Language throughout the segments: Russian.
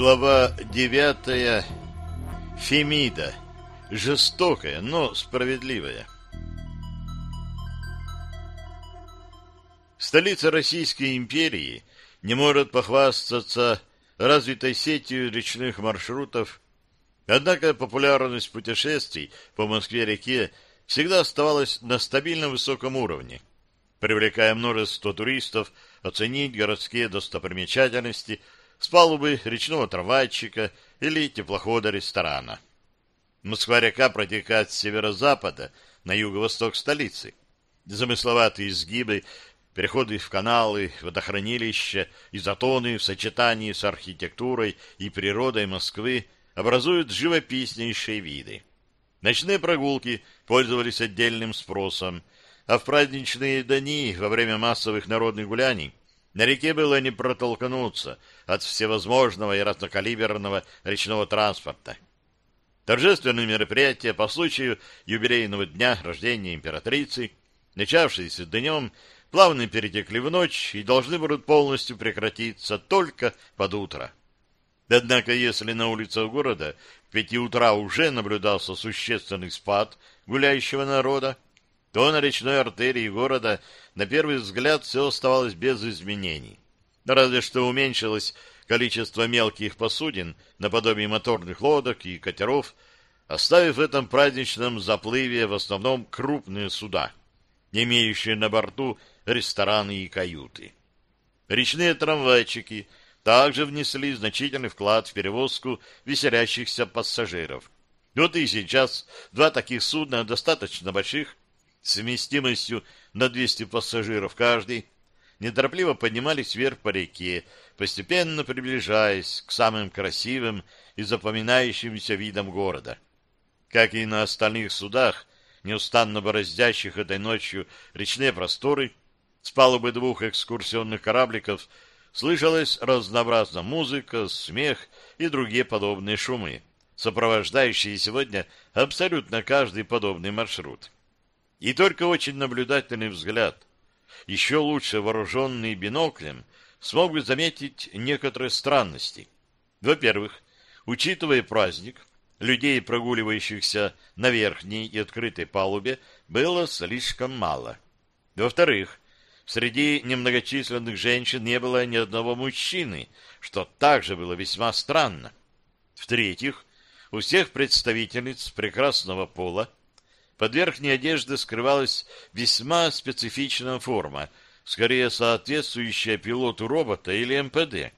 Глава девятая. Фемида. Жестокая, но справедливая. Столица Российской империи не может похвастаться развитой сетью речных маршрутов, однако популярность путешествий по Москве-реке всегда оставалась на стабильно высоком уровне, привлекая множество туристов оценить городские достопримечательности с палубы речного трамвайчика или теплохода-ресторана. Москва-река протекает с северо-запада на юго-восток столицы. Замысловатые изгибы, переходы в каналы, водохранилища и затоны в сочетании с архитектурой и природой Москвы образуют живописнейшие виды. Ночные прогулки пользовались отдельным спросом, а в праздничные дни во время массовых народных гуляний на реке было не протолкнуться от всевозможного и разнокалиберного речного транспорта. Торжественные мероприятия по случаю юбилейного дня рождения императрицы, начавшиеся днем, плавно перетекли в ночь и должны будут полностью прекратиться только под утро. Однако, если на улицах города в пяти утра уже наблюдался существенный спад гуляющего народа, то на речной артерии города на первый взгляд все оставалось без изменений. Разве что уменьшилось количество мелких посудин, наподобие моторных лодок и катеров, оставив в этом праздничном заплыве в основном крупные суда, имеющие на борту рестораны и каюты. Речные трамвайчики также внесли значительный вклад в перевозку веселящихся пассажиров. Вот и сейчас два таких судна достаточно больших, с вместимостью на 200 пассажиров каждый, неторопливо поднимались вверх по реке, постепенно приближаясь к самым красивым и запоминающимся видам города. Как и на остальных судах, неустанно бороздящих этой ночью речные просторы, с палубы двух экскурсионных корабликов слышалась разнообразная музыка, смех и другие подобные шумы, сопровождающие сегодня абсолютно каждый подобный маршрут. И только очень наблюдательный взгляд, еще лучше вооруженный биноклем, смог бы заметить некоторые странности. Во-первых, учитывая праздник, людей, прогуливающихся на верхней и открытой палубе, было слишком мало. Во-вторых, среди немногочисленных женщин не было ни одного мужчины, что также было весьма странно. В-третьих, у всех представительниц прекрасного пола под верхней одеждой скрывалась весьма специфичная форма, скорее соответствующая пилоту робота или МПД.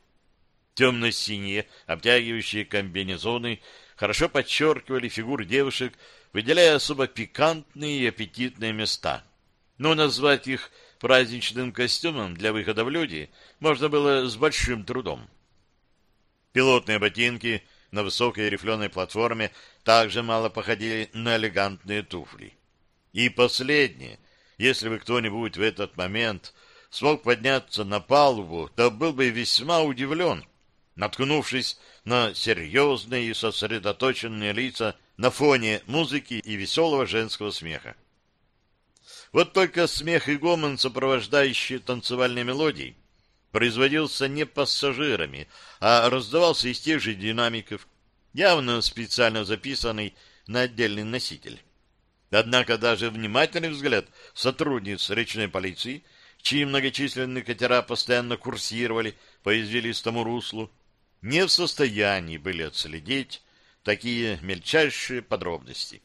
Темно-синие обтягивающие комбинезоны хорошо подчеркивали фигуры девушек, выделяя особо пикантные и аппетитные места. Но назвать их праздничным костюмом для выхода в люди можно было с большим трудом. Пилотные ботинки на высокой рифленой платформе также мало походили на элегантные туфли. И последнее, если бы кто-нибудь в этот момент смог подняться на палубу, то был бы весьма удивлен, наткнувшись на серьезные и сосредоточенные лица на фоне музыки и веселого женского смеха. Вот только смех и гомон, сопровождающие танцевальные мелодии, производился не пассажирами, а раздавался из тех же динамиков, явно специально записанный на отдельный носитель. Однако даже внимательный взгляд сотрудниц речной полиции, чьи многочисленные катера постоянно курсировали по извилистому руслу, не в состоянии были отследить такие мельчайшие подробности.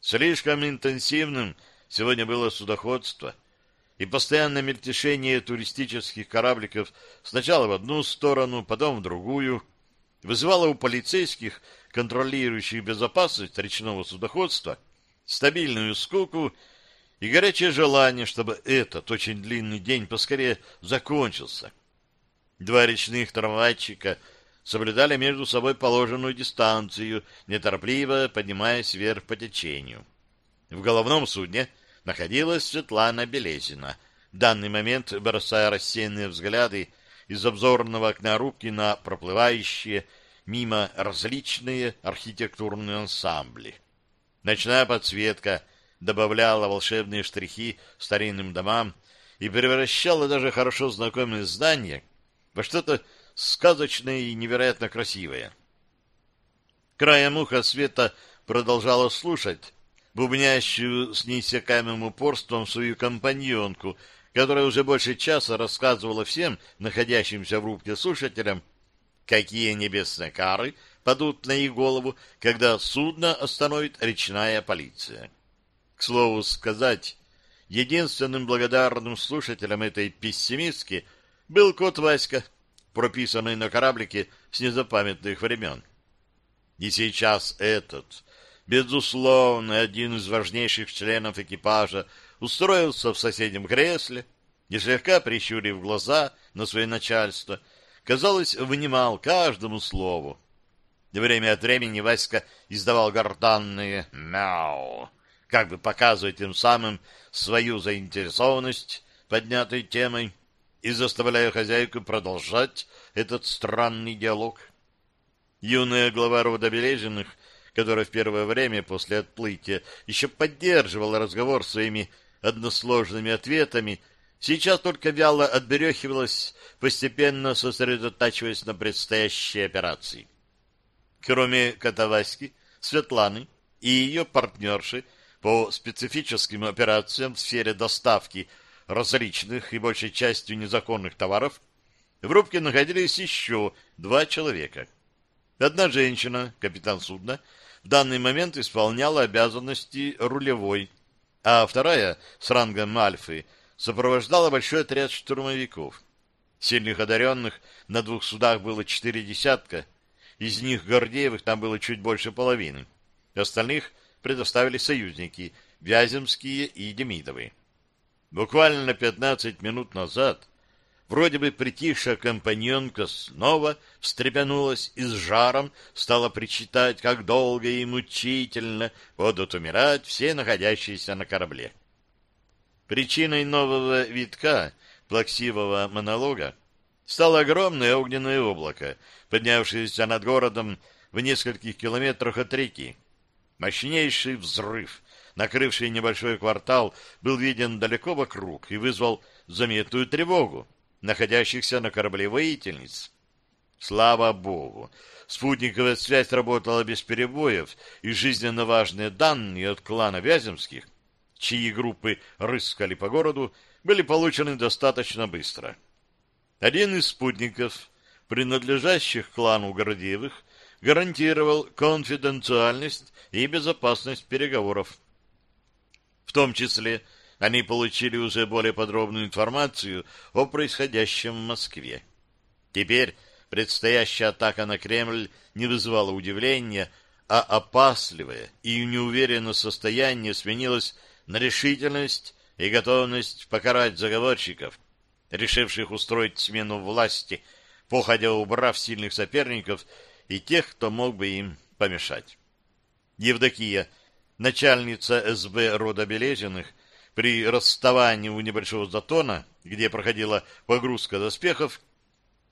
Слишком интенсивным сегодня было судоходство — и постоянное мельтешение туристических корабликов сначала в одну сторону, потом в другую, вызывало у полицейских, контролирующих безопасность речного судоходства, стабильную скуку и горячее желание, чтобы этот очень длинный день поскорее закончился. Два речных трамвайчика соблюдали между собой положенную дистанцию, неторопливо поднимаясь вверх по течению. В головном судне находилась Светлана Белезина, в данный момент бросая рассеянные взгляды из обзорного окна рубки на проплывающие мимо различные архитектурные ансамбли. Ночная подсветка добавляла волшебные штрихи старинным домам и превращала даже хорошо знакомые здания во что-то сказочное и невероятно красивое. Краем уха Света продолжала слушать, бубнящую с неиссякаемым упорством свою компаньонку, которая уже больше часа рассказывала всем находящимся в рубке слушателям, какие небесные кары падут на их голову, когда судно остановит речная полиция. К слову сказать, единственным благодарным слушателем этой пессимистки был кот Васька, прописанный на кораблике с незапамятных времен. И сейчас этот, безусловно, один из важнейших членов экипажа, устроился в соседнем кресле и, слегка прищурив глаза на свое начальство, казалось, вынимал каждому слову. Время от времени Васька издавал гортанные «мяу», как бы показывая тем самым свою заинтересованность поднятой темой и заставляя хозяйку продолжать этот странный диалог. Юная глава рода Бележиных, которая в первое время после отплытия еще поддерживала разговор своими односложными ответами, сейчас только вяло отберехивалась, постепенно сосредотачиваясь на предстоящей операции. Кроме Катаваськи, Светланы и ее партнерши по специфическим операциям в сфере доставки различных и большей частью незаконных товаров, в рубке находились еще два человека — Одна женщина, капитан судна, в данный момент исполняла обязанности рулевой, а вторая, с рангом Альфы, сопровождала большой отряд штурмовиков. Сильных одаренных на двух судах было четыре десятка, из них Гордеевых там было чуть больше половины. Остальных предоставили союзники, Вяземские и Демидовы. Буквально на пятнадцать минут назад Вроде бы притихшая компаньонка снова встрепенулась и с жаром стала причитать, как долго и мучительно будут умирать все находящиеся на корабле. Причиной нового витка плаксивого монолога стало огромное огненное облако, поднявшееся над городом в нескольких километрах от реки. Мощнейший взрыв, накрывший небольшой квартал, был виден далеко вокруг и вызвал заметную тревогу находящихся на корабле воительниц. Слава Богу! Спутниковая связь работала без перебоев, и жизненно важные данные от клана Вяземских, чьи группы рыскали по городу, были получены достаточно быстро. Один из спутников, принадлежащих клану Гордеевых, гарантировал конфиденциальность и безопасность переговоров. В том числе они получили уже более подробную информацию о происходящем в Москве. Теперь предстоящая атака на Кремль не вызывала удивления, а опасливое и неуверенное состояние сменилось на решительность и готовность покарать заговорщиков, решивших устроить смену власти, походя убрав сильных соперников и тех, кто мог бы им помешать. Евдокия, начальница СБ рода Белезиных, при расставании у небольшого затона, где проходила погрузка доспехов,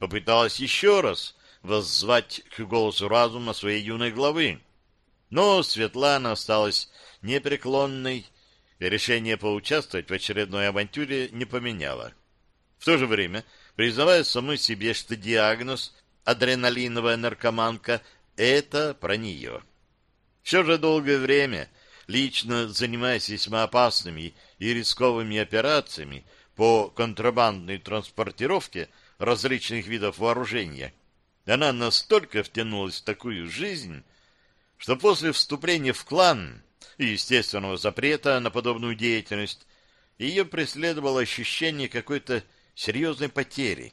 попыталась еще раз воззвать к голосу разума своей юной главы. Но Светлана осталась непреклонной, и решение поучаствовать в очередной авантюре не поменяла. В то же время, признавая самой себе, что диагноз адреналиновая наркоманка — это про нее. Все же долгое время лично занимаясь весьма опасными и рисковыми операциями по контрабандной транспортировке различных видов вооружения, она настолько втянулась в такую жизнь, что после вступления в клан и естественного запрета на подобную деятельность ее преследовало ощущение какой-то серьезной потери.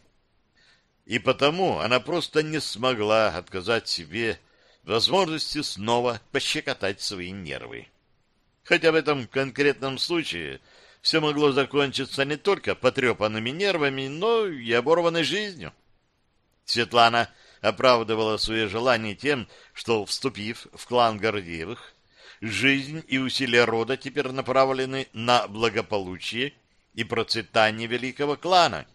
И потому она просто не смогла отказать себе возможности снова пощекотать свои нервы. Хотя в этом конкретном случае все могло закончиться не только потрепанными нервами, но и оборванной жизнью. Светлана оправдывала свое желание тем, что, вступив в клан Гордеевых, жизнь и усилия рода теперь направлены на благополучие и процветание великого клана.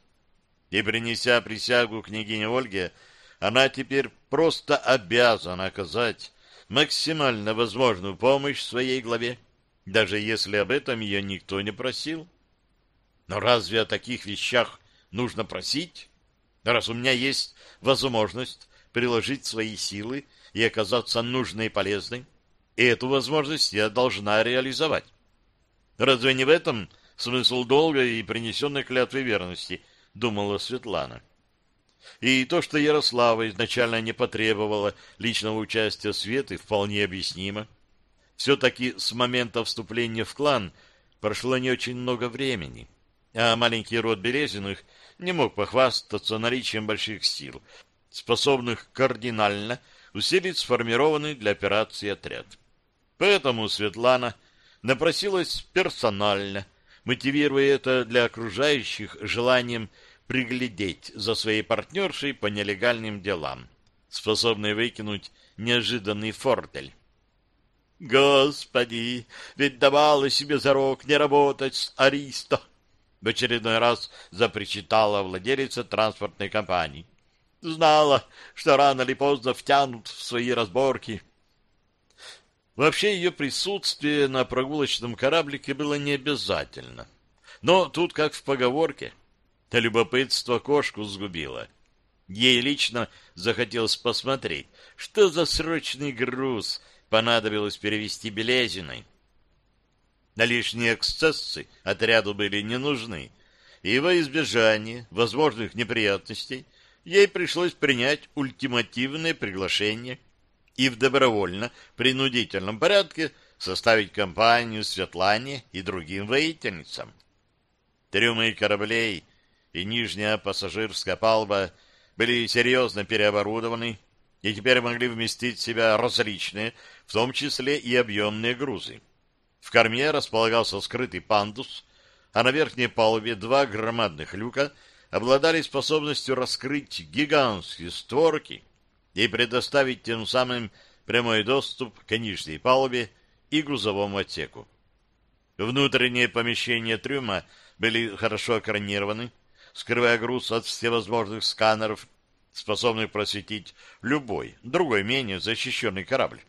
И, принеся присягу княгине Ольге, она теперь просто обязана оказать максимально возможную помощь своей главе даже если об этом ее никто не просил. Но разве о таких вещах нужно просить? раз у меня есть возможность приложить свои силы и оказаться нужной и полезной, и эту возможность я должна реализовать. Разве не в этом смысл долга и принесенной клятвы верности, думала Светлана. И то, что Ярослава изначально не потребовала личного участия Светы, вполне объяснимо. Все-таки с момента вступления в клан прошло не очень много времени, а маленький род Березиных не мог похвастаться наличием больших сил, способных кардинально усилить сформированный для операции отряд. Поэтому Светлана напросилась персонально, мотивируя это для окружающих желанием приглядеть за своей партнершей по нелегальным делам, способной выкинуть неожиданный фортель. «Господи, ведь давала себе зарок не работать с Аристо!» В очередной раз запричитала владелица транспортной компании. «Знала, что рано или поздно втянут в свои разборки». Вообще ее присутствие на прогулочном кораблике было не обязательно. Но тут, как в поговорке, любопытство кошку сгубило. Ей лично захотелось посмотреть, что за срочный груз понадобилось перевести Белезиной. На лишние эксцессы отряду были не нужны, и во избежание возможных неприятностей ей пришлось принять ультимативное приглашение и в добровольно-принудительном порядке составить компанию Светлане и другим воительницам. Трюмы кораблей и нижняя пассажирская палуба были серьезно переоборудованы и теперь могли вместить в себя различные, в том числе и объемные грузы. В корме располагался скрытый пандус, а на верхней палубе два громадных люка обладали способностью раскрыть гигантские створки и предоставить тем самым прямой доступ к нижней палубе и грузовому отсеку. Внутренние помещения трюма были хорошо экранированы, скрывая груз от всевозможных сканеров, способных просветить любой другой менее защищенный корабль.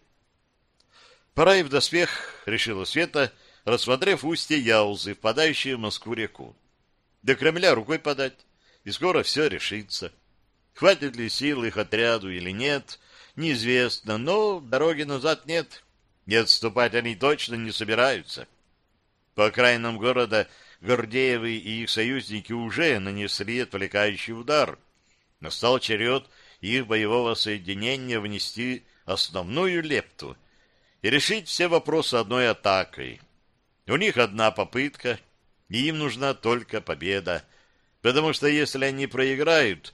Пора и в доспех, решила Света, рассмотрев устье Яузы, впадающие в Москву-реку. До Кремля рукой подать, и скоро все решится. Хватит ли сил их отряду или нет, неизвестно, но дороги назад нет, и отступать они точно не собираются. По окраинам города Гордеевы и их союзники уже нанесли отвлекающий удар. Настал черед их боевого соединения внести основную лепту и решить все вопросы одной атакой. У них одна попытка, и им нужна только победа, потому что если они проиграют,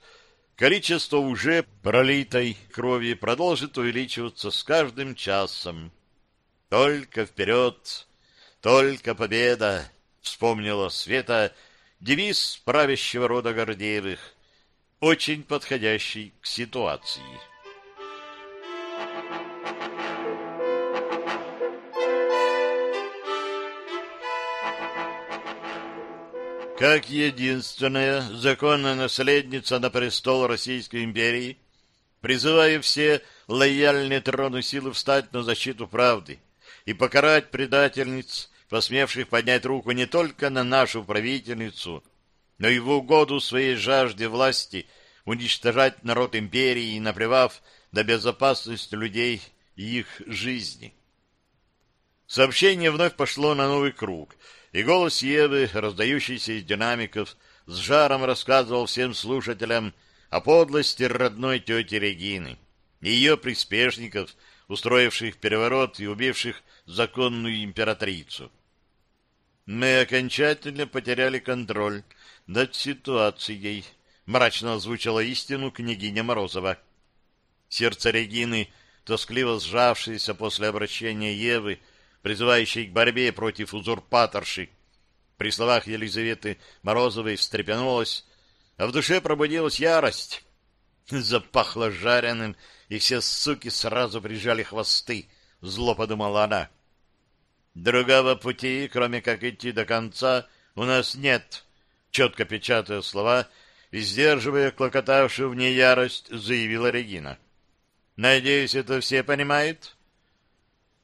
количество уже пролитой крови продолжит увеличиваться с каждым часом. Только вперед, только победа, вспомнила Света девиз правящего рода Гордеевых, очень подходящий к ситуации. Как единственная законная наследница на престол Российской империи, призываю все лояльные трону силы встать на защиту правды и покарать предательниц, посмевших поднять руку не только на нашу правительницу, но и в угоду своей жажде власти уничтожать народ империи, наплевав до безопасности людей и их жизни. Сообщение вновь пошло на новый круг, и голос Евы, раздающийся из динамиков, с жаром рассказывал всем слушателям о подлости родной тети Регины и ее приспешников, устроивших переворот и убивших законную императрицу. Мы окончательно потеряли контроль над ситуацией, мрачно озвучила истину княгиня Морозова. Сердце Регины, тоскливо сжавшееся после обращения Евы, призывающей к борьбе против узурпаторши, при словах Елизаветы Морозовой встрепенулась, а в душе пробудилась ярость. Запахло жареным, и все суки сразу прижали хвосты, зло подумала она. Другого пути, кроме как идти до конца, у нас нет, четко печатая слова и сдерживая клокотавшую в ней ярость, заявила Регина. Надеюсь, это все понимают?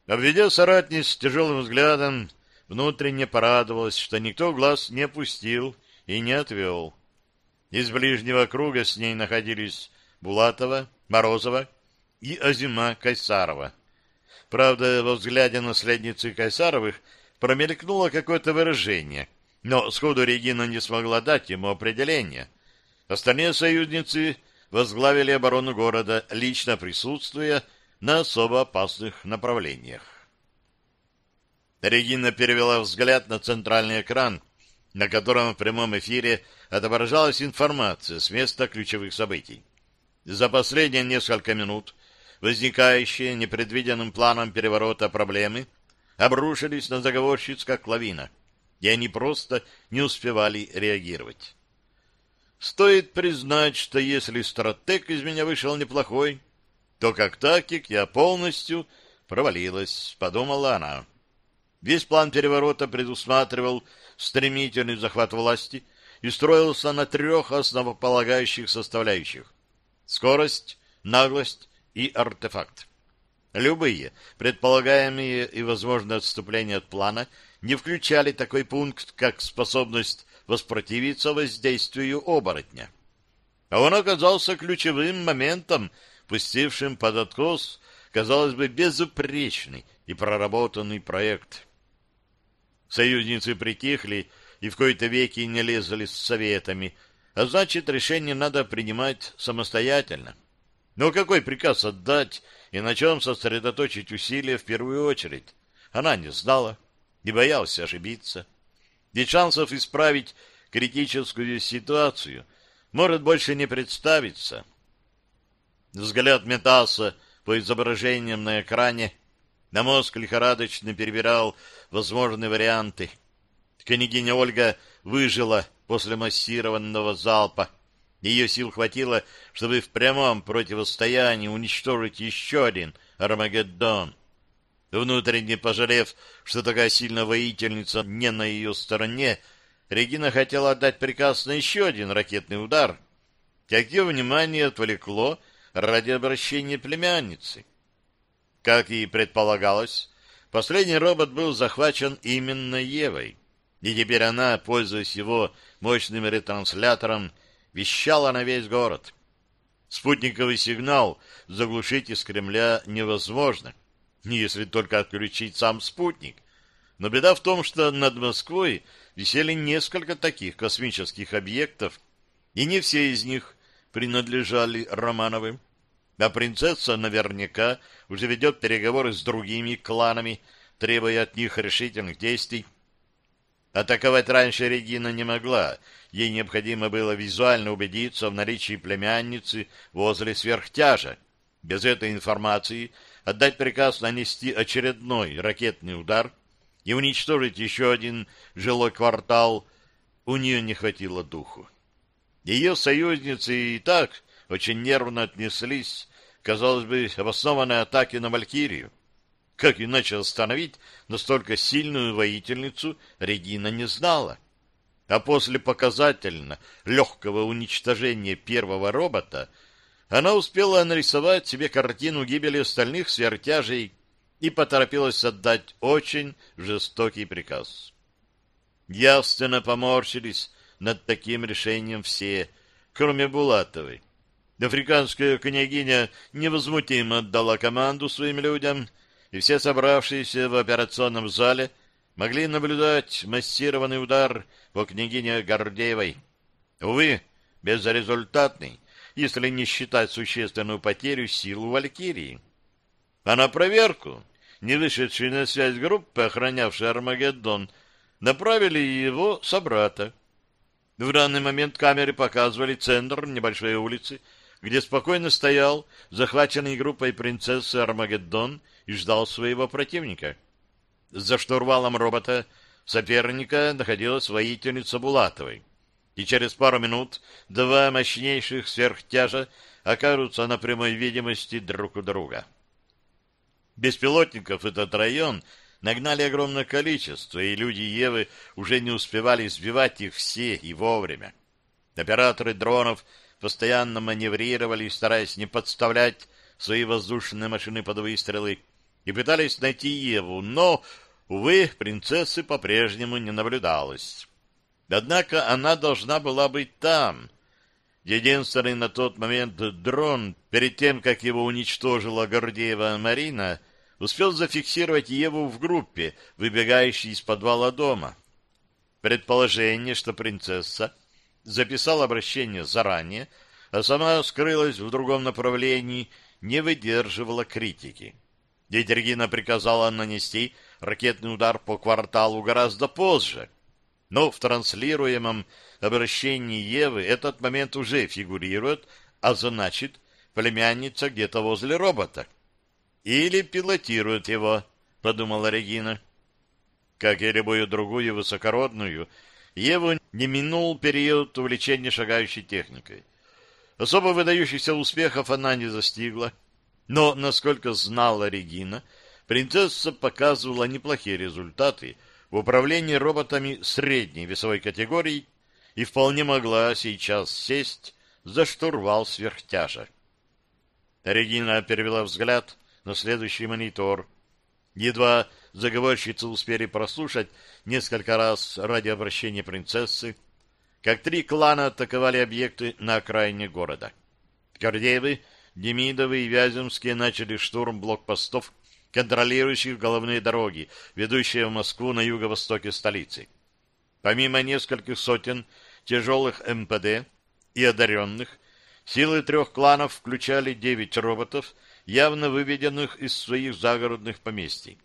Обведя соратниц тяжелым взглядом, внутренне порадовалась, что никто глаз не опустил и не отвел. Из ближнего круга с ней находились Булатова, Морозова и Азима Кайсарова. Правда, во взгляде наследницы Кайсаровых промелькнуло какое-то выражение, но сходу Регина не смогла дать ему определение. Остальные союзницы возглавили оборону города, лично присутствуя на особо опасных направлениях. Регина перевела взгляд на центральный экран, на котором в прямом эфире отображалась информация с места ключевых событий. За последние несколько минут возникающие непредвиденным планом переворота проблемы обрушились на заговорщиц как лавина, и они просто не успевали реагировать. Стоит признать, что если стратег из меня вышел неплохой, то как тактик я полностью провалилась, подумала она. Весь план переворота предусматривал стремительный захват власти и строился на трех основополагающих составляющих — скорость, наглость и артефакт. Любые предполагаемые и возможные отступления от плана не включали такой пункт, как способность воспротивиться воздействию оборотня. А он оказался ключевым моментом, пустившим под откос, казалось бы, безупречный и проработанный проект. Союзницы притихли и в кои-то веки не лезли с советами, а значит, решение надо принимать самостоятельно. Но какой приказ отдать и на чем сосредоточить усилия в первую очередь? Она не знала, не боялась ошибиться. Ведь шансов исправить критическую ситуацию может больше не представиться. Взгляд метался по изображениям на экране, на мозг лихорадочно перебирал возможные варианты. Княгиня Ольга выжила после массированного залпа. Ее сил хватило, чтобы в прямом противостоянии уничтожить еще один Армагеддон. Внутренне пожалев, что такая сильная воительница не на ее стороне, Регина хотела отдать приказ на еще один ракетный удар. Как ее внимание отвлекло ради обращения племянницы. Как и предполагалось, последний робот был захвачен именно Евой, и теперь она, пользуясь его мощным ретранслятором, вещала на весь город. Спутниковый сигнал заглушить из Кремля невозможно если только отключить сам спутник. Но беда в том, что над Москвой висели несколько таких космических объектов, и не все из них принадлежали Романовым. А принцесса наверняка уже ведет переговоры с другими кланами, требуя от них решительных действий. Атаковать раньше Регина не могла. Ей необходимо было визуально убедиться в наличии племянницы возле сверхтяжа. Без этой информации отдать приказ нанести очередной ракетный удар и уничтожить еще один жилой квартал, у нее не хватило духу. Ее союзницы и так очень нервно отнеслись, казалось бы, обоснованной атаке на Валькирию. Как иначе остановить настолько сильную воительницу, Регина не знала. А после показательно легкого уничтожения первого робота она успела нарисовать себе картину гибели остальных свертяжей и поторопилась отдать очень жестокий приказ. Явственно поморщились над таким решением все, кроме Булатовой. Африканская княгиня невозмутимо отдала команду своим людям, и все собравшиеся в операционном зале могли наблюдать массированный удар по княгине Гордеевой. Увы, безрезультатный, если не считать существенную потерю сил Валькирии. А на проверку, не вышедшие на связь группы, охранявшие Армагеддон, направили его собрата. В данный момент камеры показывали центр небольшой улицы, где спокойно стоял захваченный группой принцессы Армагеддон и ждал своего противника. За штурвалом робота соперника находилась воительница Булатовой и через пару минут два мощнейших сверхтяжа окажутся на прямой видимости друг у друга. Беспилотников этот район нагнали огромное количество, и люди Евы уже не успевали сбивать их все и вовремя. Операторы дронов постоянно маневрировали, стараясь не подставлять свои воздушные машины под выстрелы, и пытались найти Еву, но, увы, принцессы по-прежнему не наблюдалось. Однако она должна была быть там. Единственный на тот момент дрон, перед тем, как его уничтожила Гордеева Марина, успел зафиксировать Еву в группе, выбегающей из подвала дома. Предположение, что принцесса записала обращение заранее, а сама скрылась в другом направлении, не выдерживала критики. Ведь Регина приказала нанести ракетный удар по кварталу гораздо позже. Но в транслируемом обращении Евы этот момент уже фигурирует, а значит, племянница где-то возле робота. Или пилотирует его, подумала Регина. Как и любую другую высокородную, Еву не минул период увлечения шагающей техникой. Особо выдающихся успехов она не достигла, но, насколько знала Регина, принцесса показывала неплохие результаты в управлении роботами средней весовой категории и вполне могла сейчас сесть за штурвал сверхтяжа. Регина перевела взгляд на следующий монитор. Едва заговорщицы успели прослушать несколько раз ради обращения принцессы, как три клана атаковали объекты на окраине города. Гордеевы, Демидовы и Вяземские начали штурм блокпостов, контролирующих головные дороги, ведущие в Москву на юго-востоке столицы. Помимо нескольких сотен тяжелых МПД и одаренных, силы трех кланов включали девять роботов, явно выведенных из своих загородных поместий.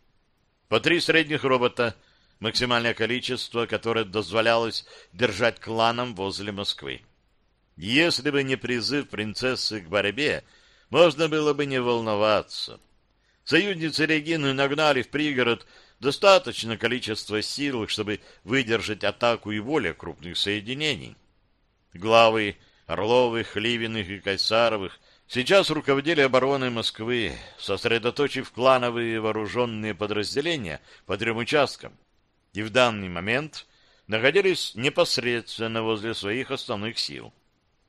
По три средних робота, максимальное количество, которое дозволялось держать кланам возле Москвы. Если бы не призыв принцессы к борьбе, можно было бы не волноваться. Союзницы Регины нагнали в пригород достаточно количество сил, чтобы выдержать атаку и более крупных соединений. Главы Орловых, Ливиных и Кайсаровых сейчас руководили обороной Москвы, сосредоточив клановые вооруженные подразделения по трем участкам, и в данный момент находились непосредственно возле своих основных сил.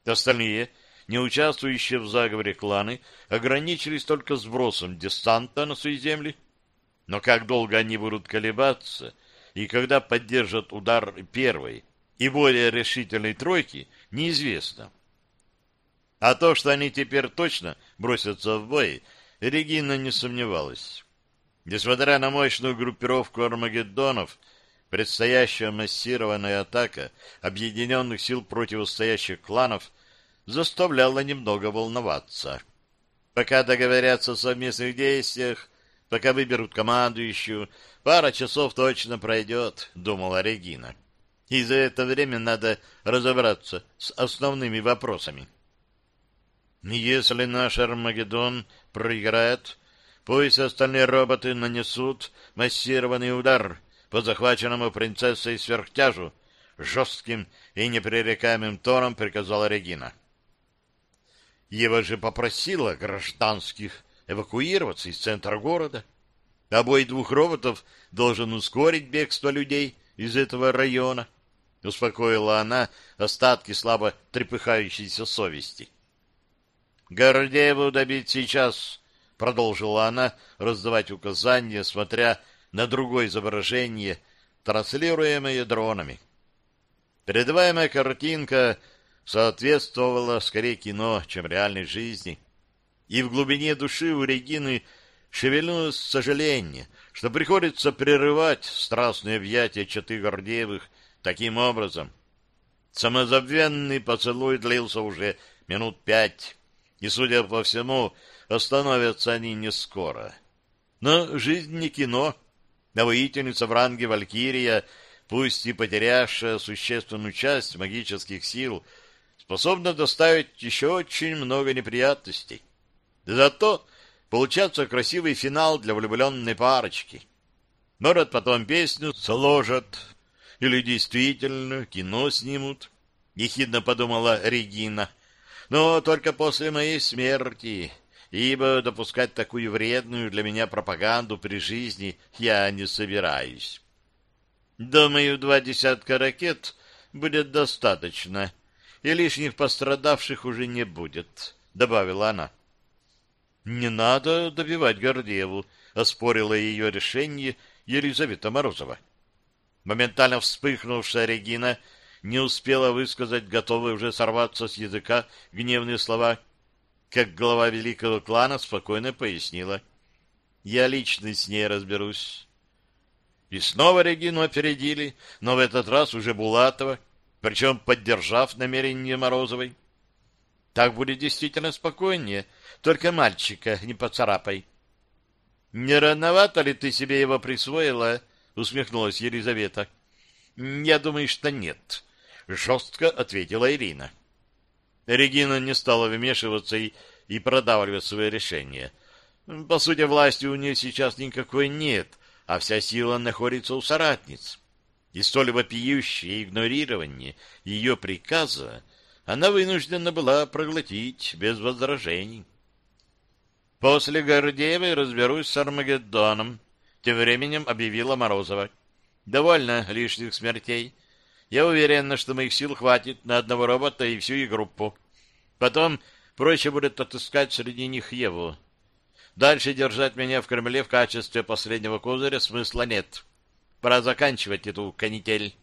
Остальные, не участвующие в заговоре кланы, ограничились только сбросом десанта на свои земли, но как долго они будут колебаться и когда поддержат удар первой и более решительной тройки, неизвестно. А то, что они теперь точно бросятся в бой, Регина не сомневалась. Несмотря на мощную группировку армагеддонов, предстоящая массированная атака объединенных сил противостоящих кланов заставляла немного волноваться. Пока договорятся о совместных действиях, Пока выберут командующую, пара часов точно пройдет, — думала Регина. И за это время надо разобраться с основными вопросами. Если наш Армагеддон проиграет, пусть остальные роботы нанесут массированный удар по захваченному принцессой сверхтяжу, жестким и непререкаемым тоном приказала Регина. Ева же попросила гражданских эвакуироваться из центра города. Бой двух роботов должен ускорить бегство людей из этого района, успокоила она остатки слабо трепыхающейся совести. Гордееву добить сейчас, продолжила она раздавать указания, смотря на другое изображение, транслируемое дронами. Передаваемая картинка соответствовала скорее кино, чем реальной жизни и в глубине души у Регины шевельнулось сожаление, что приходится прерывать страстные объятия чаты Гордеевых таким образом. Самозабвенный поцелуй длился уже минут пять, и, судя по всему, остановятся они не скоро. Но жизнь не кино, а в ранге Валькирия, пусть и потерявшая существенную часть магических сил, способна доставить еще очень много неприятностей. Зато получается красивый финал для влюбленной парочки. Может, потом песню сложат или действительно кино снимут, — ехидно подумала Регина. Но только после моей смерти, ибо допускать такую вредную для меня пропаганду при жизни я не собираюсь. Думаю, два десятка ракет будет достаточно, и лишних пострадавших уже не будет, — добавила она. Не надо добивать Гордееву, оспорила ее решение Елизавета Морозова. Моментально вспыхнувшая Регина не успела высказать готовые уже сорваться с языка гневные слова, как глава великого клана спокойно пояснила. «Я лично с ней разберусь». И снова Регину опередили, но в этот раз уже Булатова, причем поддержав намерение Морозовой. Так будет действительно спокойнее, только мальчика не поцарапай. — Не рановато ли ты себе его присвоила? — усмехнулась Елизавета. — Я думаю, что нет, — жестко ответила Ирина. Регина не стала вмешиваться и, и продавливать свое решение. По сути, власти у нее сейчас никакой нет, а вся сила находится у соратниц. И столь вопиющее игнорирование ее приказа она вынуждена была проглотить без возражений. После Гордеевой разберусь с Армагеддоном, тем временем объявила Морозова. Довольно лишних смертей. Я уверена, что моих сил хватит на одного робота и всю их группу. Потом проще будет отыскать среди них Еву. Дальше держать меня в Кремле в качестве последнего козыря смысла нет. Пора заканчивать эту канитель.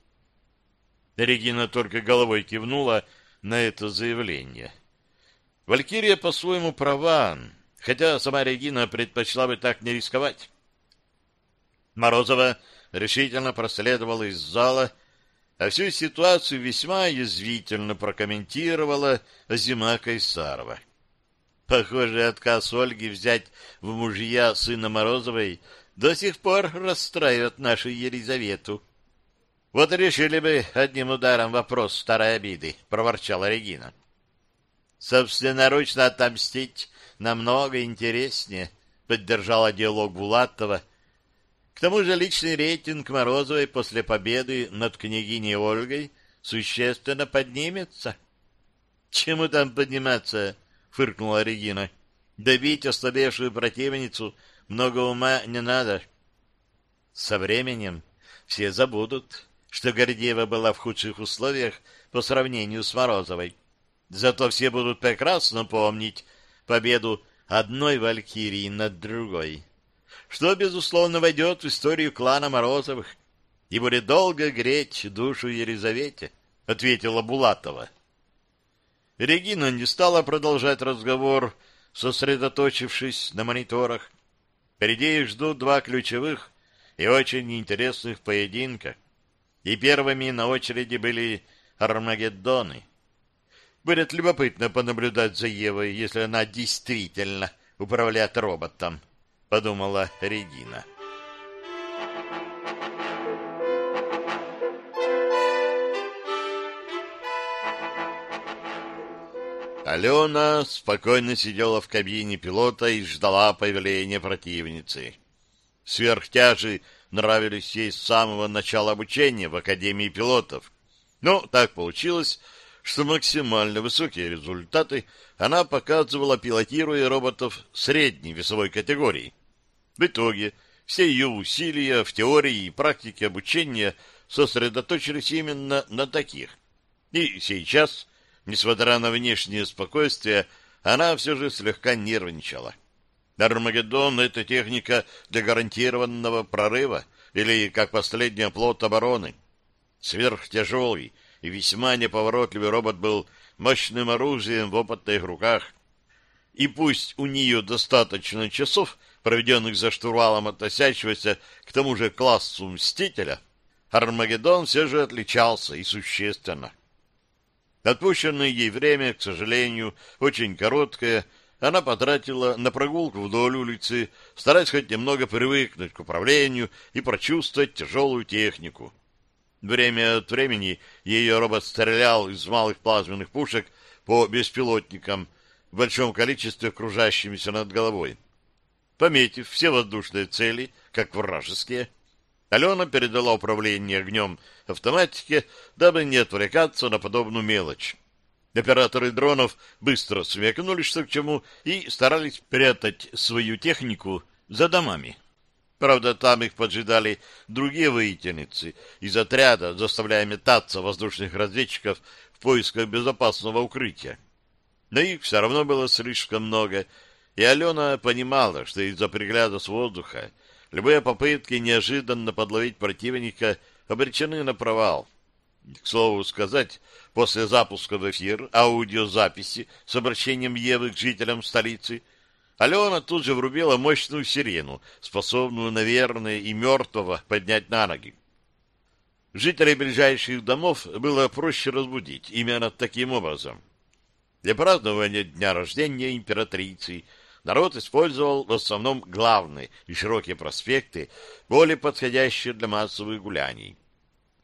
Регина только головой кивнула на это заявление. Валькирия по-своему права, хотя сама Регина предпочла бы так не рисковать. Морозова решительно проследовала из зала, а всю ситуацию весьма язвительно прокомментировала Зима Кайсарова. Похоже, отказ Ольги взять в мужья сына Морозовой до сих пор расстраивает нашу Елизавету. Вот решили бы одним ударом вопрос старой обиды, проворчала Регина. Собственноручно отомстить намного интереснее, поддержала диалог Булатова. К тому же личный рейтинг Морозовой после победы над княгиней Ольгой существенно поднимется. Чему там подниматься? фыркнула Регина. Добить ослабевшую противницу много ума не надо. Со временем все забудут, что Гордеева была в худших условиях по сравнению с Морозовой. Зато все будут прекрасно помнить победу одной Валькирии над другой, что, безусловно, войдет в историю клана Морозовых и будет долго греть душу Елизавете, — ответила Булатова. Регина не стала продолжать разговор, сосредоточившись на мониторах. Впереди их ждут два ключевых и очень интересных поединка. И первыми на очереди были Армагеддоны. Будет любопытно понаблюдать за Евой, если она действительно управляет роботом, подумала Регина. Алена спокойно сидела в кабине пилота и ждала появления противницы. Сверхтяжи нравились ей с самого начала обучения в Академии пилотов. Но так получилось, что максимально высокие результаты она показывала, пилотируя роботов средней весовой категории. В итоге все ее усилия в теории и практике обучения сосредоточились именно на таких. И сейчас Несмотря на внешнее спокойствие, она все же слегка нервничала. Армагеддон — это техника для гарантированного прорыва, или как последний оплот обороны. Сверхтяжелый и весьма неповоротливый робот был мощным оружием в опытных руках. И пусть у нее достаточно часов, проведенных за штурвалом относящегося к тому же классу Мстителя, Армагеддон все же отличался и существенно. Отпущенное ей время, к сожалению, очень короткое, она потратила на прогулку вдоль улицы, стараясь хоть немного привыкнуть к управлению и прочувствовать тяжелую технику. Время от времени ее робот стрелял из малых плазменных пушек по беспилотникам в большом количестве кружащимися над головой. Пометив все воздушные цели, как вражеские, Алена передала управление огнем автоматике, дабы не отвлекаться на подобную мелочь. Операторы дронов быстро смекнули, что к чему, и старались прятать свою технику за домами. Правда, там их поджидали другие воительницы из отряда, заставляя метаться воздушных разведчиков в поисках безопасного укрытия. Но их все равно было слишком много, и Алена понимала, что из-за пригляда с воздуха Любые попытки неожиданно подловить противника обречены на провал. К слову сказать, после запуска в эфир аудиозаписи с обращением Евы к жителям столицы, Алена тут же врубила мощную сирену, способную, наверное, и мертвого поднять на ноги. Жителей ближайших домов было проще разбудить именно таким образом. Для празднования дня рождения императрицы народ использовал в основном главные и широкие проспекты, более подходящие для массовых гуляний.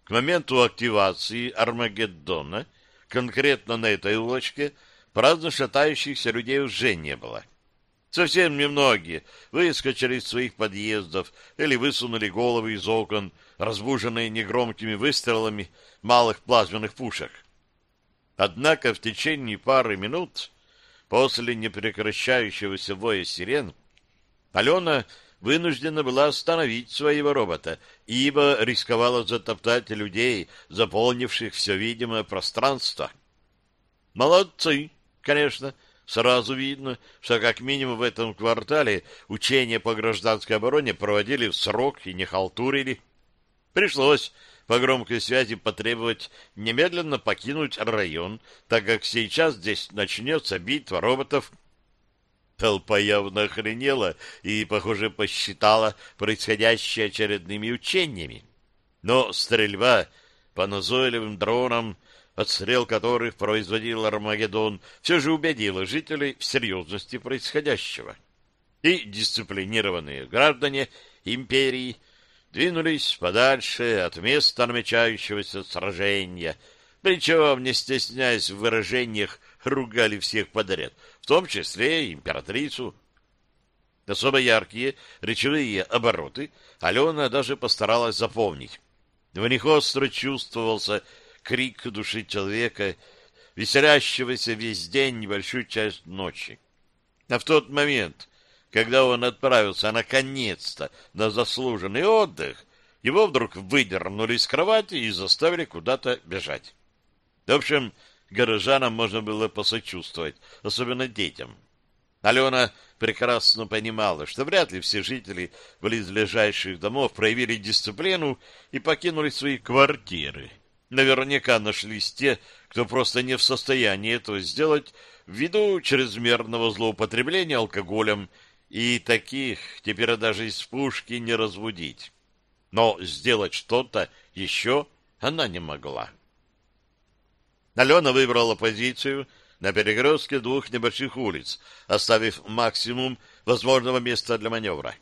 К моменту активации Армагеддона конкретно на этой улочке праздно шатающихся людей уже не было. Совсем немногие выскочили из своих подъездов или высунули головы из окон, разбуженные негромкими выстрелами малых плазменных пушек. Однако в течение пары минут после непрекращающегося воя сирен Алена вынуждена была остановить своего робота, ибо рисковала затоптать людей, заполнивших все видимое пространство. Молодцы, конечно, — Сразу видно, что как минимум в этом квартале учения по гражданской обороне проводили в срок и не халтурили. Пришлось по громкой связи потребовать немедленно покинуть район, так как сейчас здесь начнется битва роботов. Толпа явно охренела и, похоже, посчитала происходящее очередными учениями. Но стрельба по назойливым дронам отстрел которых производил Армагеддон, все же убедила жителей в серьезности происходящего. И дисциплинированные граждане империи двинулись подальше от места намечающегося сражения, причем, не стесняясь в выражениях, ругали всех подряд, в том числе императрицу. Особо яркие речевые обороты Алена даже постаралась запомнить. В них остро чувствовался крик души человека, веселящегося весь день небольшую часть ночи. А в тот момент, когда он отправился наконец-то на заслуженный отдых, его вдруг выдернули из кровати и заставили куда-то бежать. В общем, горожанам можно было посочувствовать, особенно детям. Алена прекрасно понимала, что вряд ли все жители близлежащих домов проявили дисциплину и покинули свои квартиры. Наверняка нашлись те, кто просто не в состоянии этого сделать ввиду чрезмерного злоупотребления алкоголем, и таких теперь даже из пушки не разбудить. Но сделать что-то еще она не могла. Алена выбрала позицию на перекрестке двух небольших улиц, оставив максимум возможного места для маневра.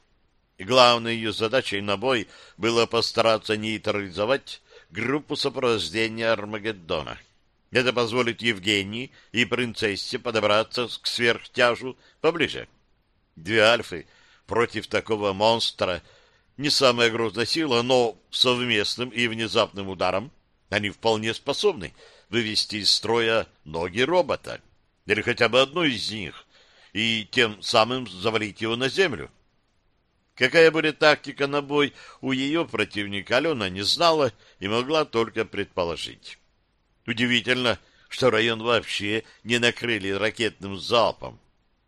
главной ее задачей на бой было постараться нейтрализовать группу сопровождения Армагеддона. Это позволит Евгении и принцессе подобраться к сверхтяжу поближе. Две альфы против такого монстра не самая грозная сила, но совместным и внезапным ударом они вполне способны вывести из строя ноги робота, или хотя бы одну из них, и тем самым завалить его на землю. Какая будет тактика на бой у ее противника, Алена не знала и могла только предположить. Удивительно, что район вообще не накрыли ракетным залпом.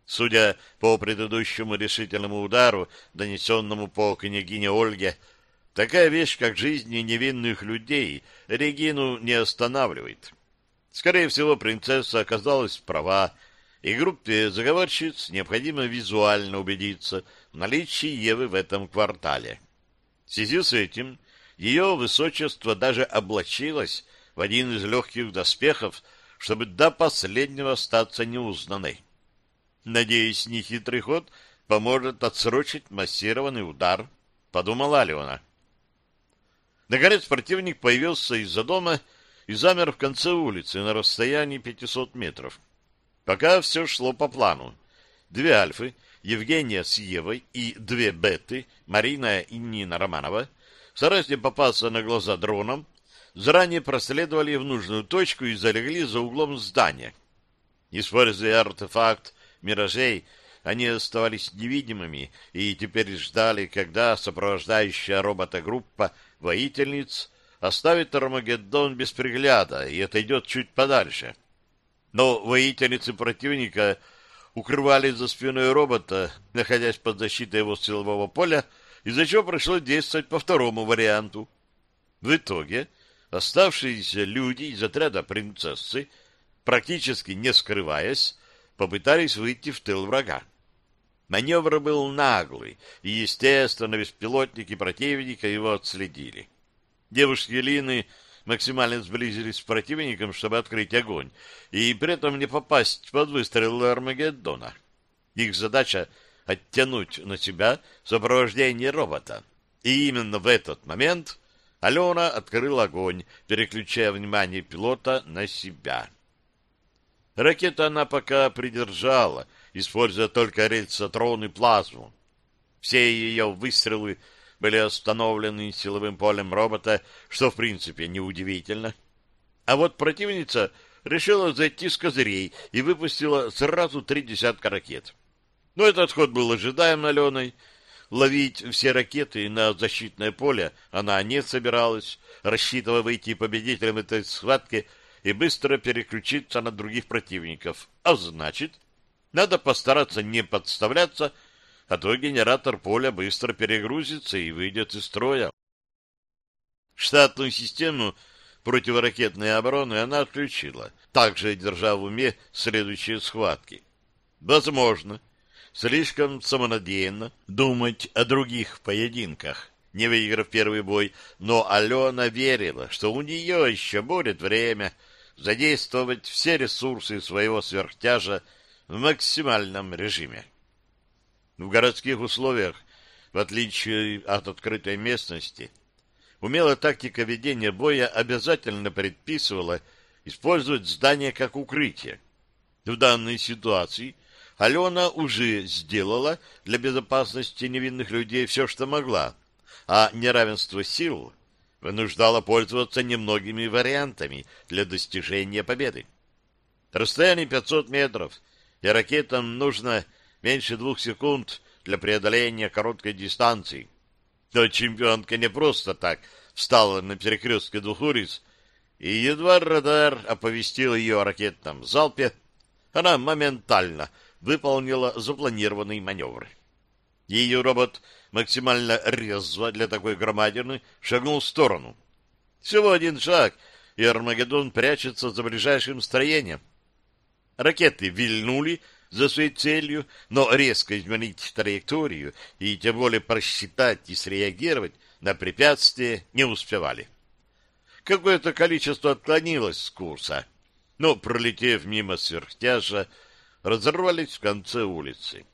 Судя по предыдущему решительному удару, донесенному по княгине Ольге, такая вещь, как жизни невинных людей, Регину не останавливает. Скорее всего, принцесса оказалась права, и группе заговорщиц необходимо визуально убедиться в наличии Евы в этом квартале. В связи с этим ее высочество даже облачилось в один из легких доспехов, чтобы до последнего остаться неузнанной. Надеюсь, нехитрый ход поможет отсрочить массированный удар, подумала Алена. Наконец противник появился из-за дома и замер в конце улицы на расстоянии 500 метров. Пока все шло по плану. Две альфы, Евгения с Евой и две беты, Марина и Нина Романова, стараясь не попасться на глаза дроном, заранее проследовали в нужную точку и залегли за углом здания. Используя артефакт миражей, они оставались невидимыми и теперь ждали, когда сопровождающая робота-группа воительниц оставит Армагеддон без пригляда и отойдет чуть подальше. Но воительницы противника укрывались за спиной робота, находясь под защитой его силового поля, из-за чего пришлось действовать по второму варианту. В итоге Оставшиеся люди из отряда принцессы, практически не скрываясь, попытались выйти в тыл врага. Маневр был наглый, и, естественно, беспилотники противника его отследили. Девушки Лины максимально сблизились с противником, чтобы открыть огонь, и при этом не попасть под выстрел Армагеддона. Их задача — оттянуть на себя сопровождение робота. И именно в этот момент Алена открыла огонь, переключая внимание пилота на себя. Ракета она пока придержала, используя только рельсотрон и плазму. Все ее выстрелы были остановлены силовым полем робота, что, в принципе, неудивительно. А вот противница решила зайти с козырей и выпустила сразу три десятка ракет. Но этот ход был ожидаем Аленой. Ловить все ракеты на защитное поле она не собиралась, рассчитывая выйти победителем этой схватки и быстро переключиться на других противников. А значит, надо постараться не подставляться а то генератор поля быстро перегрузится и выйдет из строя. Штатную систему противоракетной обороны она отключила, также держа в уме следующие схватки. Возможно, слишком самонадеянно думать о других поединках, не выиграв первый бой, но Алена верила, что у нее еще будет время задействовать все ресурсы своего сверхтяжа в максимальном режиме. В городских условиях, в отличие от открытой местности, умелая тактика ведения боя обязательно предписывала использовать здание как укрытие. В данной ситуации Алена уже сделала для безопасности невинных людей все, что могла, а неравенство сил вынуждало пользоваться немногими вариантами для достижения победы. Расстояние 500 метров, и ракетам нужно меньше двух секунд для преодоления короткой дистанции. Но чемпионка не просто так встала на перекрестке двух улиц, и едва радар оповестил ее о ракетном залпе, она моментально выполнила запланированный маневр. Ее робот максимально резво для такой громадины шагнул в сторону. Всего один шаг, и Армагеддон прячется за ближайшим строением. Ракеты вильнули, за своей целью, но резко изменить траекторию и тем более просчитать и среагировать на препятствие не успевали. Какое-то количество отклонилось с курса, но, пролетев мимо сверхтяжа, разорвались в конце улицы.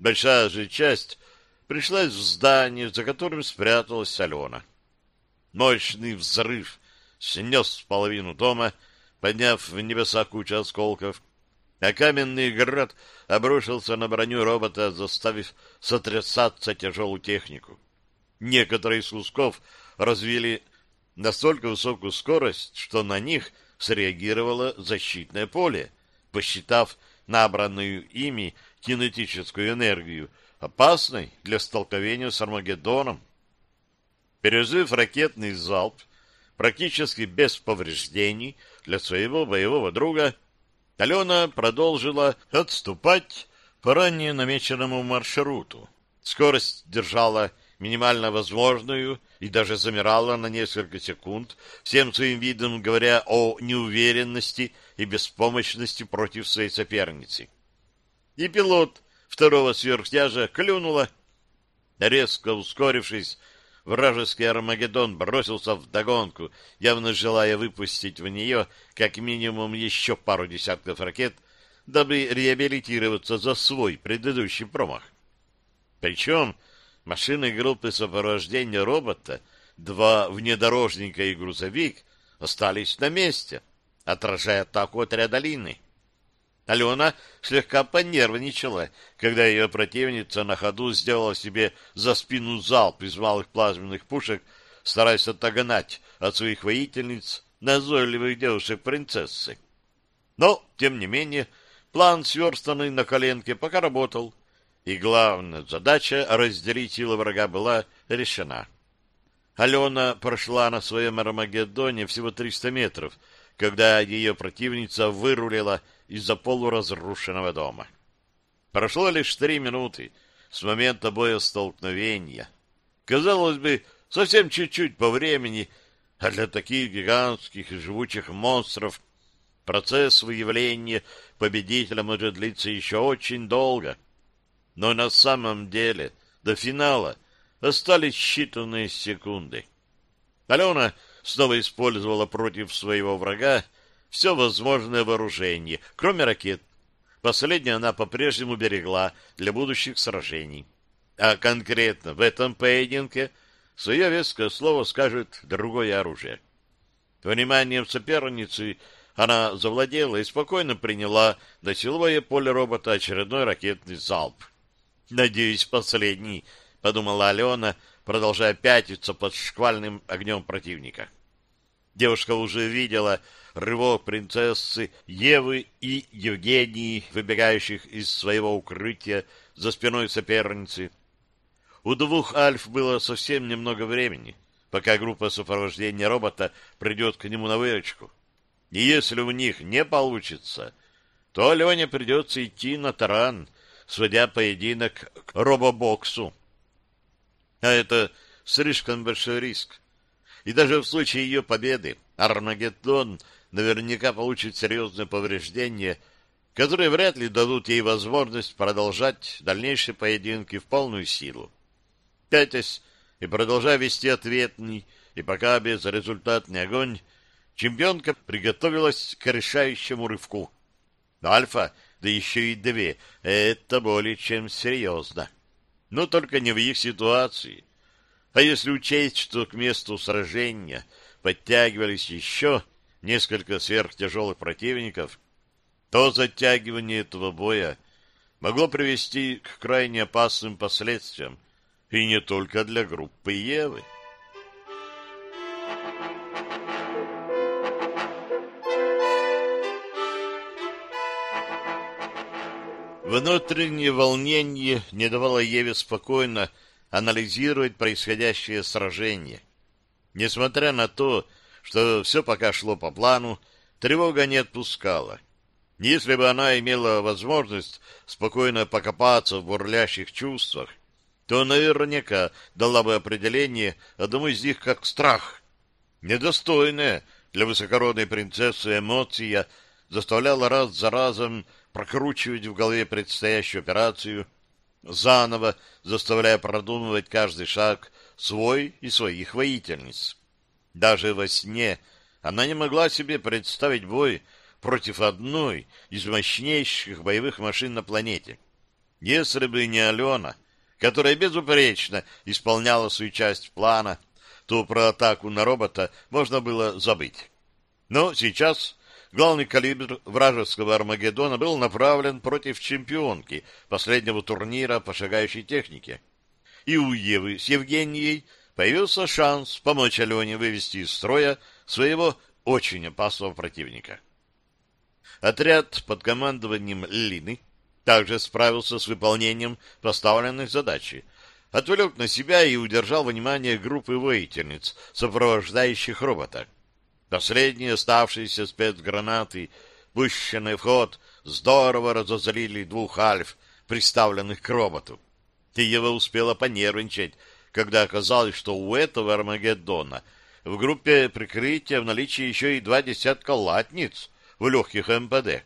Большая же часть пришлась в здание, за которым спряталась Алена. Мощный взрыв снес половину дома, подняв в небеса кучу осколков, а каменный град обрушился на броню робота, заставив сотрясаться тяжелую технику. Некоторые из кусков развили настолько высокую скорость, что на них среагировало защитное поле, посчитав набранную ими кинетическую энергию опасной для столкновения с Армагеддоном. Пережив ракетный залп, практически без повреждений для своего боевого друга, Алена продолжила отступать по ранее намеченному маршруту. Скорость держала минимально возможную и даже замирала на несколько секунд, всем своим видом говоря о неуверенности и беспомощности против своей соперницы. И пилот второго сверхтяжа клюнула. Резко ускорившись, вражеский Армагеддон бросился в догонку, явно желая выпустить в нее как минимум еще пару десятков ракет, дабы реабилитироваться за свой предыдущий промах. Причем машины группы сопровождения робота, два внедорожника и грузовик, остались на месте, отражая атаку отряда Лины. Алена слегка понервничала, когда ее противница на ходу сделала себе за спину залп из малых плазменных пушек, стараясь отогнать от своих воительниц назойливых девушек-принцессы. Но, тем не менее, план, сверстанный на коленке, пока работал, и главная задача разделить силы врага была решена. Алена прошла на своем Армагеддоне всего 300 метров, когда ее противница вырулила из-за полуразрушенного дома. Прошло лишь три минуты с момента боя столкновения. Казалось бы, совсем чуть-чуть по времени, А для таких гигантских и живучих монстров процесс выявления победителя может длиться еще очень долго. Но на самом деле до финала остались считанные секунды. Алена снова использовала против своего врага все возможное вооружение, кроме ракет. Последнее она по-прежнему берегла для будущих сражений. А конкретно в этом поединке свое веское слово скажет другое оружие. Вниманием соперницы она завладела и спокойно приняла на силовое поле робота очередной ракетный залп. «Надеюсь, последний», — подумала Алена, продолжая пятиться под шквальным огнем противника. Девушка уже видела рывок принцессы Евы и Евгении, выбегающих из своего укрытия за спиной соперницы. У двух альф было совсем немного времени, пока группа сопровождения робота придет к нему на выручку. И если у них не получится, то Алене придется идти на таран, сводя поединок к робобоксу. А это слишком большой риск. И даже в случае ее победы Армагеддон наверняка получит серьезные повреждения, которые вряд ли дадут ей возможность продолжать дальнейшие поединки в полную силу. Пятясь и продолжая вести ответный и пока безрезультатный огонь, чемпионка приготовилась к решающему рывку. Альфа, да еще и две, это более чем серьезно. Но только не в их ситуации. А если учесть, что к месту сражения подтягивались еще несколько сверхтяжелых противников, то затягивание этого боя могло привести к крайне опасным последствиям, и не только для группы Евы. Внутреннее волнение не давало Еве спокойно анализировать происходящее сражение. Несмотря на то, что все пока шло по плану, тревога не отпускала. Если бы она имела возможность спокойно покопаться в бурлящих чувствах, то наверняка дала бы определение одному из них как страх. Недостойная для высокородной принцессы эмоция заставляла раз за разом прокручивать в голове предстоящую операцию, заново заставляя продумывать каждый шаг свой и своих воительниц. Даже во сне она не могла себе представить бой против одной из мощнейших боевых машин на планете. Если бы не Алена, которая безупречно исполняла свою часть плана, то про атаку на робота можно было забыть. Но сейчас Главный калибр вражеского Армагеддона был направлен против чемпионки последнего турнира по шагающей технике. И у Евы с Евгенией появился шанс помочь Алене вывести из строя своего очень опасного противника. Отряд под командованием Лины также справился с выполнением поставленных задач, отвлек на себя и удержал внимание группы воительниц, сопровождающих робота. Последние оставшиеся спецгранаты, пущенные в ход, здорово разозлили двух альф, приставленных к роботу. Тиева успела понервничать, когда оказалось, что у этого Армагеддона в группе прикрытия в наличии еще и два десятка латниц в легких МПД.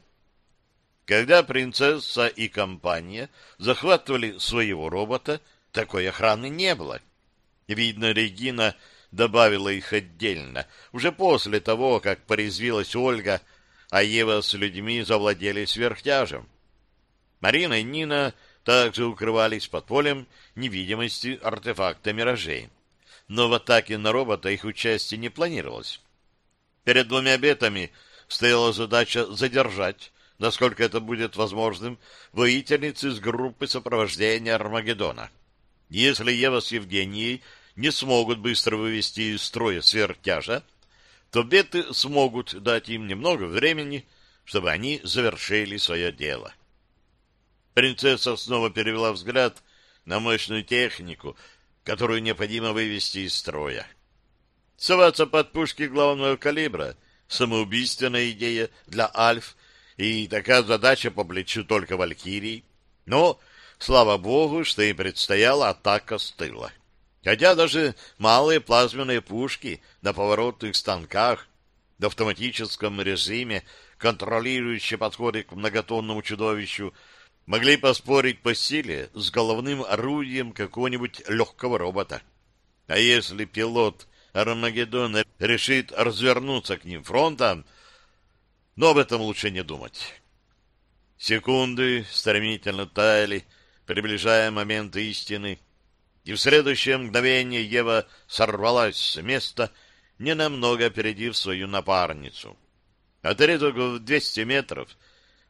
Когда принцесса и компания захватывали своего робота, такой охраны не было. Видно, Регина добавила их отдельно, уже после того, как порезвилась Ольга, а Ева с людьми завладели сверхтяжем. Марина и Нина также укрывались под полем невидимости артефакта миражей. Но в атаке на робота их участие не планировалось. Перед двумя бетами стояла задача задержать, насколько это будет возможным, воительницы из группы сопровождения Армагеддона. Если Ева с Евгенией не смогут быстро вывести из строя сверхтяжа, то беты смогут дать им немного времени, чтобы они завершили свое дело. Принцесса снова перевела взгляд на мощную технику, которую необходимо вывести из строя. Соваться под пушки главного калибра — самоубийственная идея для Альф, и такая задача по плечу только Валькирии. Но, слава богу, что им предстояла атака с тыла. Хотя даже малые плазменные пушки на поворотных станках в автоматическом режиме, контролирующие подходы к многотонному чудовищу, могли поспорить по силе с головным орудием какого-нибудь легкого робота. А если пилот Армагеддона решит развернуться к ним фронтом, но об этом лучше не думать. Секунды стремительно таяли, приближая момент истины, и в следующее мгновение Ева сорвалась с места, ненамного опередив свою напарницу. Отрезок в 200 метров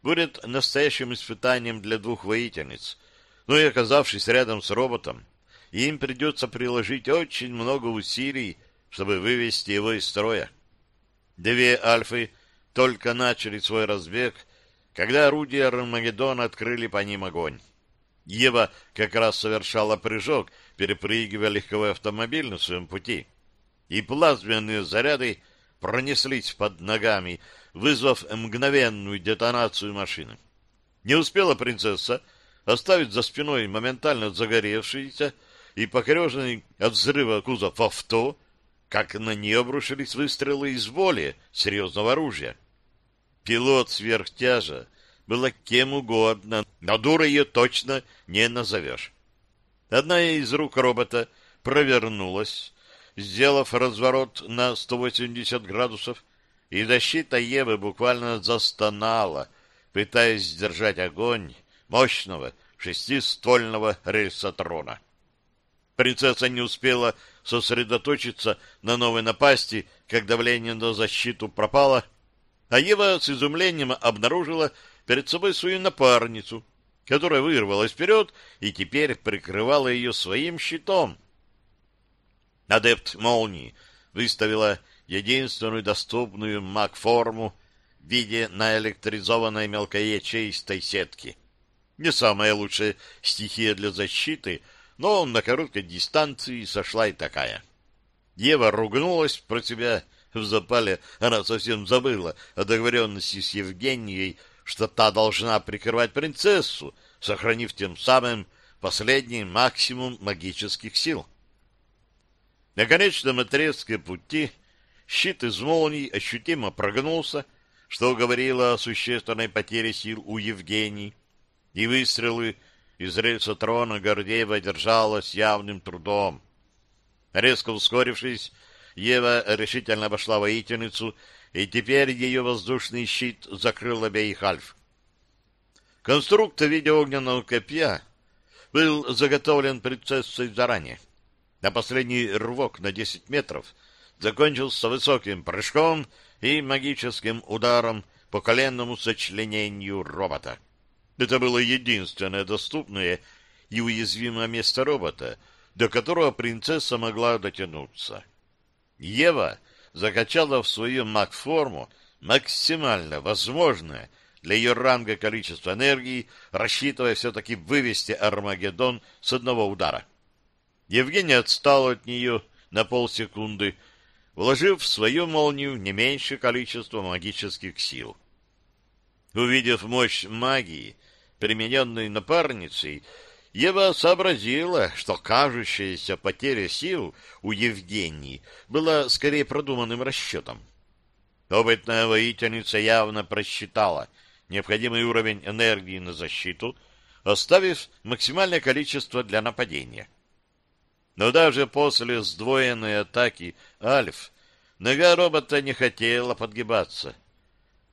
будет настоящим испытанием для двух воительниц, но и оказавшись рядом с роботом, им придется приложить очень много усилий, чтобы вывести его из строя. Две альфы только начали свой разбег, когда орудия Армагеддона открыли по ним огонь. Ева как раз совершала прыжок, перепрыгивая легковой автомобиль на своем пути, и плазменные заряды пронеслись под ногами, вызвав мгновенную детонацию машины. Не успела принцесса оставить за спиной моментально загоревшийся и покореженный от взрыва кузов авто, как на нее обрушились выстрелы из более серьезного оружия. Пилот сверхтяжа была кем угодно, но дура ее точно не назовешь. Одна из рук робота провернулась, сделав разворот на 180 градусов, и защита Евы буквально застонала, пытаясь сдержать огонь мощного шестиствольного рельсотрона. Принцесса не успела сосредоточиться на новой напасти, как давление на защиту пропало, а Ева с изумлением обнаружила перед собой свою напарницу, которая вырвалась вперед и теперь прикрывала ее своим щитом. Адепт молнии выставила единственную доступную маг-форму в виде наэлектризованной мелкоячеистой сетки. Не самая лучшая стихия для защиты, но на короткой дистанции сошла и такая. Ева ругнулась про себя в запале, она совсем забыла о договоренности с Евгенией, что та должна прикрывать принцессу, сохранив тем самым последний максимум магических сил. На конечном отрезке пути щит из молний ощутимо прогнулся, что говорило о существенной потере сил у Евгении, и выстрелы из рельса трона Гордеева держала явным трудом. Резко ускорившись, Ева решительно обошла воительницу, и теперь ее воздушный щит закрыл обеих альф. Конструкт в виде огненного копья был заготовлен принцессой заранее. На последний рывок на 10 метров закончился высоким прыжком и магическим ударом по коленному сочленению робота. Это было единственное доступное и уязвимое место робота, до которого принцесса могла дотянуться. Ева закачала в свою маг-форму максимально возможное для ее ранга количество энергии, рассчитывая все-таки вывести Армагеддон с одного удара. Евгений отстал от нее на полсекунды, вложив в свою молнию не меньшее количество магических сил. Увидев мощь магии, примененной напарницей, Ева сообразила, что кажущаяся потеря сил у Евгении была скорее продуманным расчетом. Опытная воительница явно просчитала необходимый уровень энергии на защиту, оставив максимальное количество для нападения. Но даже после сдвоенной атаки Альф нога робота не хотела подгибаться.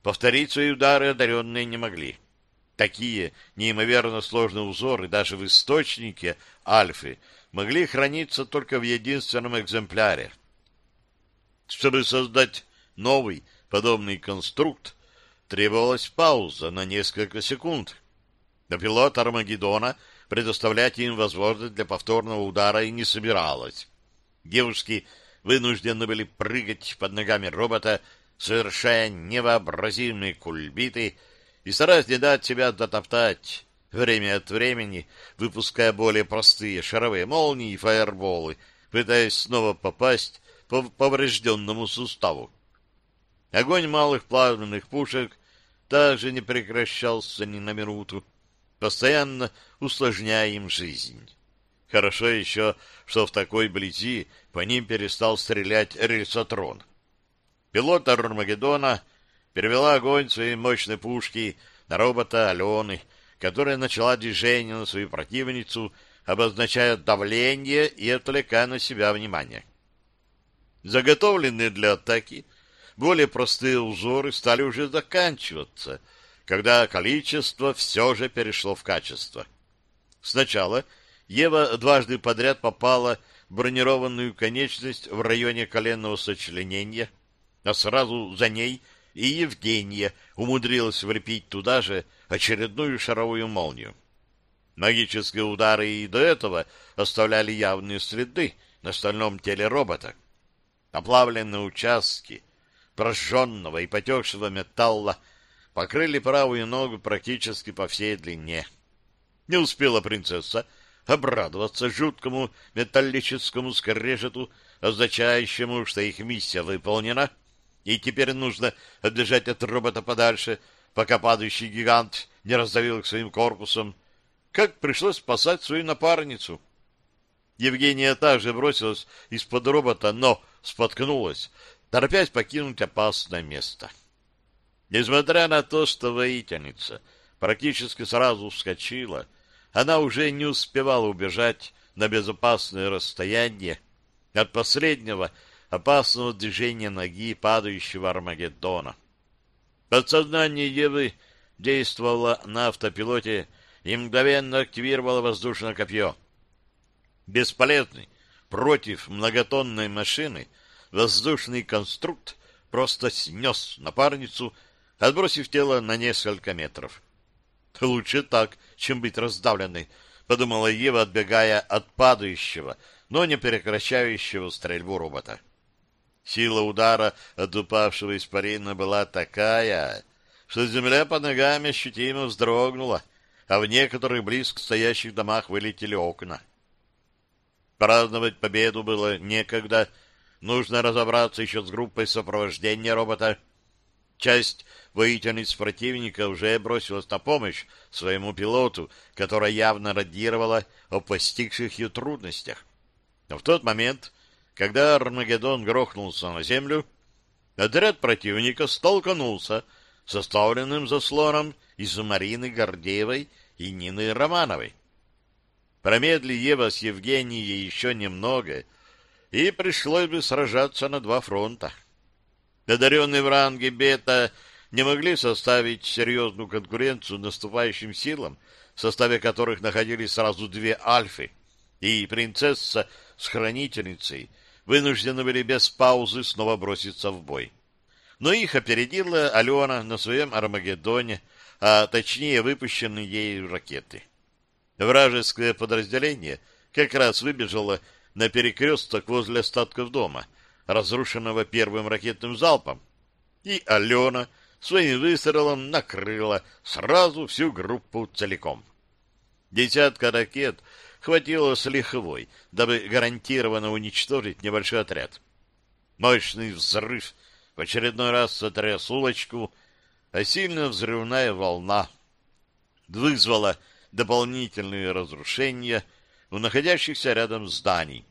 Повторить свои удары одаренные не могли. Такие неимоверно сложные узоры даже в источнике Альфы могли храниться только в единственном экземпляре. Чтобы создать новый подобный конструкт, требовалась пауза на несколько секунд. Но пилот Армагеддона предоставлять им возможность для повторного удара и не собиралась. Девушки вынуждены были прыгать под ногами робота, совершая невообразимые кульбиты и стараясь не дать себя дотоптать, время от времени выпуская более простые шаровые молнии и фаерболы, пытаясь снова попасть по поврежденному суставу. Огонь малых плазменных пушек также не прекращался ни на минуту, постоянно усложняя им жизнь. Хорошо еще, что в такой близи по ним перестал стрелять рельсотрон. Пилот Армагеддона перевела огонь своей мощной пушки на робота Алены, которая начала движение на свою противницу, обозначая давление и отвлекая на себя внимание. Заготовленные для атаки более простые узоры стали уже заканчиваться, когда количество все же перешло в качество. Сначала Ева дважды подряд попала в бронированную конечность в районе коленного сочленения, а сразу за ней и Евгения умудрилась влепить туда же очередную шаровую молнию. Магические удары и до этого оставляли явные следы на стальном теле робота. Оплавленные участки прожженного и потекшего металла покрыли правую ногу практически по всей длине. Не успела принцесса обрадоваться жуткому металлическому скрежету, означающему, что их миссия выполнена, и теперь нужно отбежать от робота подальше, пока падающий гигант не раздавил их своим корпусом, как пришлось спасать свою напарницу. Евгения также бросилась из-под робота, но споткнулась, торопясь покинуть опасное место. Несмотря на то, что воительница практически сразу вскочила, она уже не успевала убежать на безопасное расстояние от последнего опасного движения ноги падающего Армагеддона. Подсознание Евы действовало на автопилоте и мгновенно активировало воздушное копье. Бесполезный против многотонной машины воздушный конструкт просто снес напарницу, отбросив тело на несколько метров. Лучше так, чем быть раздавленной, подумала Ева, отбегая от падающего, но не прекращающего стрельбу робота. Сила удара от упавшего испарина была такая, что земля под ногами ощутимо вздрогнула, а в некоторых близко стоящих домах вылетели окна. Праздновать победу было некогда, нужно разобраться еще с группой сопровождения робота. Часть воительниц противника уже бросилась на помощь своему пилоту, которая явно радировала о постигших ее трудностях. Но в тот момент, когда Армагеддон грохнулся на землю, отряд противника столкнулся с оставленным заслоном из Марины Гордеевой и Нины Романовой. Промедли Ева с Евгенией еще немного, и пришлось бы сражаться на два фронта. Одаренные в ранге бета не могли составить серьезную конкуренцию наступающим силам, в составе которых находились сразу две альфы, и принцесса с хранительницей вынуждены были без паузы снова броситься в бой. Но их опередила Алена на своем Армагеддоне, а точнее выпущенные ею ракеты. Вражеское подразделение как раз выбежало на перекресток возле остатков дома, разрушенного первым ракетным залпом, и Алена своим выстрелом накрыла сразу всю группу целиком. Десятка ракет хватило с лихвой, дабы гарантированно уничтожить небольшой отряд. Мощный взрыв в очередной раз сотряс улочку, а сильная взрывная волна вызвала дополнительные разрушения у находящихся рядом зданий.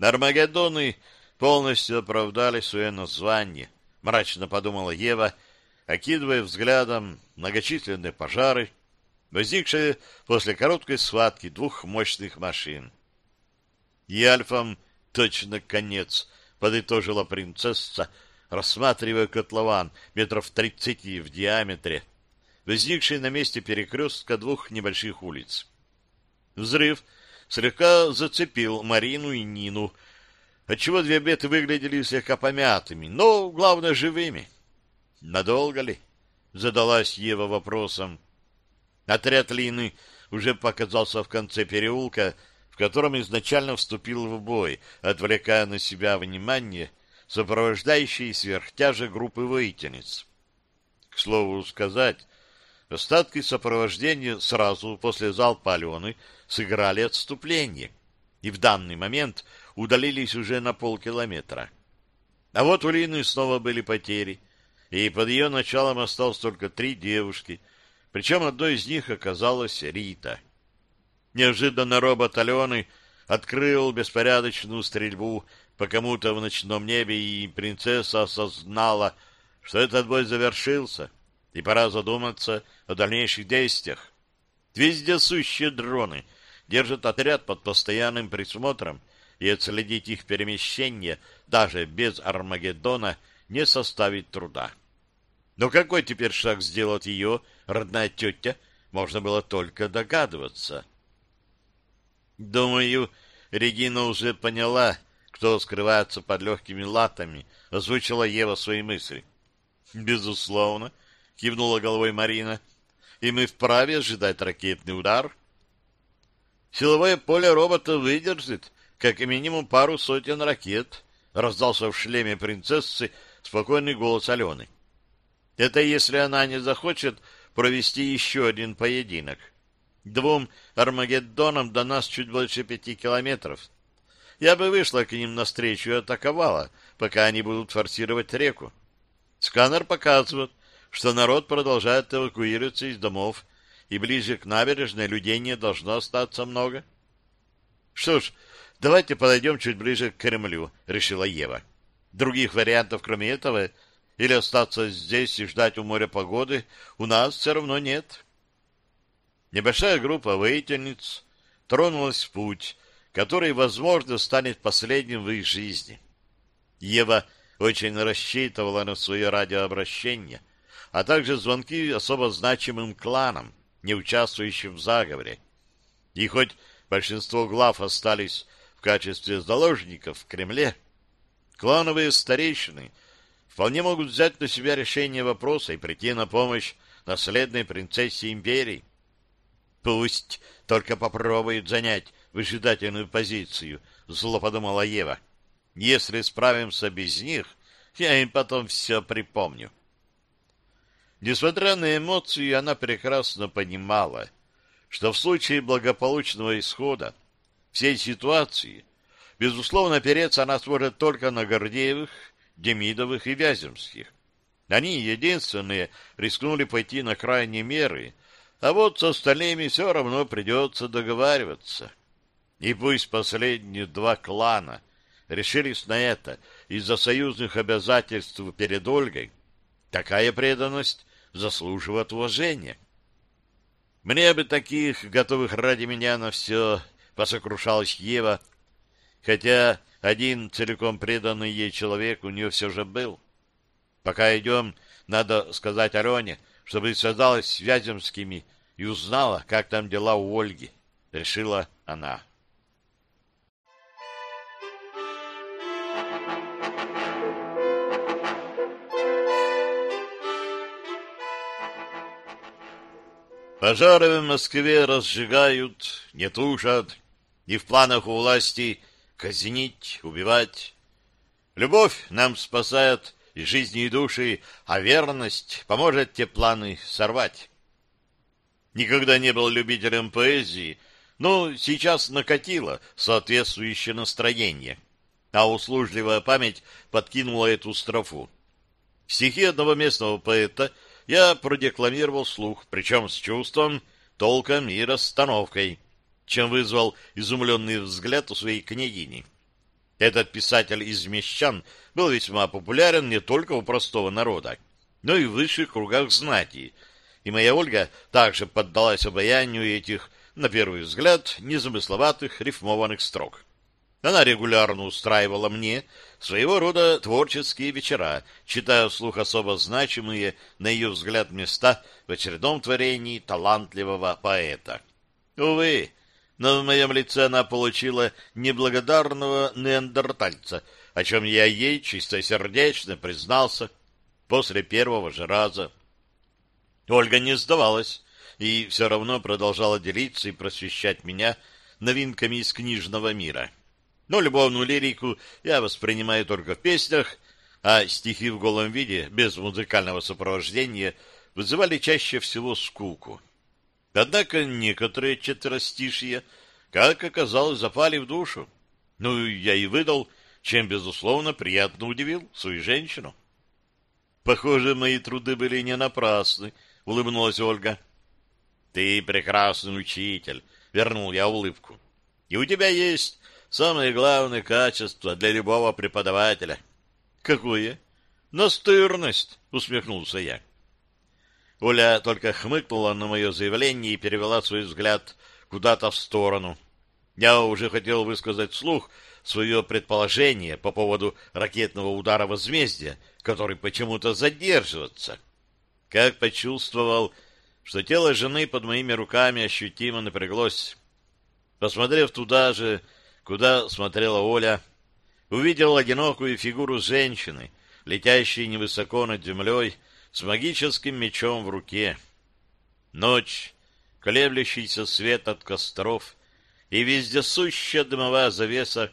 Армагеддоны полностью оправдали свое название, мрачно подумала Ева, окидывая взглядом многочисленные пожары, возникшие после короткой схватки двух мощных машин. И Альфам точно конец, подытожила принцесса, рассматривая котлован метров тридцати в диаметре, возникший на месте перекрестка двух небольших улиц. Взрыв слегка зацепил Марину и Нину, отчего две беты выглядели слегка помятыми, но, главное, живыми. Надолго ли? Задалась Ева вопросом. Отряд Лины уже показался в конце переулка, в котором изначально вступил в бой, отвлекая на себя внимание сопровождающей сверхтяжи группы воительниц. К слову сказать, остатки сопровождения сразу после залпа Алены сыграли отступление и в данный момент удалились уже на полкилометра. А вот у Лины снова были потери, и под ее началом осталось только три девушки, причем одной из них оказалась Рита. Неожиданно робот Алены открыл беспорядочную стрельбу по кому-то в ночном небе, и принцесса осознала, что этот бой завершился, и пора задуматься о дальнейших действиях. Вездесущие дроны держат отряд под постоянным присмотром, и отследить их перемещение даже без Армагеддона не составит труда. Но какой теперь шаг сделать ее родная тетя, можно было только догадываться. Думаю, Регина уже поняла, кто скрывается под легкими латами, озвучила Ева свои мысли. Безусловно, кивнула головой Марина. И мы вправе ожидать ракетный удар. Силовое поле робота выдержит как минимум пару сотен ракет, раздался в шлеме принцессы спокойный голос Алены. Это если она не захочет провести еще один поединок. Двум Армагеддонам до нас чуть больше пяти километров. Я бы вышла к ним навстречу и атаковала, пока они будут форсировать реку. Сканер показывает, что народ продолжает эвакуироваться из домов, и ближе к набережной людей не должно остаться много. Что ж, давайте подойдем чуть ближе к Кремлю, решила Ева. Других вариантов, кроме этого, или остаться здесь и ждать у моря погоды у нас все равно нет. Небольшая группа воительниц тронулась в путь, который, возможно, станет последним в их жизни. Ева очень рассчитывала на свое радиообращение, а также звонки особо значимым кланам, не участвующим в заговоре. И хоть большинство глав остались в качестве заложников в Кремле, клановые старейшины — вполне могут взять на себя решение вопроса и прийти на помощь наследной принцессе империи. Пусть только попробуют занять выжидательную позицию, зло подумала Ева. Если справимся без них, я им потом все припомню. Несмотря на эмоции, она прекрасно понимала, что в случае благополучного исхода всей ситуации, безусловно, опереться она сможет только на Гордеевых Демидовых и Вяземских. Они единственные рискнули пойти на крайние меры, а вот с остальными все равно придется договариваться. И пусть последние два клана решились на это из-за союзных обязательств перед Ольгой, такая преданность заслуживает уважения. Мне бы таких, готовых ради меня на все, посокрушалась Ева, хотя один целиком преданный ей человек у нее все же был. Пока идем, надо сказать Алене, чтобы связалась с Вяземскими и узнала, как там дела у Ольги, — решила она. Пожары в Москве разжигают, не тушат, и в планах у власти казнить, убивать. Любовь нам спасает и жизни, и души, а верность поможет те планы сорвать. Никогда не был любителем поэзии, но сейчас накатило соответствующее настроение, а услужливая память подкинула эту строфу. Стихи одного местного поэта я продекламировал слух, причем с чувством, толком и расстановкой чем вызвал изумленный взгляд у своей княгини. Этот писатель из Мещан был весьма популярен не только у простого народа, но и в высших кругах знати, и моя Ольга также поддалась обаянию этих, на первый взгляд, незамысловатых рифмованных строк. Она регулярно устраивала мне своего рода творческие вечера, читая вслух особо значимые, на ее взгляд, места в очередном творении талантливого поэта. Увы, но в моем лице она получила неблагодарного неандертальца, о чем я ей чистосердечно признался после первого же раза. Ольга не сдавалась и все равно продолжала делиться и просвещать меня новинками из книжного мира. Но любовную лирику я воспринимаю только в песнях, а стихи в голом виде, без музыкального сопровождения, вызывали чаще всего скуку. Однако некоторые четверостишья, как оказалось, запали в душу. Ну, я и выдал, чем, безусловно, приятно удивил свою женщину. Похоже, мои труды были не напрасны, улыбнулась Ольга. Ты прекрасный учитель, — вернул я улыбку. — И у тебя есть самое главное качество для любого преподавателя. — Какое? — Настырность, — усмехнулся я. Оля только хмыкнула на мое заявление и перевела свой взгляд куда-то в сторону. Я уже хотел высказать вслух свое предположение по поводу ракетного удара возмездия, который почему-то задерживается. Как почувствовал, что тело жены под моими руками ощутимо напряглось. Посмотрев туда же, куда смотрела Оля, увидел одинокую фигуру женщины, летящей невысоко над землей, с магическим мечом в руке. Ночь, колеблющийся свет от костров и вездесущая дымовая завеса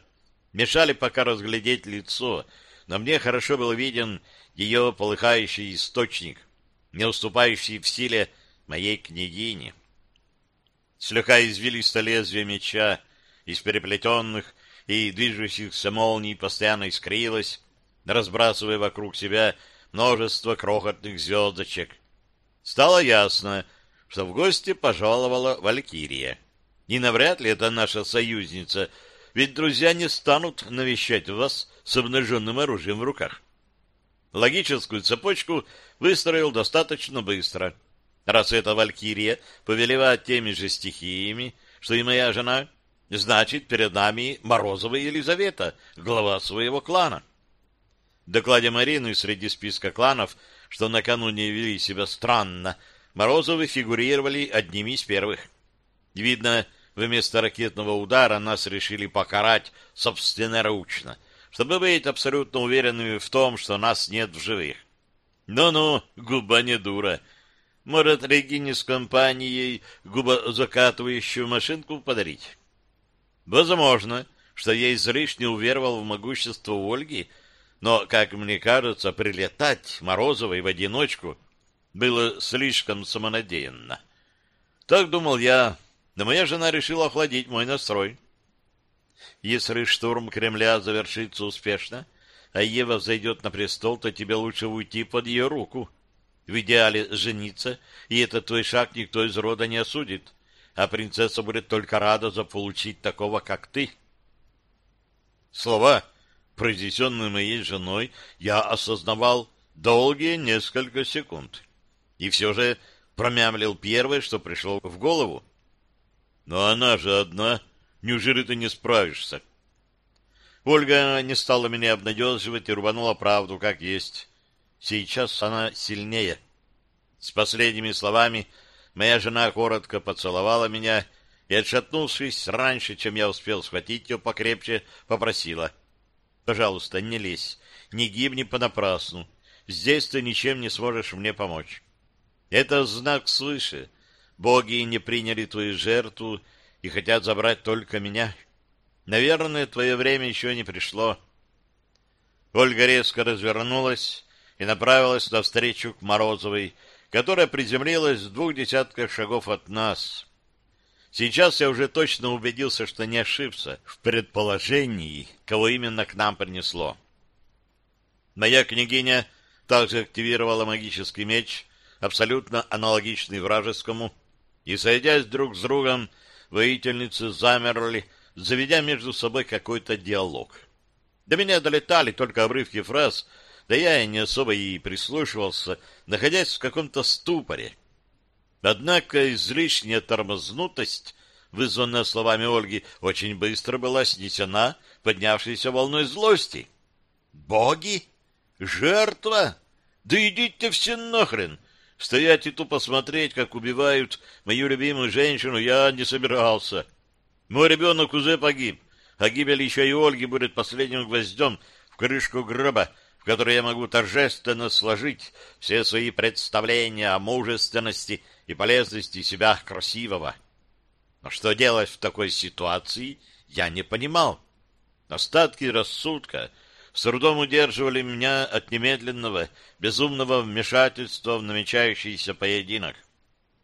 мешали пока разглядеть лицо, но мне хорошо был виден ее полыхающий источник, не уступающий в силе моей княгини. Слегка извилисто лезвие меча из переплетенных и движущихся молний постоянно искрилось, разбрасывая вокруг себя множество крохотных звездочек. Стало ясно, что в гости пожаловала Валькирия. И навряд ли это наша союзница, ведь друзья не станут навещать вас с обнаженным оружием в руках. Логическую цепочку выстроил достаточно быстро. Раз эта Валькирия повелевает теми же стихиями, что и моя жена, значит, перед нами Морозова Елизавета, глава своего клана. Докладе Марины среди списка кланов, что накануне вели себя странно, Морозовы фигурировали одними из первых. Видно, вместо ракетного удара нас решили покарать собственноручно, чтобы быть абсолютно уверенными в том, что нас нет в живых. Ну-ну, губа не дура. Может, Регине с компанией губозакатывающую машинку подарить? Возможно, что я излишне уверовал в могущество Ольги, но, как мне кажется, прилетать Морозовой в одиночку было слишком самонадеянно. Так думал я, но моя жена решила охладить мой настрой. Если штурм Кремля завершится успешно, а Ева взойдет на престол, то тебе лучше уйти под ее руку. В идеале жениться, и этот твой шаг никто из рода не осудит, а принцесса будет только рада заполучить такого, как ты. Слова произнесенную моей женой, я осознавал долгие несколько секунд. И все же промямлил первое, что пришло в голову. Но она же одна. Неужели ты не справишься? Ольга не стала меня обнадеживать и рванула правду, как есть. Сейчас она сильнее. С последними словами моя жена коротко поцеловала меня и, отшатнувшись раньше, чем я успел схватить ее покрепче, попросила — Пожалуйста, не лезь, не гибни понапрасну. Здесь ты ничем не сможешь мне помочь. Это знак свыше. Боги не приняли твою жертву и хотят забрать только меня. Наверное, твое время еще не пришло. Ольга резко развернулась и направилась навстречу к Морозовой, которая приземлилась в двух десятках шагов от нас. Сейчас я уже точно убедился, что не ошибся в предположении, кого именно к нам принесло. Моя княгиня также активировала магический меч, абсолютно аналогичный вражескому, и, сойдясь друг с другом, воительницы замерли, заведя между собой какой-то диалог. До меня долетали только обрывки фраз, да я и не особо и прислушивался, находясь в каком-то ступоре. Однако излишняя тормознутость, вызванная словами Ольги, очень быстро была снесена поднявшейся волной злости. «Боги? Жертва? Да идите все нахрен!» Стоять и тупо смотреть, как убивают мою любимую женщину, я не собирался. Мой ребенок уже погиб, а гибель еще и Ольги будет последним гвоздем в крышку гроба, в который я могу торжественно сложить все свои представления о мужественности и полезности себя красивого. Но что делать в такой ситуации, я не понимал. Остатки рассудка с трудом удерживали меня от немедленного, безумного вмешательства в намечающийся поединок.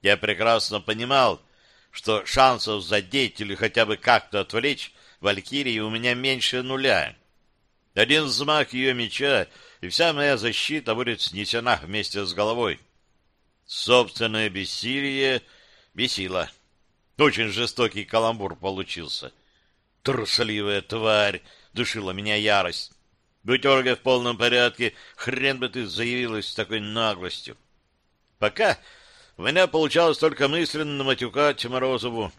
Я прекрасно понимал, что шансов задеть или хотя бы как-то отвлечь Валькирии у меня меньше нуля. Один взмах ее меча, и вся моя защита будет снесена вместе с головой. Собственное бессилие бесило. Очень жестокий каламбур получился. Трусливая тварь! Душила меня ярость. Будь Ольга в полном порядке, хрен бы ты заявилась с такой наглостью. Пока у меня получалось только мысленно матюкать Морозову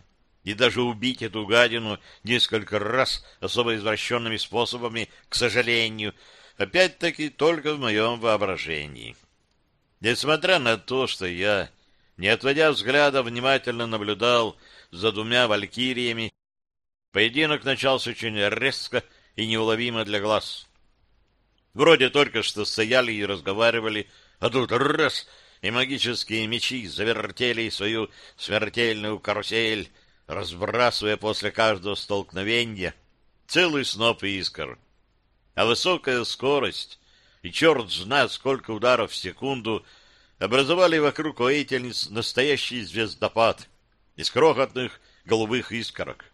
и даже убить эту гадину несколько раз особо извращенными способами, к сожалению, опять-таки только в моем воображении. Несмотря на то, что я, не отводя взгляда, внимательно наблюдал за двумя валькириями, поединок начался очень резко и неуловимо для глаз. Вроде только что стояли и разговаривали, а тут раз — и магические мечи завертели свою смертельную карусель, разбрасывая после каждого столкновения целый сноп искр. А высокая скорость и черт знает сколько ударов в секунду образовали вокруг воительниц настоящий звездопад из крохотных голубых искорок.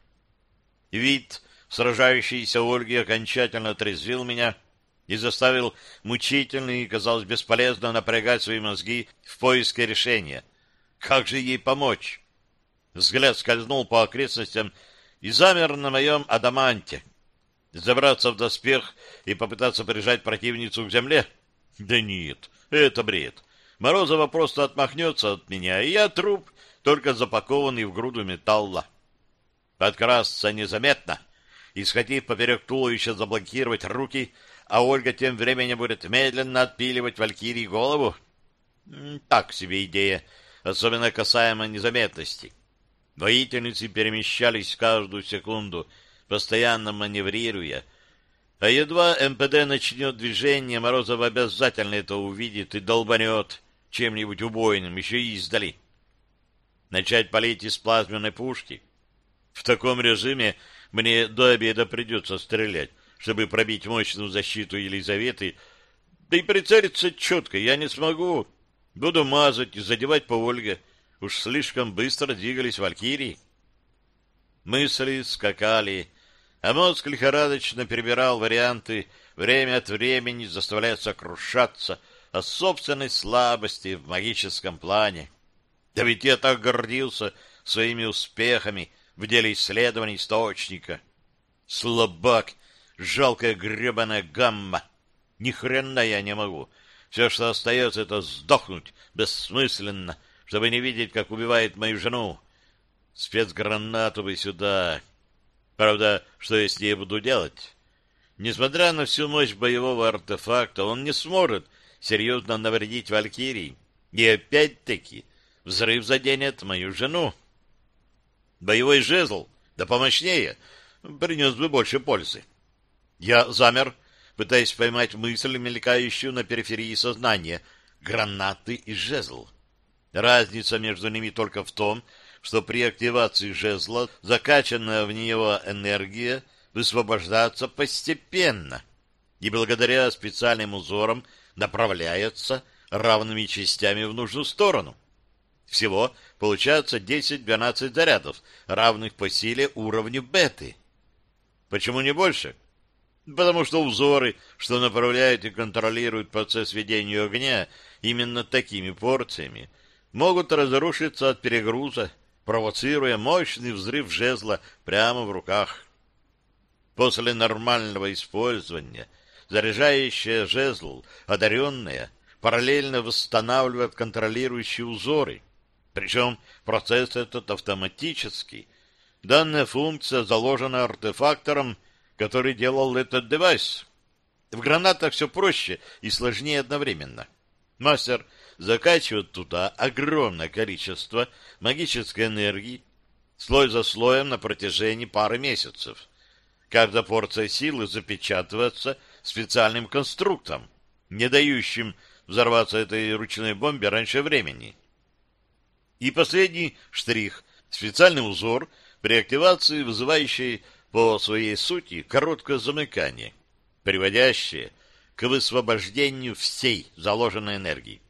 Вид сражающейся Ольги окончательно отрезвил меня — и заставил мучительно и, казалось, бесполезно напрягать свои мозги в поиске решения. Как же ей помочь? Взгляд скользнул по окрестностям и замер на моем адаманте. Забраться в доспех и попытаться прижать противницу к земле? Да нет, это бред. Морозова просто отмахнется от меня, и я труп, только запакованный в груду металла. Подкрасться незаметно и, схватив поперек туловища, заблокировать руки — а Ольга тем временем будет медленно отпиливать Валькирии голову? Так себе идея, особенно касаемо незаметности. Воительницы перемещались каждую секунду, постоянно маневрируя, а едва МПД начнет движение, Морозов обязательно это увидит и долбанет чем-нибудь убойным, еще издали. Начать палить из плазменной пушки? В таком режиме мне до обеда придется стрелять, чтобы пробить мощную защиту Елизаветы, да и прицелиться четко я не смогу. Буду мазать и задевать по Ольге. Уж слишком быстро двигались валькирии. Мысли скакали, а мозг лихорадочно перебирал варианты, время от времени заставляя сокрушаться о собственной слабости в магическом плане. Да ведь я так гордился своими успехами в деле исследований источника. Слабак жалкая гребаная гамма. Ни хрена я не могу. Все, что остается, это сдохнуть бессмысленно, чтобы не видеть, как убивает мою жену. Спецгранату бы сюда. Правда, что я с ней буду делать? Несмотря на всю мощь боевого артефакта, он не сможет серьезно навредить Валькирии. И опять-таки взрыв заденет мою жену. Боевой жезл, да помощнее, принес бы больше пользы. Я замер, пытаясь поймать мысль, мелькающую на периферии сознания. Гранаты и жезл. Разница между ними только в том, что при активации жезла закачанная в него энергия высвобождается постепенно и благодаря специальным узорам направляется равными частями в нужную сторону. Всего получается 10-12 зарядов, равных по силе уровню беты. Почему не больше? — потому что узоры, что направляют и контролируют процесс ведения огня именно такими порциями, могут разрушиться от перегруза, провоцируя мощный взрыв жезла прямо в руках. После нормального использования заряжающая жезл, одаренная, параллельно восстанавливает контролирующие узоры. Причем процесс этот автоматический. Данная функция заложена артефактором который делал этот девайс. В гранатах все проще и сложнее одновременно. Мастер закачивает туда огромное количество магической энергии, слой за слоем на протяжении пары месяцев. Каждая порция силы запечатывается специальным конструктом, не дающим взорваться этой ручной бомбе раньше времени. И последний штрих — специальный узор при активации, вызывающий по своей сути короткое замыкание, приводящее к высвобождению всей заложенной энергии.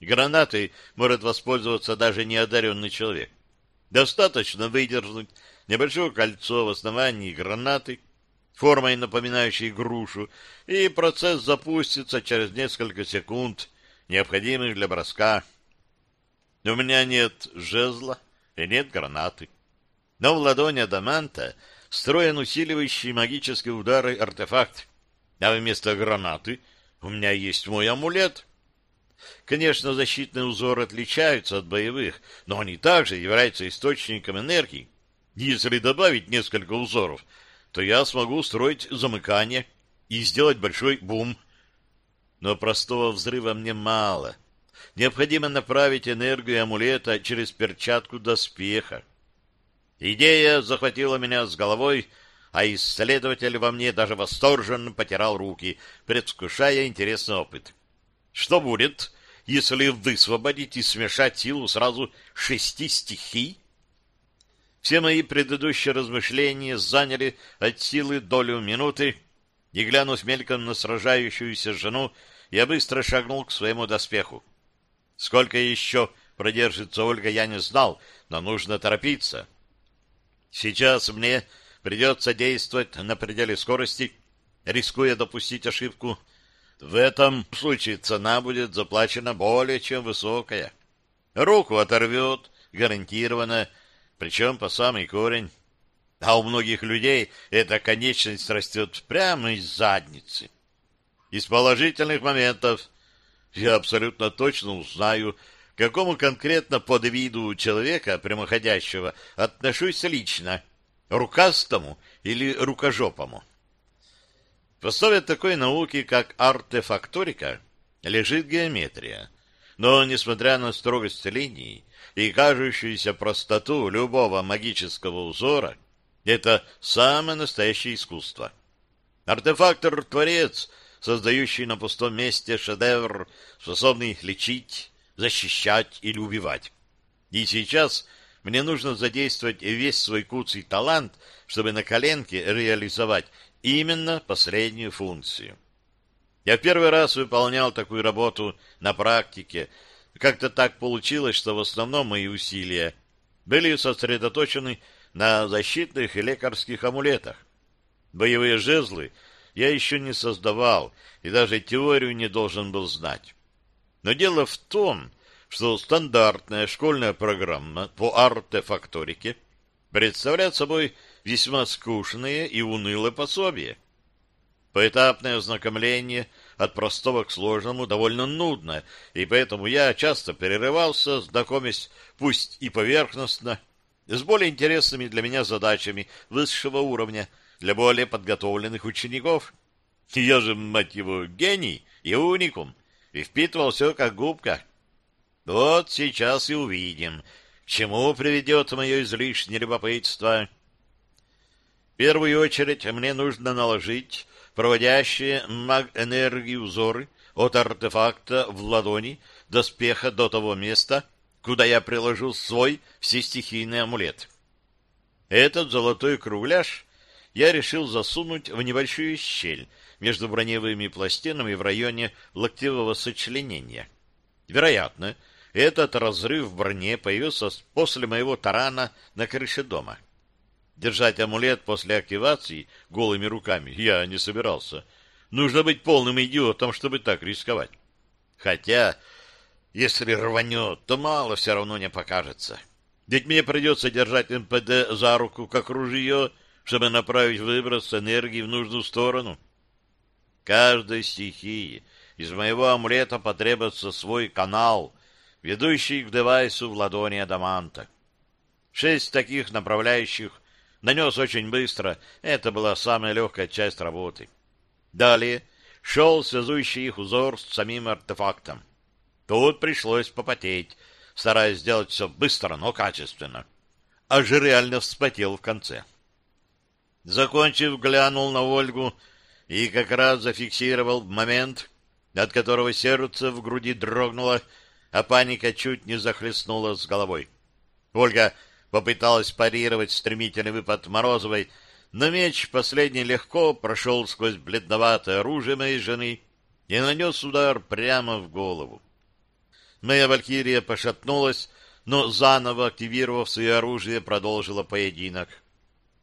Гранатой может воспользоваться даже неодаренный человек. Достаточно выдернуть небольшое кольцо в основании гранаты, формой напоминающей грушу, и процесс запустится через несколько секунд, необходимых для броска. У меня нет жезла и нет гранаты. Но в ладони Адаманта строен усиливающий магические удары артефакт, а вместо гранаты у меня есть мой амулет. Конечно, защитные узоры отличаются от боевых, но они также являются источником энергии. Если добавить несколько узоров, то я смогу устроить замыкание и сделать большой бум. Но простого взрыва мне мало. Необходимо направить энергию амулета через перчатку доспеха. Идея захватила меня с головой, а исследователь во мне даже восторженно потирал руки, предвкушая интересный опыт. Что будет, если высвободить и смешать силу сразу шести стихий? Все мои предыдущие размышления заняли от силы долю минуты, и, глянув мельком на сражающуюся жену, я быстро шагнул к своему доспеху. Сколько еще продержится Ольга, я не знал, но нужно торопиться. Сейчас мне придется действовать на пределе скорости, рискуя допустить ошибку. В этом случае цена будет заплачена более чем высокая. Руку оторвет, гарантированно, причем по самый корень. А у многих людей эта конечность растет прямо из задницы. Из положительных моментов я абсолютно точно узнаю, к какому конкретно подвиду человека, прямоходящего, отношусь лично, рукастому или рукожопому. В основе такой науки, как артефакторика, лежит геометрия. Но, несмотря на строгость линий и кажущуюся простоту любого магического узора, это самое настоящее искусство. Артефактор-творец, создающий на пустом месте шедевр, способный лечить, защищать или убивать. И сейчас мне нужно задействовать весь свой куцый талант, чтобы на коленке реализовать именно последнюю функцию. Я первый раз выполнял такую работу на практике. Как-то так получилось, что в основном мои усилия были сосредоточены на защитных и лекарских амулетах. Боевые жезлы я еще не создавал и даже теорию не должен был знать. Но дело в том, что стандартная школьная программа по артефакторике представляет собой весьма скучные и унылые пособия. Поэтапное ознакомление от простого к сложному довольно нудно, и поэтому я часто перерывался, знакомясь, пусть и поверхностно, с более интересными для меня задачами высшего уровня для более подготовленных учеников. Я же, мать его, гений и уникум, и впитывал все как губка. Вот сейчас и увидим, к чему приведет мое излишнее любопытство. В первую очередь мне нужно наложить проводящие маг-энергии узоры от артефакта в ладони доспеха до того места, куда я приложу свой всестихийный амулет. Этот золотой кругляш я решил засунуть в небольшую щель между броневыми пластинами в районе локтевого сочленения. Вероятно, этот разрыв в броне появился после моего тарана на крыше дома. Держать амулет после активации голыми руками я не собирался. Нужно быть полным идиотом, чтобы так рисковать. Хотя, если рванет, то мало все равно не покажется. Ведь мне придется держать МПД за руку, как ружье, чтобы направить выброс энергии в нужную сторону. Каждой стихии из моего амулета потребуется свой канал, ведущий к девайсу в ладони Адаманта. Шесть таких направляющих нанес очень быстро, это была самая легкая часть работы. Далее шел связующий их узор с самим артефактом. Тут пришлось попотеть, стараясь сделать все быстро, но качественно. Аж реально вспотел в конце. Закончив, глянул на Ольгу и как раз зафиксировал момент, от которого сердце в груди дрогнуло, а паника чуть не захлестнула с головой. Ольга попыталась парировать стремительный выпад Морозовой, но меч последний легко прошел сквозь бледноватое оружие моей жены и нанес удар прямо в голову. Моя валькирия пошатнулась, но заново активировав свое оружие, продолжила поединок.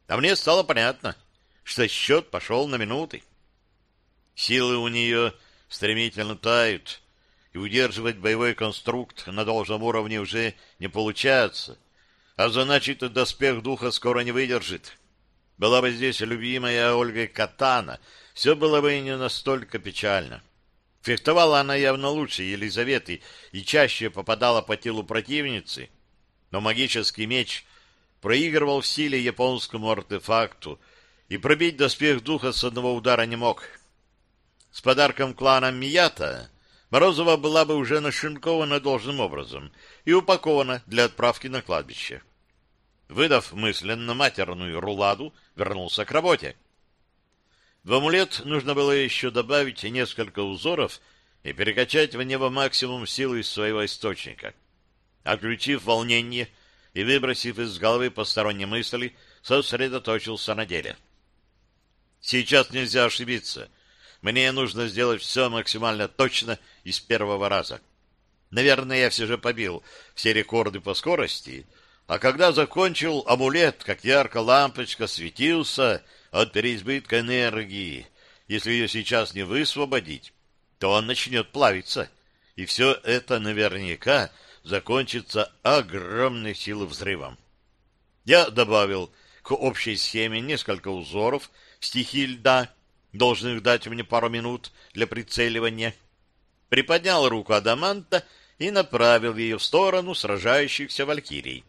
А мне стало понятно, что счет пошел на минуты. Силы у нее стремительно тают, и удерживать боевой конструкт на должном уровне уже не получается. А значит, и доспех духа скоро не выдержит. Была бы здесь любимая Ольга Катана, все было бы не настолько печально. Фехтовала она явно лучше Елизаветы и чаще попадала по телу противницы, но магический меч проигрывал в силе японскому артефакту, и пробить доспех духа с одного удара не мог. С подарком клана Мията Морозова была бы уже нашинкована должным образом и упакована для отправки на кладбище. Выдав мысленно матерную руладу, вернулся к работе. В амулет нужно было еще добавить несколько узоров и перекачать в него максимум силы из своего источника. Отключив волнение и выбросив из головы посторонние мысли, сосредоточился на деле. Сейчас нельзя ошибиться — мне нужно сделать все максимально точно и с первого раза. Наверное, я все же побил все рекорды по скорости, а когда закончил, амулет, как ярко лампочка, светился от переизбытка энергии. Если ее сейчас не высвободить, то он начнет плавиться, и все это наверняка закончится огромной силой взрывом. Я добавил к общей схеме несколько узоров стихии льда, должных дать мне пару минут для прицеливания, приподнял руку Адаманта и направил ее в сторону сражающихся валькирий.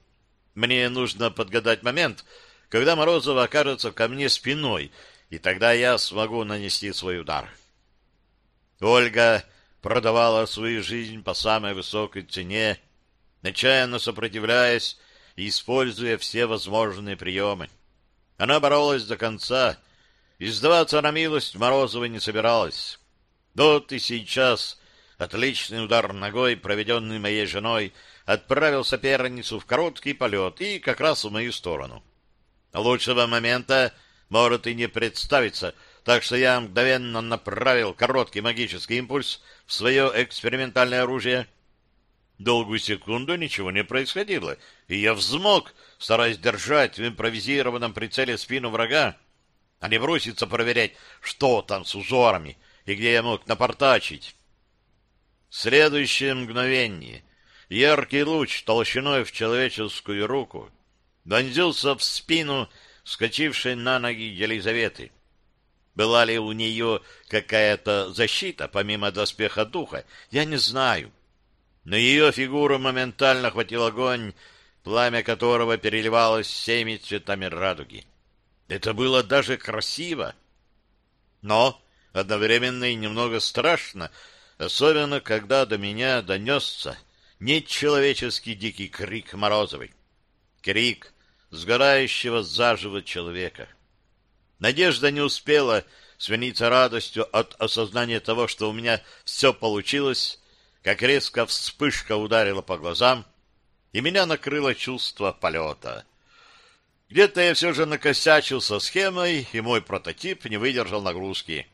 Мне нужно подгадать момент, когда Морозова окажется ко мне спиной, и тогда я смогу нанести свой удар. Ольга продавала свою жизнь по самой высокой цене, отчаянно сопротивляясь и используя все возможные приемы. Она боролась до конца, и сдаваться на милость Морозова не собиралась. Вот и сейчас отличный удар ногой, проведенный моей женой, отправил соперницу в короткий полет и как раз в мою сторону. Лучшего момента может и не представиться, так что я мгновенно направил короткий магический импульс в свое экспериментальное оружие. Долгую секунду ничего не происходило, и я взмок, стараясь держать в импровизированном прицеле спину врага а не броситься проверять, что там с узорами и где я мог напортачить. следующее мгновение яркий луч толщиной в человеческую руку вонзился в спину вскочившей на ноги Елизаветы. Была ли у нее какая-то защита, помимо доспеха духа, я не знаю. Но ее фигуру моментально хватил огонь, пламя которого переливалось всеми цветами радуги. Это было даже красиво, но одновременно и немного страшно, особенно когда до меня донесся нечеловеческий дикий крик Морозовой. Крик сгорающего заживо человека. Надежда не успела смениться радостью от осознания того, что у меня все получилось, как резко вспышка ударила по глазам, и меня накрыло чувство полета — где-то я все же накосячил со схемой, и мой прототип не выдержал нагрузки.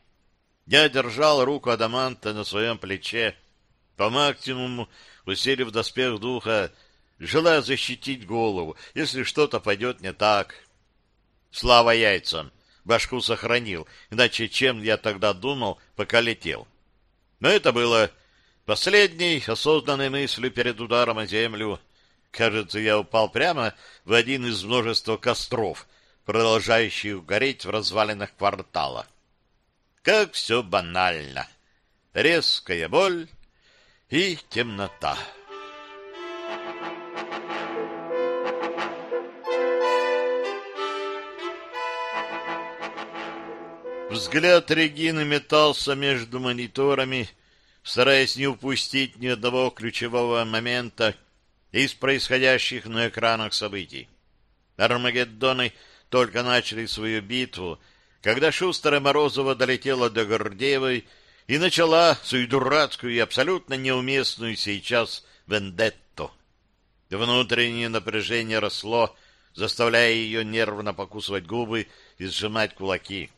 Я держал руку Адаманта на своем плече, по максимуму усилив доспех духа, желая защитить голову, если что-то пойдет не так. Слава яйцам! Башку сохранил, иначе чем я тогда думал, пока летел. Но это было последней осознанной мыслью перед ударом о землю — Кажется, я упал прямо в один из множества костров, продолжающих гореть в развалинах квартала. Как все банально. Резкая боль и темнота. Взгляд Регины метался между мониторами, стараясь не упустить ни одного ключевого момента, из происходящих на экранах событий. Армагеддоны только начали свою битву, когда Шустер и Морозова долетела до Гордеевой и начала свою дурацкую и абсолютно неуместную сейчас вендетту. Внутреннее напряжение росло, заставляя ее нервно покусывать губы и сжимать кулаки.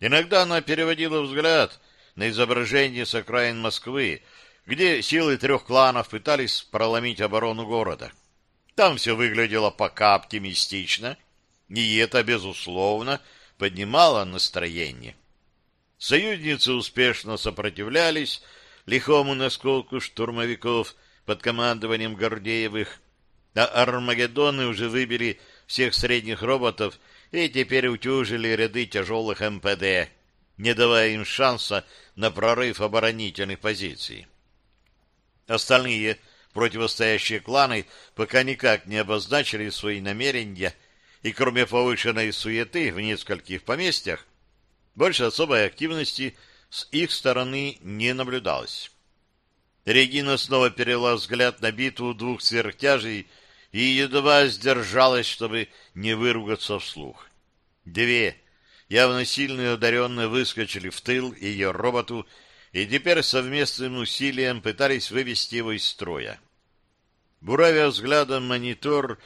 Иногда она переводила взгляд на изображение с окраин Москвы, где силы трех кланов пытались проломить оборону города. Там все выглядело пока оптимистично, и это, безусловно, поднимало настроение. Союзницы успешно сопротивлялись лихому наскоку штурмовиков под командованием Гордеевых, а Армагеддоны уже выбили всех средних роботов и теперь утюжили ряды тяжелых МПД, не давая им шанса на прорыв оборонительных позиций. Остальные противостоящие кланы пока никак не обозначили свои намерения, и кроме повышенной суеты в нескольких поместьях, больше особой активности с их стороны не наблюдалось. Регина снова перела взгляд на битву двух сверхтяжей и едва сдержалась, чтобы не выругаться вслух. Две, явно сильные одаренные, выскочили в тыл ее роботу и теперь совместным усилием пытались вывести его из строя. Буравя взглядом монитор,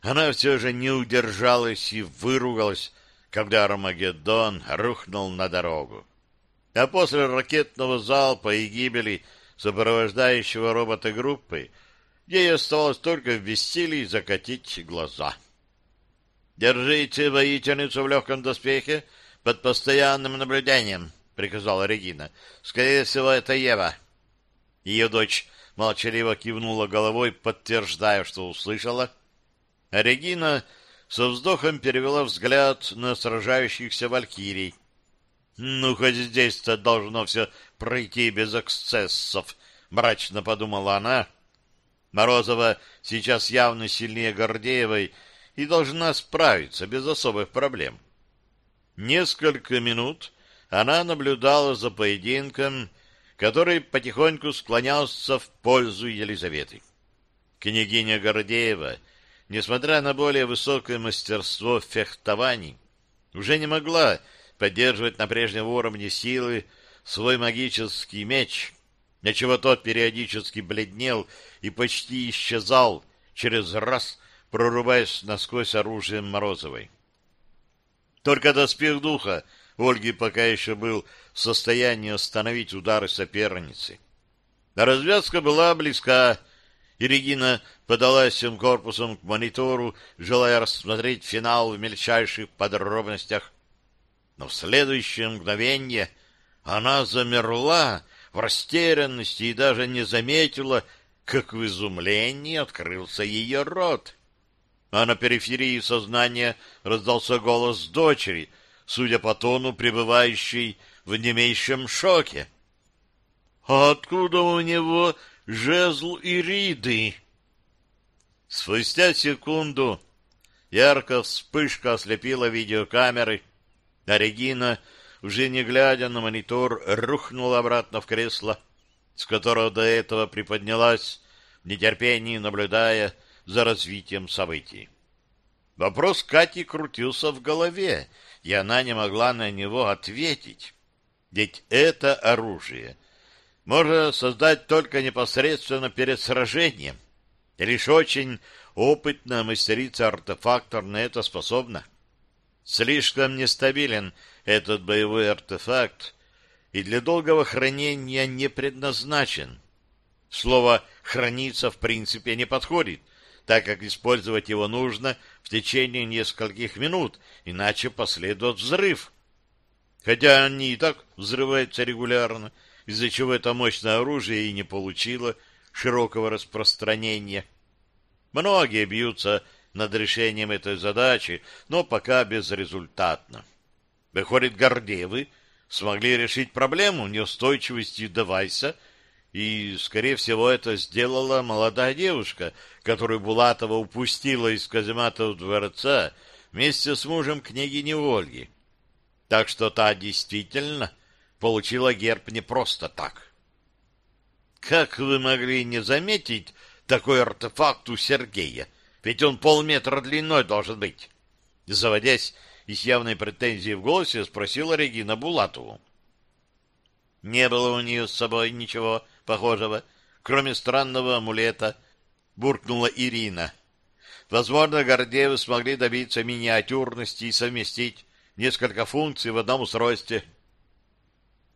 она все же не удержалась и выругалась, когда Армагеддон рухнул на дорогу. А после ракетного залпа и гибели сопровождающего робота группы, ей осталось только в бессилии закатить глаза. «Держите воительницу в легком доспехе под постоянным наблюдением», — приказала Регина. «Скорее всего, это Ева». Ее дочь молчаливо кивнула головой, подтверждая, что услышала. А Регина со вздохом перевела взгляд на сражающихся валькирий. «Ну, хоть здесь-то должно все пройти без эксцессов», — мрачно подумала она. Морозова сейчас явно сильнее Гордеевой и должна справиться без особых проблем. Несколько минут она наблюдала за поединком, который потихоньку склонялся в пользу Елизаветы. Княгиня Гордеева, несмотря на более высокое мастерство в фехтовании, уже не могла поддерживать на прежнем уровне силы свой магический меч, отчего тот периодически бледнел и почти исчезал через раз, прорубаясь насквозь оружием Морозовой. Только доспех духа Ольги пока еще был в состоянии остановить удары соперницы. Развязка была близка, и Регина подалась всем корпусом к монитору, желая рассмотреть финал в мельчайших подробностях. Но в следующее мгновение она замерла в растерянности и даже не заметила, как в изумлении открылся ее рот. А на периферии сознания раздался голос дочери — судя по тону, пребывающий в немейшем шоке. «А откуда у него жезл Ириды?» Спустя секунду яркая вспышка ослепила видеокамеры, а Регина, уже не глядя на монитор, рухнула обратно в кресло, с которого до этого приподнялась, в нетерпении наблюдая за развитием событий. Вопрос Кати крутился в голове, и она не могла на него ответить. Ведь это оружие можно создать только непосредственно перед сражением. Лишь очень опытная мастерица-артефактор на это способна. Слишком нестабилен этот боевой артефакт и для долгого хранения не предназначен. Слово «храниться» в принципе не подходит, так как использовать его нужно в течение нескольких минут, иначе последует взрыв. Хотя они и так взрываются регулярно, из-за чего это мощное оружие и не получило широкого распространения. Многие бьются над решением этой задачи, но пока безрезультатно. Выходит, Гордеевы смогли решить проблему неустойчивости девайса — и, скорее всего, это сделала молодая девушка, которую Булатова упустила из каземата дворца вместе с мужем княгини Ольги. Так что та действительно получила герб не просто так. Как вы могли не заметить такой артефакт у Сергея? Ведь он полметра длиной должен быть. Заводясь и с явной претензией в голосе, спросила Регина Булатову. Не было у нее с собой ничего похожего, кроме странного амулета, буркнула Ирина. Возможно, Гордеевы смогли добиться миниатюрности и совместить несколько функций в одном устройстве.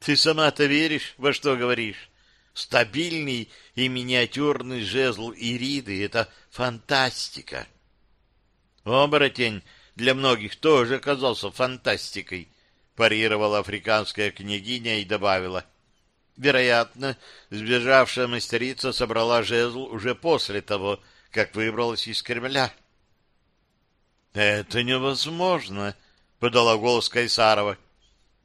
Ты сама-то веришь, во что говоришь? Стабильный и миниатюрный жезл Ириды — это фантастика. Оборотень для многих тоже оказался фантастикой, парировала африканская княгиня и добавила — Вероятно, сбежавшая мастерица собрала жезл уже после того, как выбралась из Кремля. «Это невозможно», — подала голос Кайсарова.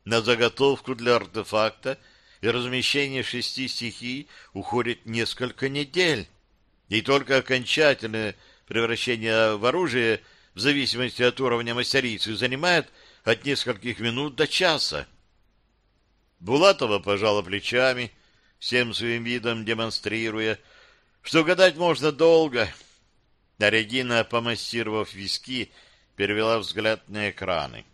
«На заготовку для артефакта и размещение шести стихий уходит несколько недель, и только окончательное превращение в оружие в зависимости от уровня мастерицы занимает от нескольких минут до часа». Булатова пожала плечами, всем своим видом демонстрируя, что гадать можно долго. А Регина, помассировав виски, перевела взгляд на экраны.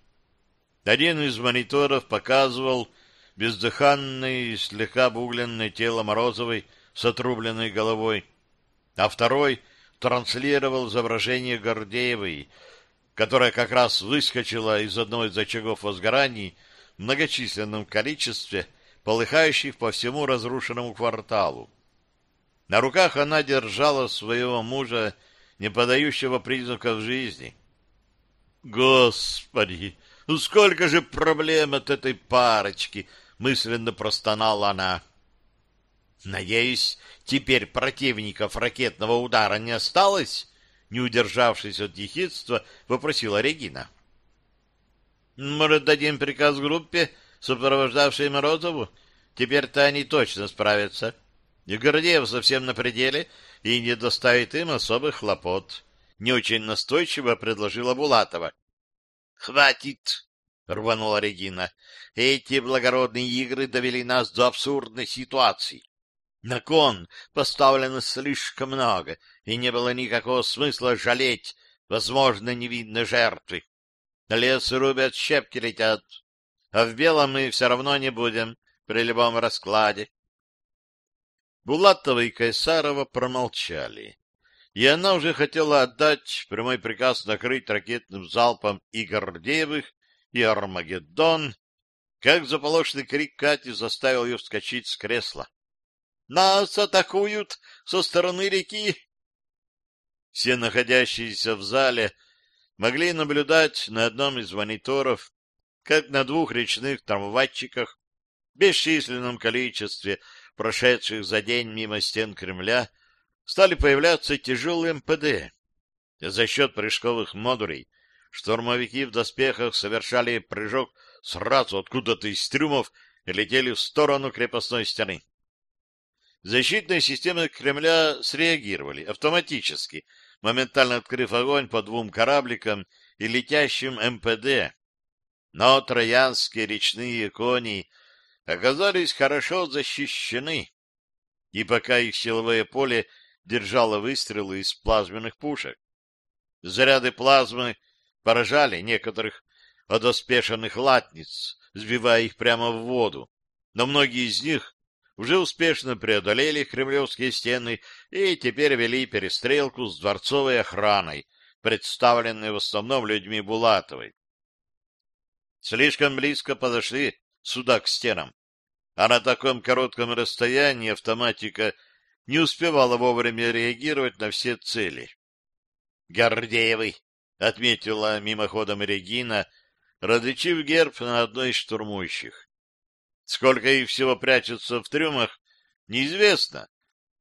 Один из мониторов показывал бездыханное и слегка обугленное тело Морозовой с отрубленной головой, а второй транслировал изображение Гордеевой, которая как раз выскочила из одной из очагов возгораний многочисленном количестве, полыхающих по всему разрушенному кварталу. На руках она держала своего мужа, не подающего признаков жизни. «Господи, ну сколько же проблем от этой парочки!» — мысленно простонала она. «Надеюсь, теперь противников ракетного удара не осталось?» Не удержавшись от ехидства, вопросила Регина. «Может, дадим приказ группе, сопровождавшей Морозову? Теперь-то они точно справятся. И Гордеев совсем на пределе и не доставит им особых хлопот». Не очень настойчиво предложила Булатова. «Хватит!» — рванула Регина. «Эти благородные игры довели нас до абсурдной ситуации. На кон поставлено слишком много, и не было никакого смысла жалеть, возможно, невинной жертвы. Лес рубят, щепки летят, а в белом мы все равно не будем при любом раскладе». Булатова и Кайсарова промолчали и она уже хотела отдать прямой приказ накрыть ракетным залпом и Гордеевых, и Армагеддон, как заполошный крик Кати заставил ее вскочить с кресла. «Нас атакуют со стороны реки!» Все находящиеся в зале могли наблюдать на одном из мониторов, как на двух речных трамвайчиках, бесчисленном количестве прошедших за день мимо стен Кремля, стали появляться тяжелые МПД. За счет прыжковых модулей штурмовики в доспехах совершали прыжок сразу откуда-то из трюмов и летели в сторону крепостной стены. Защитные системы Кремля среагировали автоматически, моментально открыв огонь по двум корабликам и летящим МПД. Но троянские речные кони оказались хорошо защищены, и пока их силовое поле держала выстрелы из плазменных пушек. Заряды плазмы поражали некоторых одоспешенных латниц, сбивая их прямо в воду, но многие из них уже успешно преодолели кремлевские стены и теперь вели перестрелку с дворцовой охраной, представленной в основном людьми Булатовой. Слишком близко подошли сюда к стенам, а на таком коротком расстоянии автоматика не успевала вовремя реагировать на все цели. «Гордеевый!» — отметила мимоходом Регина, различив герб на одной из штурмующих. Сколько их всего прячется в трюмах, неизвестно,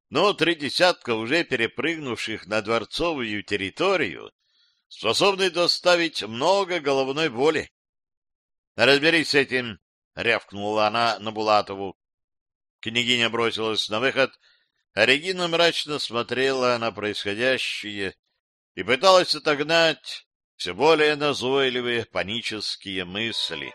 но три десятка уже перепрыгнувших на дворцовую территорию способны доставить много головной боли. «Разберись с этим!» — рявкнула она на Булатову. Княгиня бросилась на выход — а Регина мрачно смотрела на происходящее и пыталась отогнать все более назойливые панические мысли.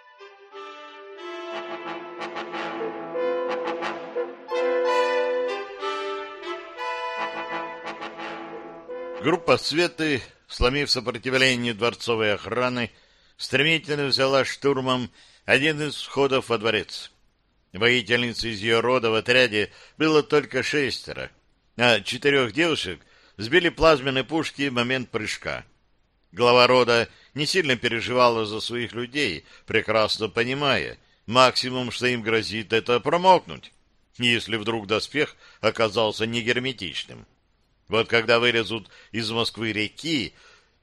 Группа Светы, сломив сопротивление дворцовой охраны, стремительно взяла штурмом один из входов во дворец. Воительниц из ее рода в отряде было только шестеро, а четырех девушек сбили плазменные пушки в момент прыжка. Глава рода не сильно переживала за своих людей, прекрасно понимая, максимум, что им грозит, это промокнуть, если вдруг доспех оказался не герметичным. Вот когда вылезут из Москвы реки,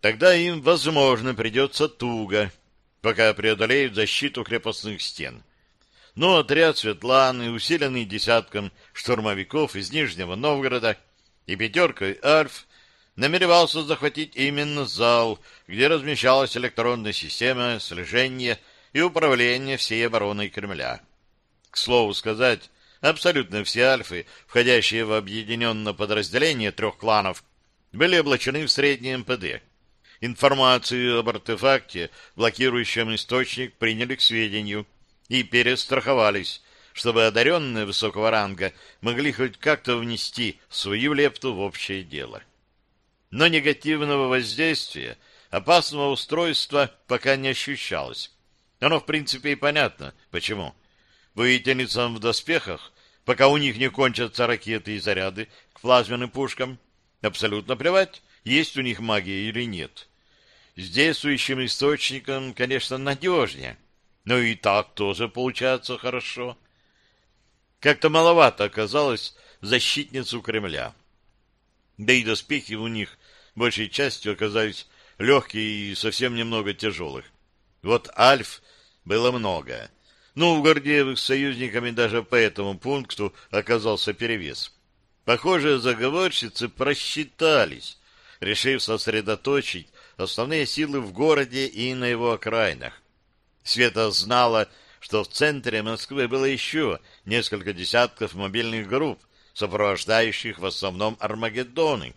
тогда им, возможно, придется туго, пока преодолеют защиту крепостных стен но отряд Светланы, усиленный десятком штурмовиков из Нижнего Новгорода и пятеркой Альф, намеревался захватить именно зал, где размещалась электронная система слежения и управления всей обороной Кремля. К слову сказать, абсолютно все альфы, входящие в объединенное подразделение трех кланов, были облачены в средний МПД. Информацию об артефакте, блокирующем источник, приняли к сведению и перестраховались, чтобы одаренные высокого ранга могли хоть как-то внести свою лепту в общее дело. Но негативного воздействия опасного устройства пока не ощущалось. Оно, в принципе, и понятно, почему. Воительницам в доспехах, пока у них не кончатся ракеты и заряды к плазменным пушкам, абсолютно плевать, есть у них магия или нет. С действующим источником, конечно, надежнее, но и так тоже получается хорошо. Как-то маловато оказалось защитницу Кремля. Да и доспехи у них большей частью оказались легкие и совсем немного тяжелых. Вот альф было много. Ну, у Гордеевых союзниками даже по этому пункту оказался перевес. Похоже, заговорщицы просчитались, решив сосредоточить основные силы в городе и на его окраинах. Света знала, что в центре Москвы было еще несколько десятков мобильных групп, сопровождающих в основном Армагеддоны.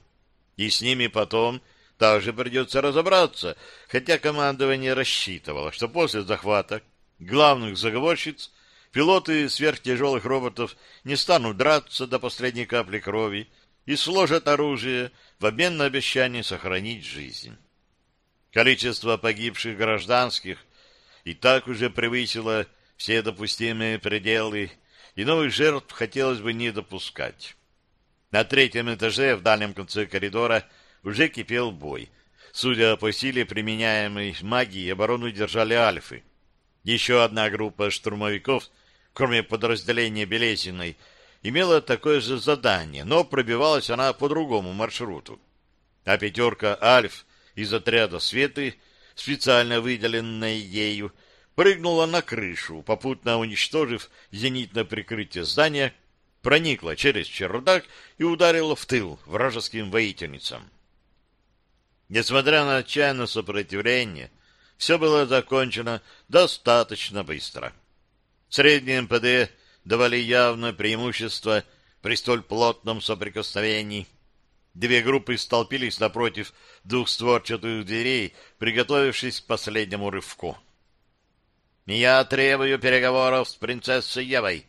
И с ними потом также придется разобраться, хотя командование рассчитывало, что после захвата главных заговорщиц пилоты сверхтяжелых роботов не станут драться до последней капли крови и сложат оружие в обмен на обещание сохранить жизнь. Количество погибших гражданских и так уже превысило все допустимые пределы, и новых жертв хотелось бы не допускать. На третьем этаже, в дальнем конце коридора, уже кипел бой. Судя по силе применяемой магии, оборону держали альфы. Еще одна группа штурмовиков, кроме подразделения Белесиной, имела такое же задание, но пробивалась она по другому маршруту. А пятерка альф из отряда Светы, специально выделенная ею, прыгнула на крышу, попутно уничтожив зенитное прикрытие здания, проникла через чердак и ударила в тыл вражеским воительницам. Несмотря на отчаянное сопротивление, все было закончено достаточно быстро. Средние МПД давали явное преимущество при столь плотном соприкосновении. Две группы столпились напротив двухстворчатых дверей, приготовившись к последнему рывку. «Я требую переговоров с принцессой Евой».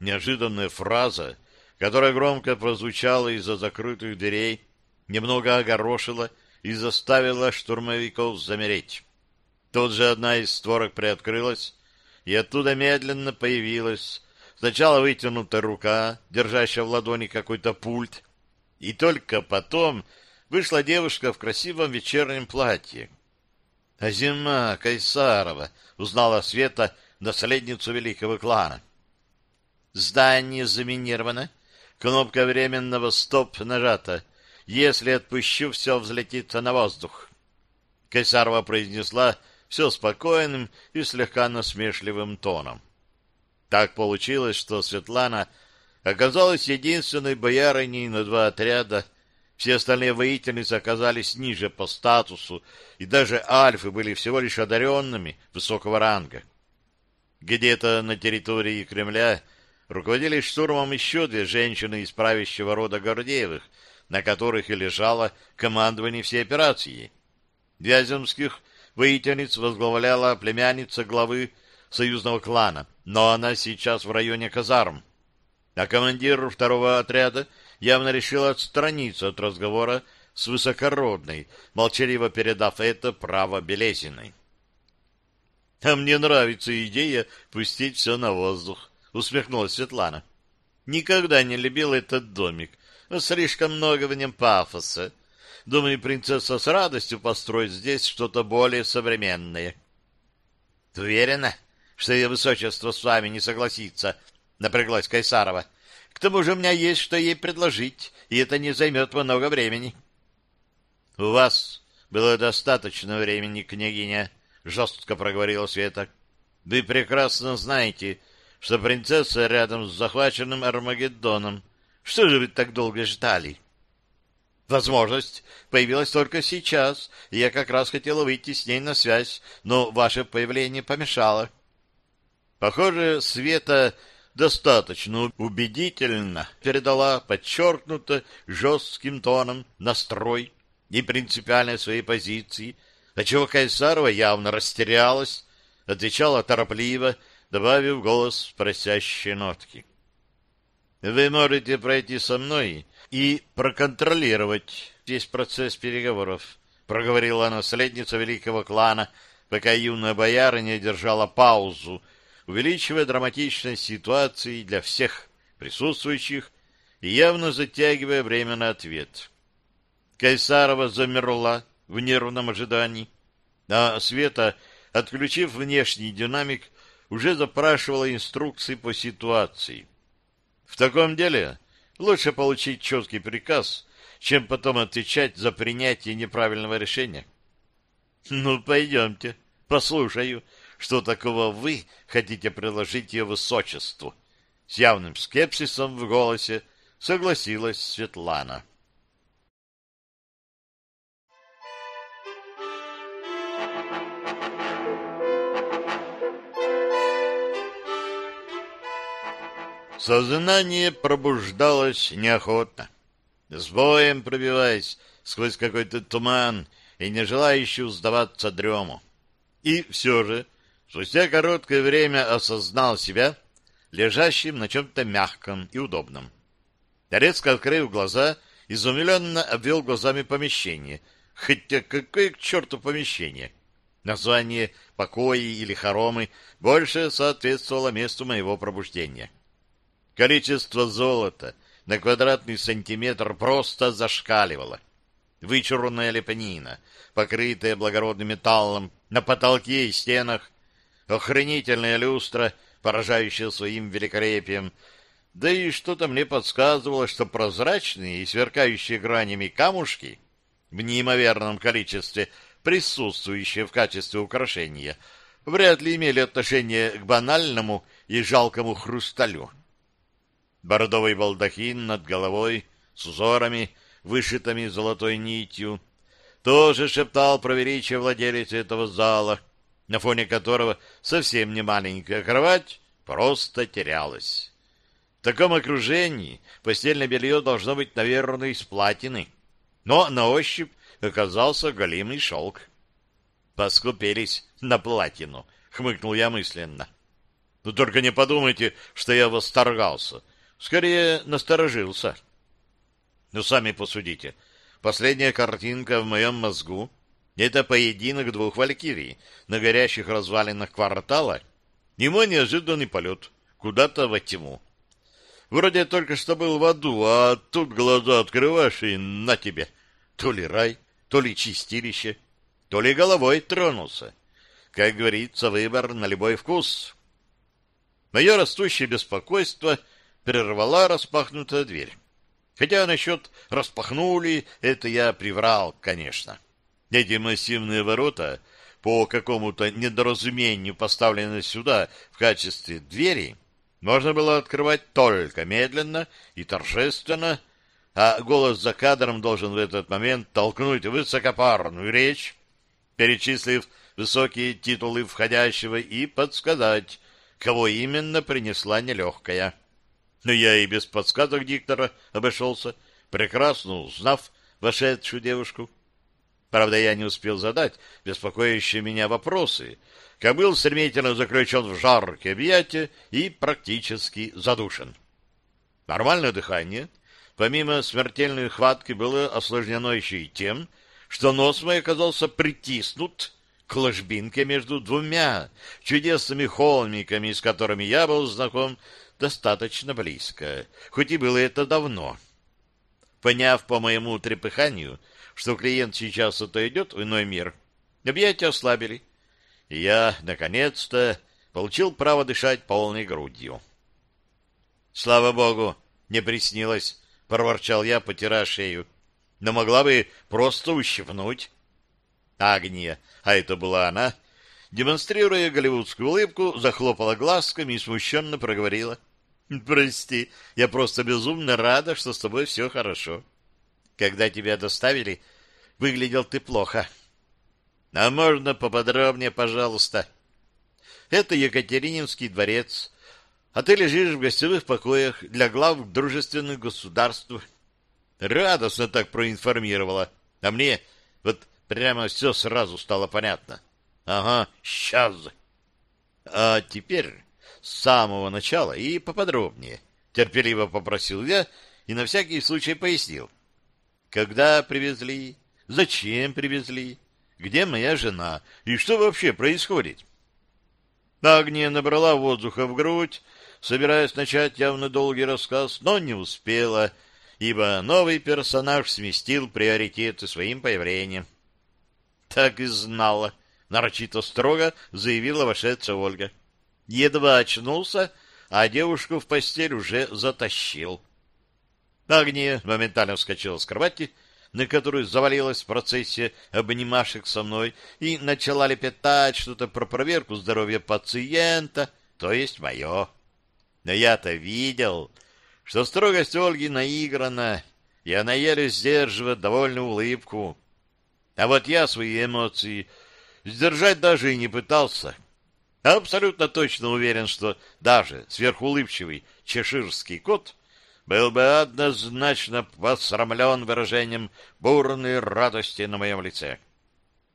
Неожиданная фраза, которая громко прозвучала из-за закрытых дверей, немного огорошила и заставила штурмовиков замереть. Тут же одна из створок приоткрылась, и оттуда медленно появилась сначала вытянутая рука, держащая в ладони какой-то пульт, и только потом вышла девушка в красивом вечернем платье. «Азима Кайсарова», — узнала Света, наследницу великого клана. «Здание заминировано. Кнопка временного «стоп» нажата. Если отпущу, все взлетит на воздух». Кайсарова произнесла все спокойным и слегка насмешливым тоном. Так получилось, что Светлана оказалась единственной боярыней на два отряда, все остальные воительницы оказались ниже по статусу, и даже альфы были всего лишь одаренными высокого ранга. Где-то на территории Кремля руководили штурмом еще две женщины из правящего рода Гордеевых, на которых и лежало командование всей операции. Вяземских воительниц возглавляла племянница главы союзного клана, но она сейчас в районе казарм. А командир второго отряда явно решил отстраниться от разговора с высокородной, молчаливо передав это право Белесиной. — А мне нравится идея пустить все на воздух, — усмехнулась Светлана. — Никогда не любил этот домик. Слишком много в нем пафоса. Думаю, принцесса с радостью построит здесь что-то более современное. — Ты уверена, что ее высочество с вами не согласится? — напряглась Кайсарова. — к тому же у меня есть что ей предложить, и это не займет много времени. — У вас было достаточно времени, княгиня, — жестко проговорила Света. — Вы прекрасно знаете, что принцесса рядом с захваченным Армагеддоном. Что же вы так долго ждали? Возможность появилась только сейчас, и я как раз хотела выйти с ней на связь, но ваше появление помешало. Похоже, Света достаточно убедительно передала подчеркнуто жестким тоном настрой и принципиальной своей позиции, отчего Кайсарова явно растерялась, отвечала торопливо, добавив голос просящей нотки. «Вы можете пройти со мной и проконтролировать весь процесс переговоров, проговорила наследница великого клана, пока юная боярыня держала паузу, увеличивая драматичность ситуации для всех присутствующих и явно затягивая время на ответ. Кайсарова замерла в нервном ожидании, а Света, отключив внешний динамик, уже запрашивала инструкции по ситуации. В таком деле Лучше получить четкий приказ, чем потом отвечать за принятие неправильного решения. Ну, пойдемте, послушаю, что такого вы хотите предложить ее высочеству. С явным скепсисом в голосе согласилась Светлана. Сознание пробуждалось неохотно, с боем пробиваясь сквозь какой-то туман и не желающий сдаваться дрему. И все же, спустя короткое время осознал себя лежащим на чем-то мягком и удобном. Резко открыв глаза, изумленно обвел глазами помещение. Хотя какое к черту помещение? Название покои или хоромы больше соответствовало месту моего пробуждения. Количество золота на квадратный сантиметр просто зашкаливало. Вычурная лепнина, покрытая благородным металлом на потолке и стенах, охранительная люстра, поражающая своим великолепием, да и что-то мне подсказывало, что прозрачные и сверкающие гранями камушки в неимоверном количестве, присутствующие в качестве украшения, вряд ли имели отношение к банальному и жалкому хрусталю бордовый балдахин над головой с узорами, вышитыми золотой нитью, тоже шептал про величие владелец этого зала, на фоне которого совсем не маленькая кровать просто терялась. В таком окружении постельное белье должно быть, наверное, из платины, но на ощупь оказался голимый шелк. «Поскупились на платину», — хмыкнул я мысленно. «Но только не подумайте, что я восторгался. Скорее, насторожился. Ну, сами посудите. Последняя картинка в моем мозгу — это поединок двух валькирий на горящих развалинах квартала и мой неожиданный полет куда-то во тьму. Вроде только что был в аду, а тут глаза открываешь и на тебе. То ли рай, то ли чистилище, то ли головой тронулся. Как говорится, выбор на любой вкус. Мое растущее беспокойство — прервала распахнутая дверь. Хотя насчет «распахнули» это я приврал, конечно. Эти массивные ворота, по какому-то недоразумению поставленные сюда в качестве двери, можно было открывать только медленно и торжественно, а голос за кадром должен в этот момент толкнуть высокопарную речь, перечислив высокие титулы входящего и подсказать, кого именно принесла нелегкая. Но я и без подсказок диктора обошелся, прекрасно узнав вошедшую девушку. Правда, я не успел задать беспокоящие меня вопросы, как был стремительно заключен в жаркие объятия и практически задушен. Нормальное дыхание, помимо смертельной хватки, было осложнено еще и тем, что нос мой оказался притиснут к ложбинке между двумя чудесными холмиками, с которыми я был знаком достаточно близко, хоть и было это давно. Поняв по моему трепыханию, что клиент сейчас отойдет в иной мир, объятия ослабили, и я, наконец-то, получил право дышать полной грудью. «Слава богу, не приснилось!» — проворчал я, потирая шею. «Но могла бы просто ущипнуть». Агния, а это была она, демонстрируя голливудскую улыбку, захлопала глазками и смущенно проговорила — Прости, я просто безумно рада, что с тобой все хорошо. Когда тебя доставили, выглядел ты плохо. А можно поподробнее, пожалуйста? Это Екатерининский дворец, а ты лежишь в гостевых покоях для глав дружественных государств. Радостно так проинформировала. А мне вот прямо все сразу стало понятно. Ага, сейчас. А теперь с самого начала и поподробнее. Терпеливо попросил я и на всякий случай пояснил. Когда привезли? Зачем привезли? Где моя жена? И что вообще происходит? Агния набрала воздуха в грудь, собираясь начать явно долгий рассказ, но не успела, ибо новый персонаж сместил приоритеты своим появлением. Так и знала, нарочито строго заявила вошедшая Ольга. Едва очнулся, а девушку в постель уже затащил. Агния моментально вскочила с кровати, на которую завалилась в процессе обнимашек со мной, и начала лепетать что-то про проверку здоровья пациента, то есть мое. Но я-то видел, что строгость Ольги наиграна, и она еле сдерживает довольную улыбку. А вот я свои эмоции сдержать даже и не пытался. Абсолютно точно уверен, что даже сверхулыбчивый чеширский кот был бы однозначно посрамлен выражением бурной радости на моем лице.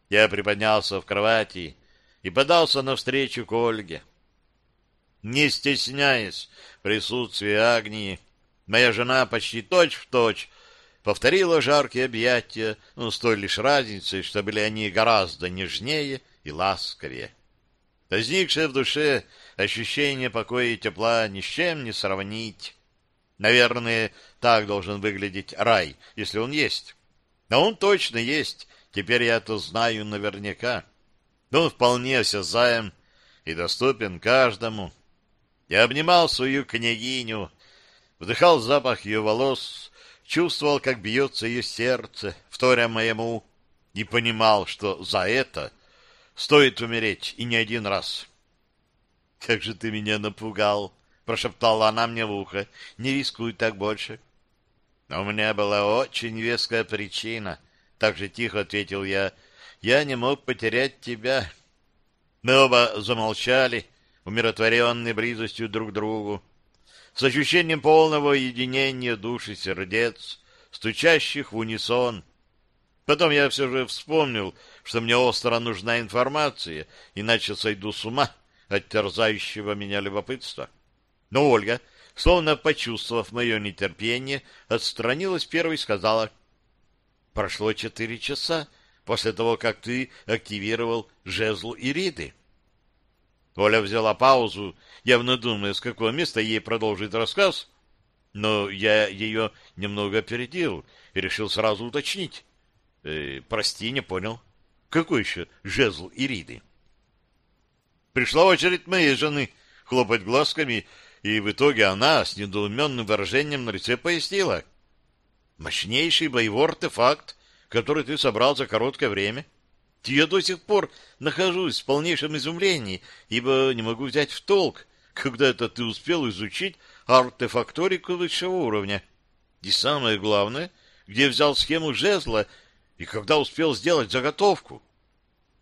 Я приподнялся в кровати и подался навстречу к Ольге. Не стесняясь присутствия Агнии, моя жена почти точь-в-точь точь повторила жаркие объятия, но с той лишь разницей, что были они гораздо нежнее и ласковее. Возникшее в душе ощущение покоя и тепла ни с чем не сравнить. Наверное, так должен выглядеть рай, если он есть. Но он точно есть, теперь я это знаю наверняка. Он вполне осязаем и доступен каждому. Я обнимал свою княгиню, вдыхал запах ее волос, чувствовал, как бьется ее сердце, вторя моему, и понимал, что за это стоит умереть и не один раз. — Как же ты меня напугал! — прошептала она мне в ухо. — Не рискуй так больше. — У меня была очень веская причина, — так же тихо ответил я. — Я не мог потерять тебя. Мы оба замолчали, умиротворенные близостью друг к другу с ощущением полного единения душ и сердец, стучащих в унисон. Потом я все же вспомнил, что мне остро нужна информация, иначе сойду с ума от терзающего меня любопытства. Но Ольга, словно почувствовав мое нетерпение, отстранилась первой и сказала, «Прошло четыре часа после того, как ты активировал жезл Ириды». Оля взяла паузу, явно думая, с какого места ей продолжить рассказ, но я ее немного опередил и решил сразу уточнить. Э, прости, не понял. Какой еще жезл Ириды? Пришла очередь моей жены хлопать глазками, и в итоге она с недоуменным выражением на лице пояснила. Мощнейший боевой артефакт, который ты собрал за короткое время — я до сих пор нахожусь в полнейшем изумлении, ибо не могу взять в толк, когда это ты успел изучить артефакторику высшего уровня. И самое главное, где взял схему жезла и когда успел сделать заготовку.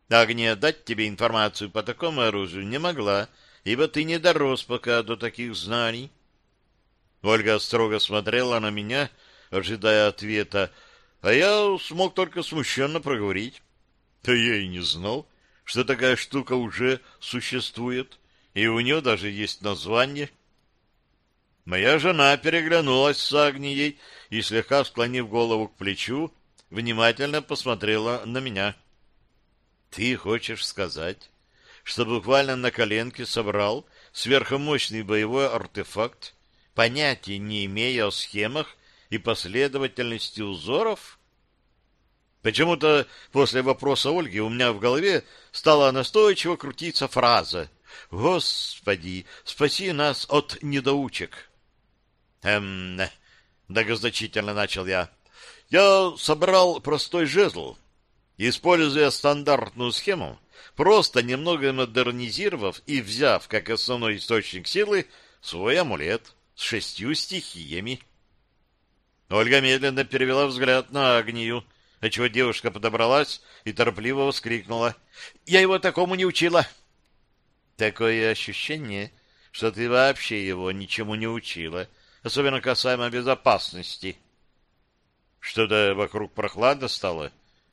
Агния дать тебе информацию по такому оружию не могла, ибо ты не дорос пока до таких знаний. Ольга строго смотрела на меня, ожидая ответа, а я смог только смущенно проговорить. Да я и не знал, что такая штука уже существует, и у нее даже есть название. Моя жена переглянулась с Агнией и, слегка склонив голову к плечу, внимательно посмотрела на меня. — Ты хочешь сказать, что буквально на коленке собрал сверхмощный боевой артефакт, понятия не имея о схемах и последовательности узоров? — Почему-то после вопроса Ольги у меня в голове стала настойчиво крутиться фраза «Господи, спаси нас от недоучек». «Эм...» — многозначительно начал я. «Я собрал простой жезл, используя стандартную схему, просто немного модернизировав и взяв как основной источник силы свой амулет с шестью стихиями». Ольга медленно перевела взгляд на Агнию, отчего девушка подобралась и торопливо воскликнула. «Я его такому не учила!» «Такое ощущение, что ты вообще его ничему не учила, особенно касаемо безопасности». Что-то вокруг прохладно стало.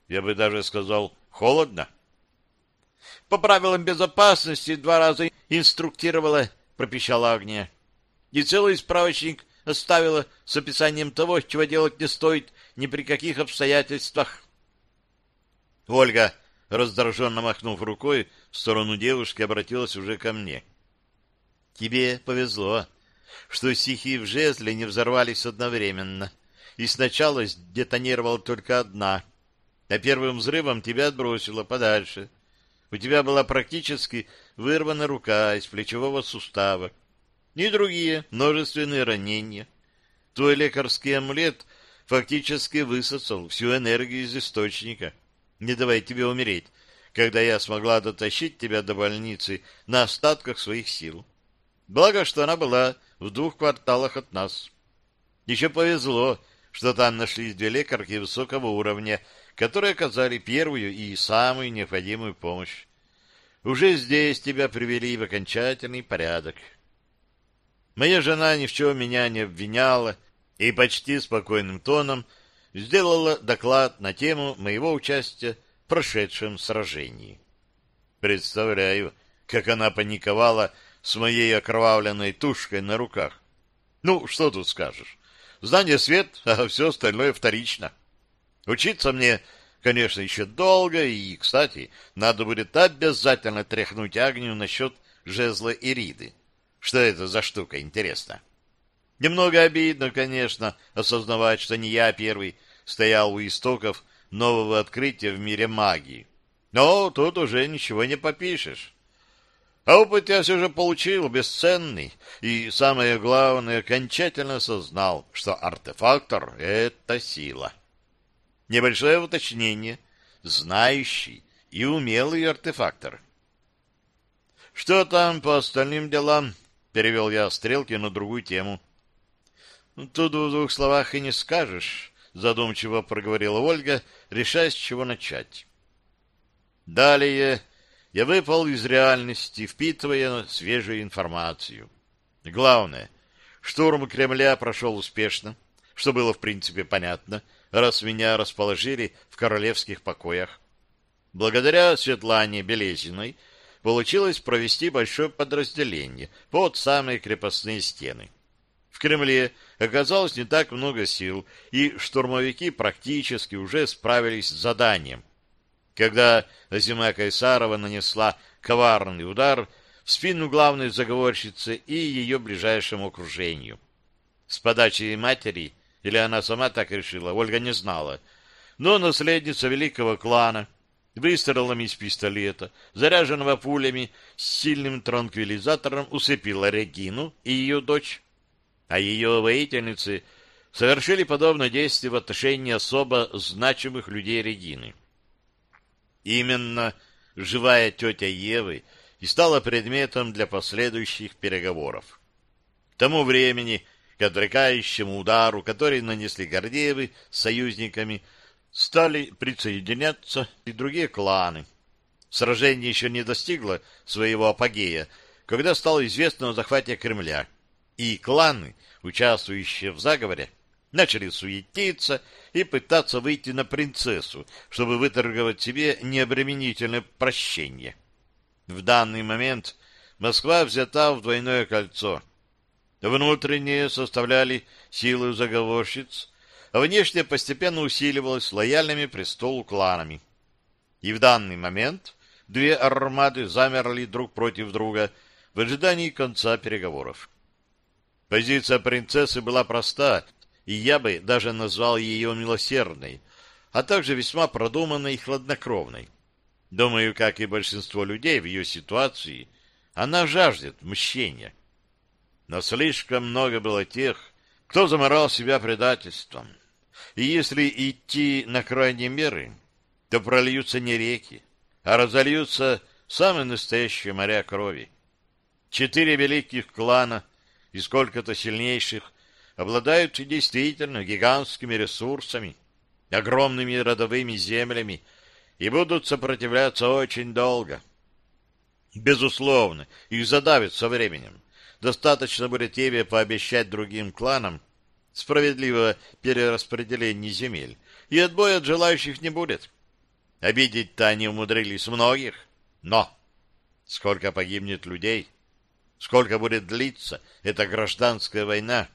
Я бы даже сказал, холодно. По правилам безопасности два раза инструктировала, пропищала Агния. И целый справочник оставила с описанием того, чего делать не стоит ни при каких обстоятельствах. Ольга, раздраженно махнув рукой в сторону девушки, обратилась уже ко мне. — Тебе повезло, что стихи в жезле не взорвались одновременно, и сначала детонировала только одна, а первым взрывом тебя отбросило подальше. У тебя была практически вырвана рука из плечевого сустава, и другие множественные ранения. Твой лекарский амулет фактически высосал всю энергию из источника, не давай тебе умереть, когда я смогла дотащить тебя до больницы на остатках своих сил. Благо, что она была в двух кварталах от нас. Еще повезло, что там нашлись две лекарки высокого уровня, которые оказали первую и самую необходимую помощь. Уже здесь тебя привели в окончательный порядок. Моя жена ни в чем меня не обвиняла и почти спокойным тоном сделала доклад на тему моего участия в прошедшем сражении. Представляю, как она паниковала с моей окровавленной тушкой на руках. Ну, что тут скажешь? Знание свет, а все остальное вторично. Учиться мне, конечно, еще долго, и, кстати, надо будет обязательно тряхнуть Агнию насчет жезла Ириды. Что это за штука, интересно? Немного обидно, конечно, осознавать, что не я первый стоял у истоков нового открытия в мире магии. Но тут уже ничего не попишешь. А опыт я все же получил бесценный, и, самое главное, окончательно осознал, что артефактор — это сила. Небольшое уточнение. Знающий и умелый артефактор. Что там по остальным делам? Перевел я стрелки на другую тему. Тут в двух словах и не скажешь, задумчиво проговорила Ольга, решая, с чего начать. Далее я выпал из реальности, впитывая свежую информацию. Главное, штурм Кремля прошел успешно, что было в принципе понятно, раз меня расположили в королевских покоях. Благодаря Светлане Белезиной получилось провести большое подразделение под самые крепостные стены. В Кремле оказалось не так много сил, и штурмовики практически уже справились с заданием, когда Азима Кайсарова нанесла коварный удар в спину главной заговорщицы и ее ближайшему окружению. С подачи матери, или она сама так решила, Ольга не знала, но наследница великого клана выстрелами из пистолета, заряженного пулями с сильным транквилизатором, усыпила Регину и ее дочь, а ее воительницы совершили подобное действие в отношении особо значимых людей Регины. Именно живая тетя Евы и стала предметом для последующих переговоров. К тому времени, к отрекающему удару, который нанесли Гордеевы с союзниками, стали присоединяться и другие кланы. Сражение еще не достигло своего апогея, когда стало известно о захвате Кремля, и кланы, участвующие в заговоре, начали суетиться и пытаться выйти на принцессу, чтобы выторговать себе необременительное прощение. В данный момент Москва взята в двойное кольцо. Внутренние составляли силы заговорщиц, а внешне постепенно усиливалась лояльными престолу кланами. И в данный момент две армады замерли друг против друга в ожидании конца переговоров. Позиция принцессы была проста и я бы даже назвал ее милосердной, а также весьма продуманной и хладнокровной. Думаю, как и большинство людей в ее ситуации, она жаждет мщения. Но слишком много было тех, кто заморал себя предательством. И если идти на крайние меры, то прольются не реки, а разольются самые настоящие моря крови. Четыре великих клана и сколько-то сильнейших обладают действительно гигантскими ресурсами, огромными родовыми землями и будут сопротивляться очень долго. Безусловно, их задавят со временем. Достаточно будет тебе пообещать другим кланам справедливое перераспределение земель, и отбоя от желающих не будет. Обидеть-то они умудрились многих, но сколько погибнет людей, сколько будет длиться эта гражданская война,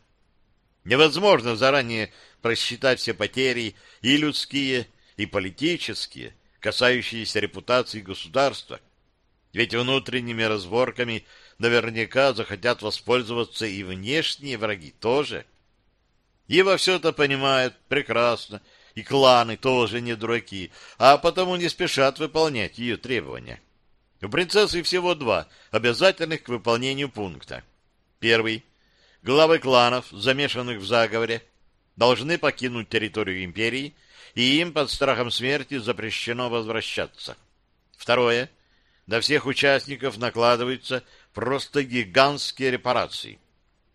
невозможно заранее просчитать все потери и людские, и политические, касающиеся репутации государства. Ведь внутренними разборками наверняка захотят воспользоваться и внешние враги тоже. И во все это понимают прекрасно, и кланы тоже не дураки, а потому не спешат выполнять ее требования. У принцессы всего два обязательных к выполнению пункта. Первый. Главы кланов, замешанных в заговоре, должны покинуть территорию империи, и им под страхом смерти запрещено возвращаться. Второе. На всех участников накладываются просто гигантские репарации.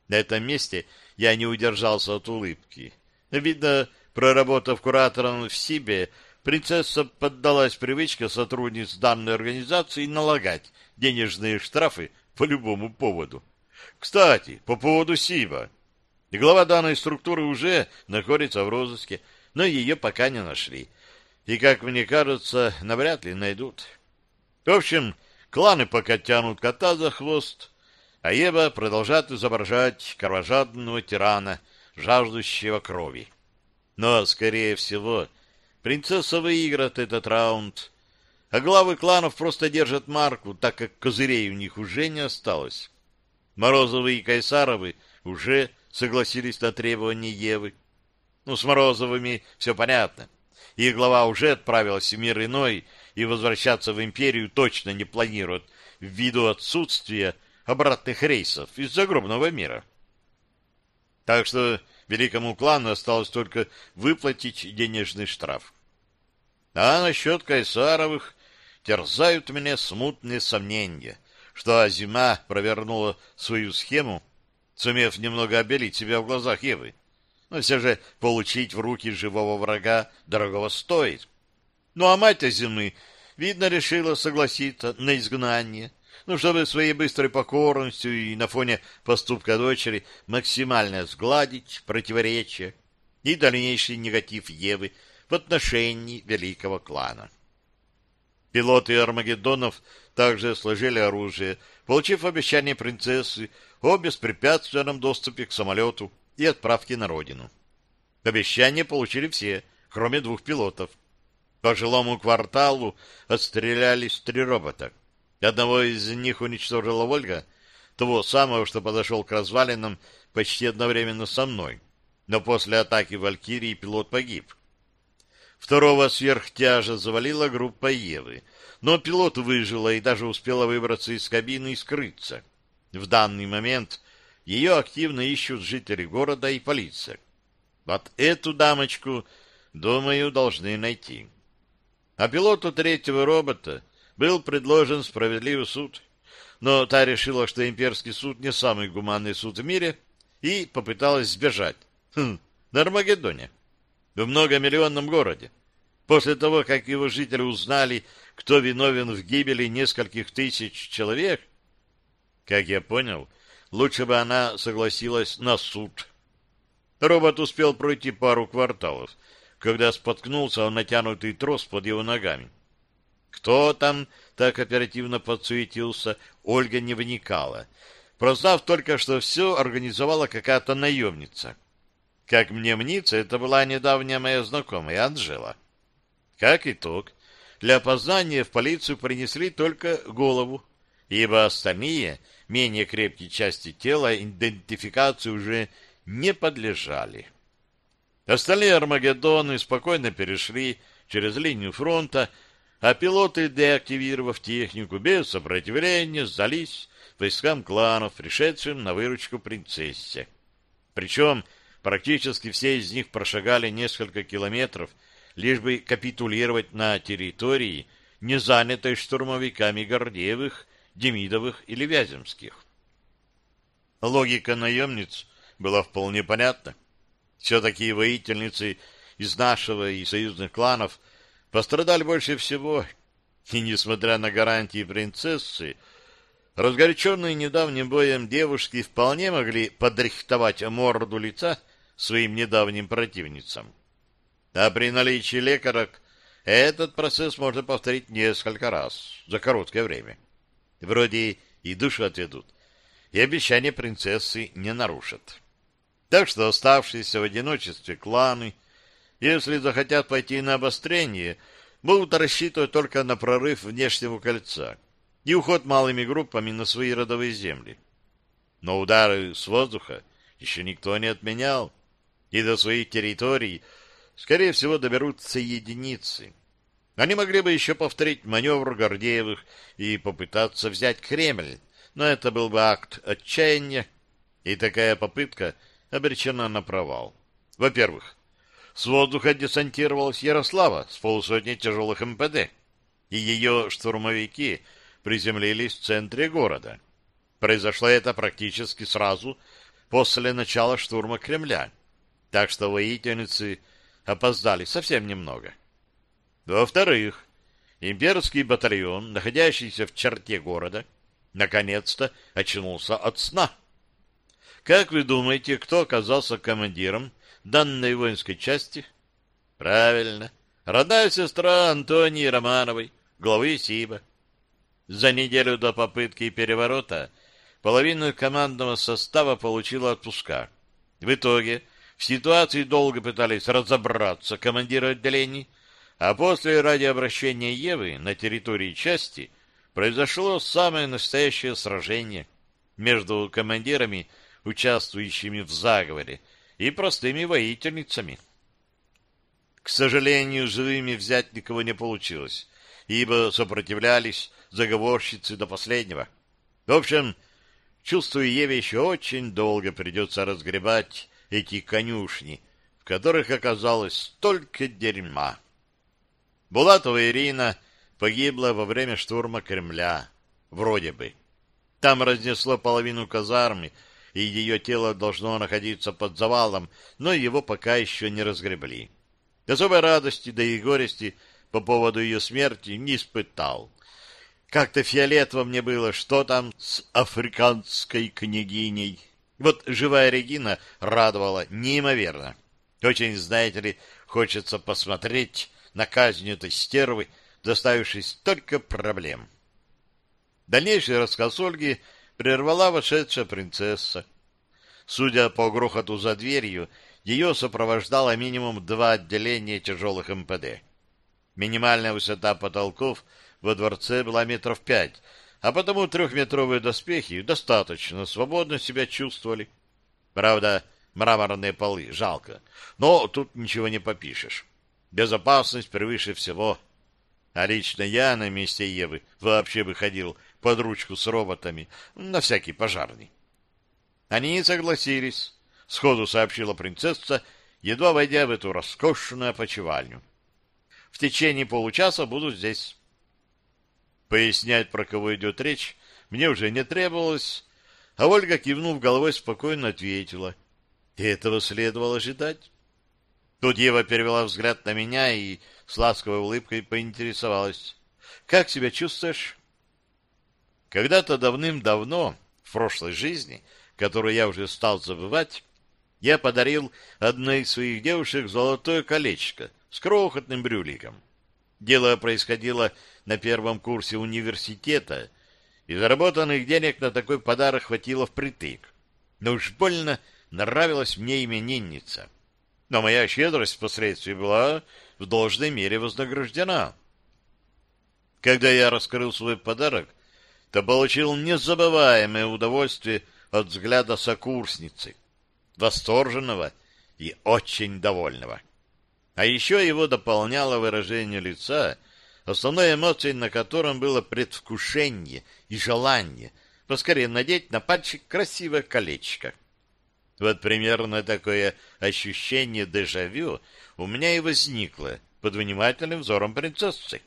На этом месте я не удержался от улыбки. Видно, проработав куратором в Сибе, принцесса поддалась привычке сотрудниц данной организации налагать денежные штрафы по любому поводу. Кстати, по поводу Сиба. Глава данной структуры уже находится в розыске, но ее пока не нашли. И, как мне кажется, навряд ли найдут. В общем, кланы пока тянут кота за хвост, а Ева продолжает изображать кровожадного тирана, жаждущего крови. Но, скорее всего, принцесса выиграет этот раунд, а главы кланов просто держат марку, так как козырей у них уже не осталось. Морозовы и Кайсаровы уже согласились на требования Евы. Ну, с Морозовыми все понятно. Их глава уже отправилась в мир иной, и возвращаться в империю точно не планирует ввиду отсутствия обратных рейсов из загробного мира. Так что великому клану осталось только выплатить денежный штраф. А насчет Кайсаровых терзают меня смутные сомнения, что Азима провернула свою схему, сумев немного обелить себя в глазах Евы. Но все же получить в руки живого врага дорогого стоит. Ну а мать Азимы, видно, решила согласиться на изгнание, ну, чтобы своей быстрой покорностью и на фоне поступка дочери максимально сгладить противоречия и дальнейший негатив Евы в отношении великого клана. Пилоты Армагеддонов также сложили оружие, получив обещание принцессы о беспрепятственном доступе к самолету и отправке на родину. Обещание получили все, кроме двух пилотов. По жилому кварталу отстрелялись три робота. Одного из них уничтожила Ольга, того самого, что подошел к развалинам почти одновременно со мной. Но после атаки Валькирии пилот погиб. Второго сверхтяжа завалила группа Евы, но пилот выжила и даже успела выбраться из кабины и скрыться. В данный момент ее активно ищут жители города и полиция. Вот эту дамочку, думаю, должны найти. А пилоту третьего робота был предложен справедливый суд, но та решила, что имперский суд не самый гуманный суд в мире, и попыталась сбежать. Хм, на Армагеддоне, в многомиллионном городе. После того, как его жители узнали, кто виновен в гибели нескольких тысяч человек, как я понял, лучше бы она согласилась на суд. Робот успел пройти пару кварталов, когда споткнулся о натянутый трос под его ногами. Кто там так оперативно подсуетился, Ольга не вникала, прознав только, что все организовала какая-то наемница. Как мне мнится, это была недавняя моя знакомая Анжела. Как итог, для опознания в полицию принесли только голову, ибо остальные, менее крепкие части тела, идентификации уже не подлежали. Остальные Армагеддоны спокойно перешли через линию фронта, а пилоты, деактивировав технику, без сопротивления сдались войскам кланов, пришедшим на выручку принцессе. Причем практически все из них прошагали несколько километров, лишь бы капитулировать на территории, не занятой штурмовиками Гордеевых, Демидовых или Вяземских. Логика наемниц было вполне понятно. Все-таки воительницы из нашего и союзных кланов пострадали больше всего, и, несмотря на гарантии принцессы, разгоряченные недавним боем девушки вполне могли подрихтовать морду лица своим недавним противницам. А при наличии лекарок этот процесс можно повторить несколько раз за короткое время. Вроде и душу отведут, и обещания принцессы не нарушат. Так что оставшиеся в одиночестве кланы, если захотят пойти на обострение, будут рассчитывать только на прорыв внешнего кольца и уход малыми группами на свои родовые земли. Но удары с воздуха еще никто не отменял, и до своих территорий, скорее всего, доберутся единицы. Они могли бы еще повторить маневр Гордеевых и попытаться взять Кремль, но это был бы акт отчаяния, и такая попытка — обречена на провал. Во-первых, с воздуха десантировалась Ярослава с полусотней тяжелых МПД, и ее штурмовики приземлились в центре города. Произошло это практически сразу после начала штурма Кремля, так что воительницы опоздали совсем немного. Во-вторых, имперский батальон, находящийся в черте города, наконец-то очнулся от сна. Как вы думаете, кто оказался командиром данной воинской части? Правильно, родная сестра Антонии Романовой, главы СИБа. За неделю до попытки переворота половина командного состава получила отпуска. В итоге в ситуации долго пытались разобраться командиры отделений, а после радиообращения Евы на территории части произошло самое настоящее сражение между командирами участвующими в заговоре, и простыми воительницами. К сожалению, живыми взять никого не получилось, ибо сопротивлялись заговорщицы до последнего. В общем, чувствую, Еве еще очень долго придется разгребать эти конюшни, в которых оказалось столько дерьма. Булатова Ирина погибла во время штурма Кремля. Вроде бы. Там разнесло половину казармы, и ее тело должно находиться под завалом, но его пока еще не разгребли. Особой радости, да и горести по поводу ее смерти не испытал. Как-то фиолетово мне было, что там с африканской княгиней. Вот живая Регина радовала неимоверно. Очень, знаете ли, хочется посмотреть на казнь этой стервы, доставившей столько проблем. Дальнейший рассказ Ольги — прервала вошедшая принцесса. Судя по грохоту за дверью, ее сопровождало минимум два отделения тяжелых МПД. Минимальная высота потолков во дворце была метров пять, а потому трехметровые доспехи достаточно свободно себя чувствовали. Правда, мраморные полы жалко, но тут ничего не попишешь. Безопасность превыше всего. А лично я на месте Евы вообще бы ходил под ручку с роботами, на всякий пожарный. Они согласились, сходу сообщила принцесса, едва войдя в эту роскошную опочивальню. В течение получаса буду здесь. Пояснять, про кого идет речь, мне уже не требовалось, а Ольга, кивнув головой, спокойно ответила. Этого следовало ожидать. Тут Ева перевела взгляд на меня и с ласковой улыбкой поинтересовалась. — Как себя чувствуешь? Когда-то давным-давно, в прошлой жизни, которую я уже стал забывать, я подарил одной из своих девушек золотое колечко с крохотным брюликом. Дело происходило на первом курсе университета, и заработанных денег на такой подарок хватило впритык. Но уж больно нравилась мне именинница. Но моя щедрость впоследствии была в должной мере вознаграждена. Когда я раскрыл свой подарок, то получил незабываемое удовольствие от взгляда сокурсницы, восторженного и очень довольного. А еще его дополняло выражение лица, основной эмоцией на котором было предвкушение и желание поскорее надеть на пальчик красивое колечко. Вот примерно такое ощущение дежавю у меня и возникло под внимательным взором принцессы.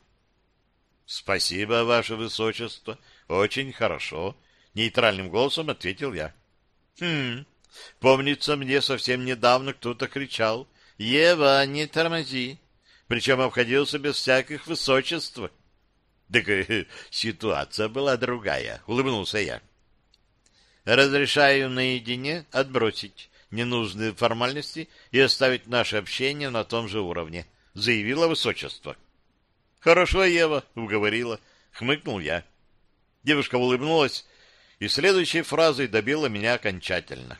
— Спасибо, ваше высочество, очень хорошо, нейтральным голосом ответил я. Хм, Помнится, мне совсем недавно кто-то кричал «Ева, не тормози!» Причем обходился без всяких высочеств. Так э, ситуация была другая, улыбнулся я. Разрешаю наедине отбросить ненужные формальности и оставить наше общение на том же уровне, заявила высочество. Хорошо, Ева, уговорила, хмыкнул я. Девушка улыбнулась и следующей фразой добила меня окончательно.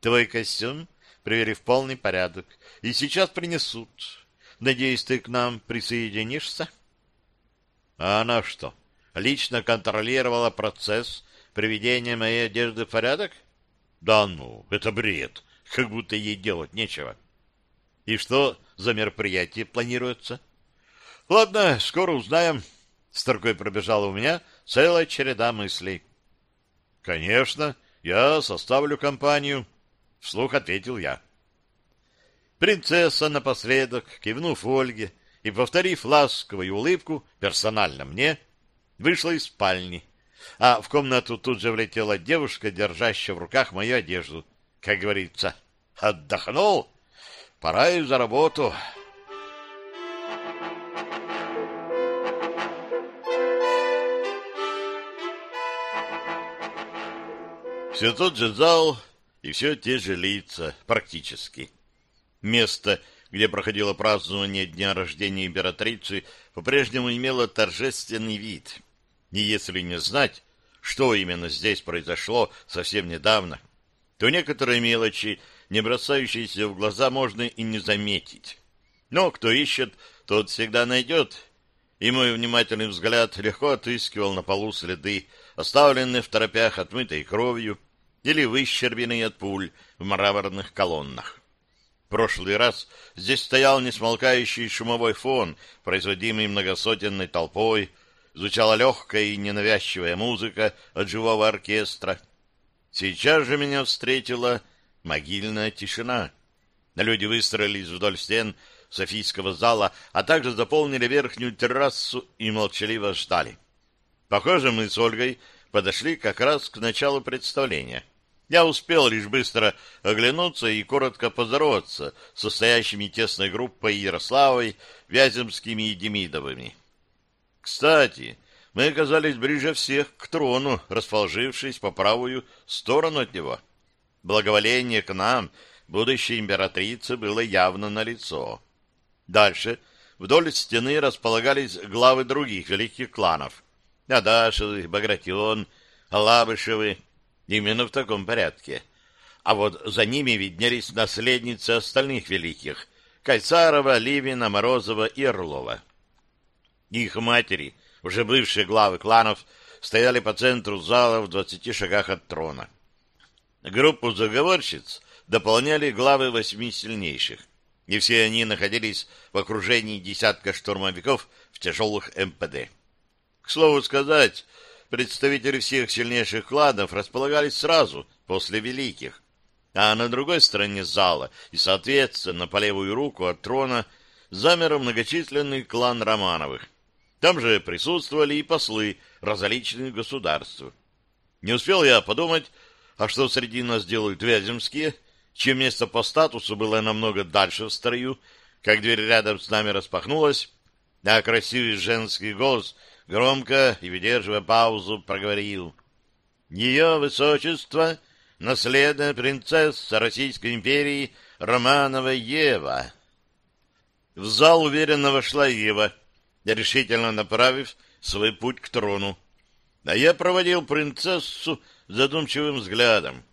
Твой костюм привели в полный порядок, и сейчас принесут. Надеюсь, ты к нам присоединишься? А она что, лично контролировала процесс приведения моей одежды в порядок? Да ну, это бред, как будто ей делать нечего. И что за мероприятие планируется? Ладно, скоро узнаем. Строкой пробежала у меня целая череда мыслей. Конечно, я составлю компанию. — вслух ответил я. Принцесса напоследок, кивнув Ольге и повторив ласковую улыбку персонально мне, вышла из спальни, а в комнату тут же влетела девушка, держащая в руках мою одежду. Как говорится, отдохнул, пора и за работу. Все тот же зал, и все те же лица, практически. Место, где проходило празднование дня рождения императрицы, по-прежнему имело торжественный вид. И если не знать, что именно здесь произошло совсем недавно, то некоторые мелочи, не бросающиеся в глаза, можно и не заметить. Но кто ищет, тот всегда найдет. И мой внимательный взгляд легко отыскивал на полу следы, оставленные в торопях отмытой кровью, или выщербины от пуль в мраморных колоннах. В прошлый раз здесь стоял несмолкающий шумовой фон, производимый многосотенной толпой, звучала легкая и ненавязчивая музыка от живого оркестра. Сейчас же меня встретила могильная тишина. Люди выстроились вдоль стен Софийского зала, а также заполнили верхнюю террасу и молчаливо ждали. Похоже, мы с Ольгой подошли как раз к началу представления. Я успел лишь быстро оглянуться и коротко поздороваться с состоящими тесной группой Ярославой, Вяземскими и Демидовыми. Кстати, мы оказались ближе всех к трону, расположившись по правую сторону от него. Благоволение к нам, будущей императрицы, было явно налицо. Дальше вдоль стены располагались главы других великих кланов. Адашевы, Багратион, Алабышевы, Именно в таком порядке. А вот за ними виднелись наследницы остальных великих — Кайцарова, Ливина, Морозова и Орлова. Их матери, уже бывшие главы кланов, стояли по центру зала в двадцати шагах от трона. Группу заговорщиц дополняли главы восьми сильнейших, и все они находились в окружении десятка штурмовиков в тяжелых МПД. К слову сказать, представители всех сильнейших кланов располагались сразу после великих, а на другой стороне зала и, соответственно, по левую руку от трона замер многочисленный клан Романовых. Там же присутствовали и послы различных государств. Не успел я подумать, а что среди нас делают вяземские, чем место по статусу было намного дальше в строю, как дверь рядом с нами распахнулась, а красивый женский голос — громко и выдерживая паузу, проговорил. Ее высочество — наследная принцесса Российской империи Романова Ева. В зал уверенно вошла Ева, решительно направив свой путь к трону. А я проводил принцессу задумчивым взглядом.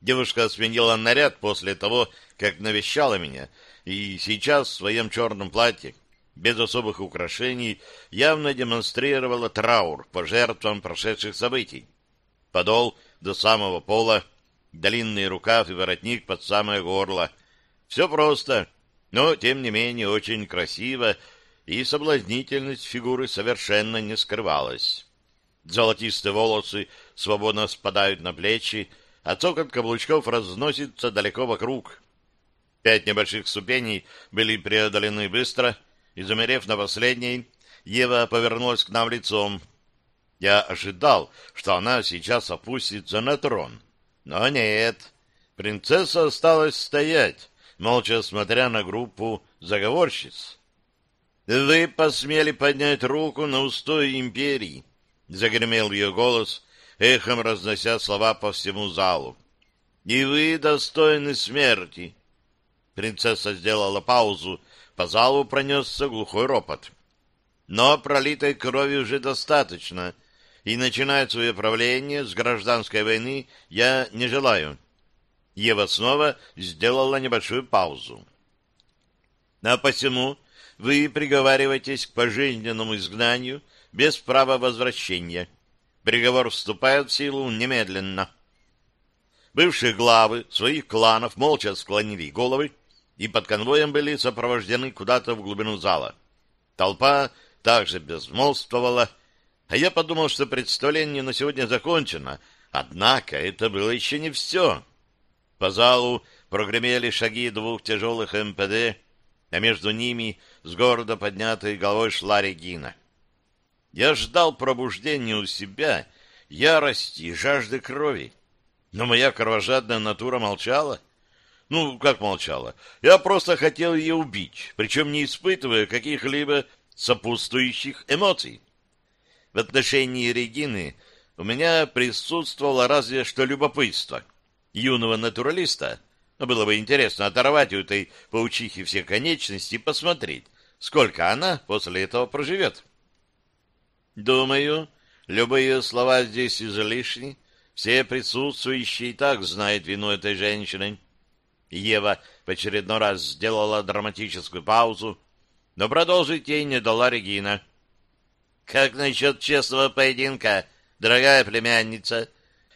Девушка сменила наряд после того, как навещала меня, и сейчас в своем черном платье без особых украшений, явно демонстрировала траур по жертвам прошедших событий. Подол до самого пола, длинный рукав и воротник под самое горло. Все просто, но, тем не менее, очень красиво, и соблазнительность фигуры совершенно не скрывалась. Золотистые волосы свободно спадают на плечи, а цокот каблучков разносится далеко вокруг. Пять небольших ступеней были преодолены быстро — и, замерев на последней, Ева повернулась к нам лицом. Я ожидал, что она сейчас опустится на трон. Но нет. Принцесса осталась стоять, молча смотря на группу заговорщиц. «Вы посмели поднять руку на устой империи!» — загремел ее голос, эхом разнося слова по всему залу. «И вы достойны смерти!» Принцесса сделала паузу, по залу пронесся глухой ропот. Но пролитой крови уже достаточно, и начинать свое правление с гражданской войны я не желаю. Ева снова сделала небольшую паузу. А посему вы приговариваетесь к пожизненному изгнанию без права возвращения. Приговор вступает в силу немедленно. Бывшие главы своих кланов молча склонили головы и под конвоем были сопровождены куда-то в глубину зала. Толпа также безмолвствовала, а я подумал, что представление на сегодня закончено, однако это было еще не все. По залу прогремели шаги двух тяжелых МПД, а между ними с гордо поднятой головой шла Регина. Я ждал пробуждения у себя, ярости и жажды крови, но моя кровожадная натура молчала. Ну, как молчала? Я просто хотел ее убить, причем не испытывая каких-либо сопутствующих эмоций. В отношении Регины у меня присутствовало разве что любопытство юного натуралиста — было бы интересно оторвать у этой паучихи все конечности и посмотреть, сколько она после этого проживет. Думаю, любые слова здесь излишни. Все присутствующие и так знают вину этой женщины. Ева в очередной раз сделала драматическую паузу, но продолжить ей не дала Регина. «Как насчет честного поединка, дорогая племянница?»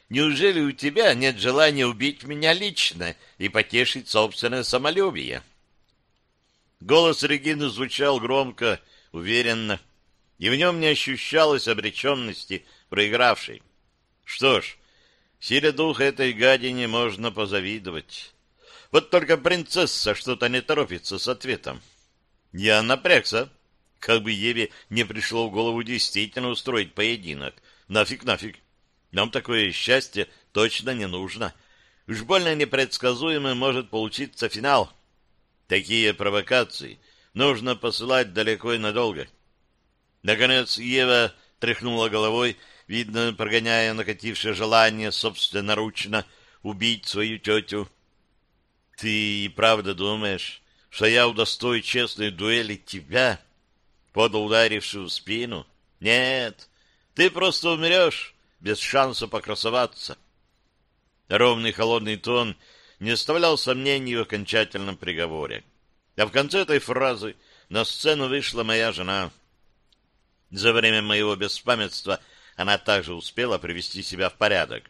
Неужели у тебя нет желания убить меня лично и потешить собственное самолюбие?» Голос Регины звучал громко, уверенно, и в нем не ощущалось обреченности проигравшей. Что ж, силе духа этой гадине можно позавидовать. Вот только принцесса что-то не торопится с ответом. Я напрягся, как бы Еве не пришло в голову действительно устроить поединок. Нафиг, нафиг. Нам такое счастье точно не нужно. Уж больно непредсказуемым может получиться финал. Такие провокации нужно посылать далеко и надолго. Наконец Ева тряхнула головой, видно, прогоняя накатившее желание собственноручно убить свою тетю. — Ты и правда думаешь, что я удостою честной дуэли тебя, подал ударившую в спину? Нет, ты просто умрешь без шанса покрасоваться. Ровный холодный тон не оставлял сомнений в окончательном приговоре. А в конце этой фразы на сцену вышла моя жена. За время моего беспамятства она также успела привести себя в порядок.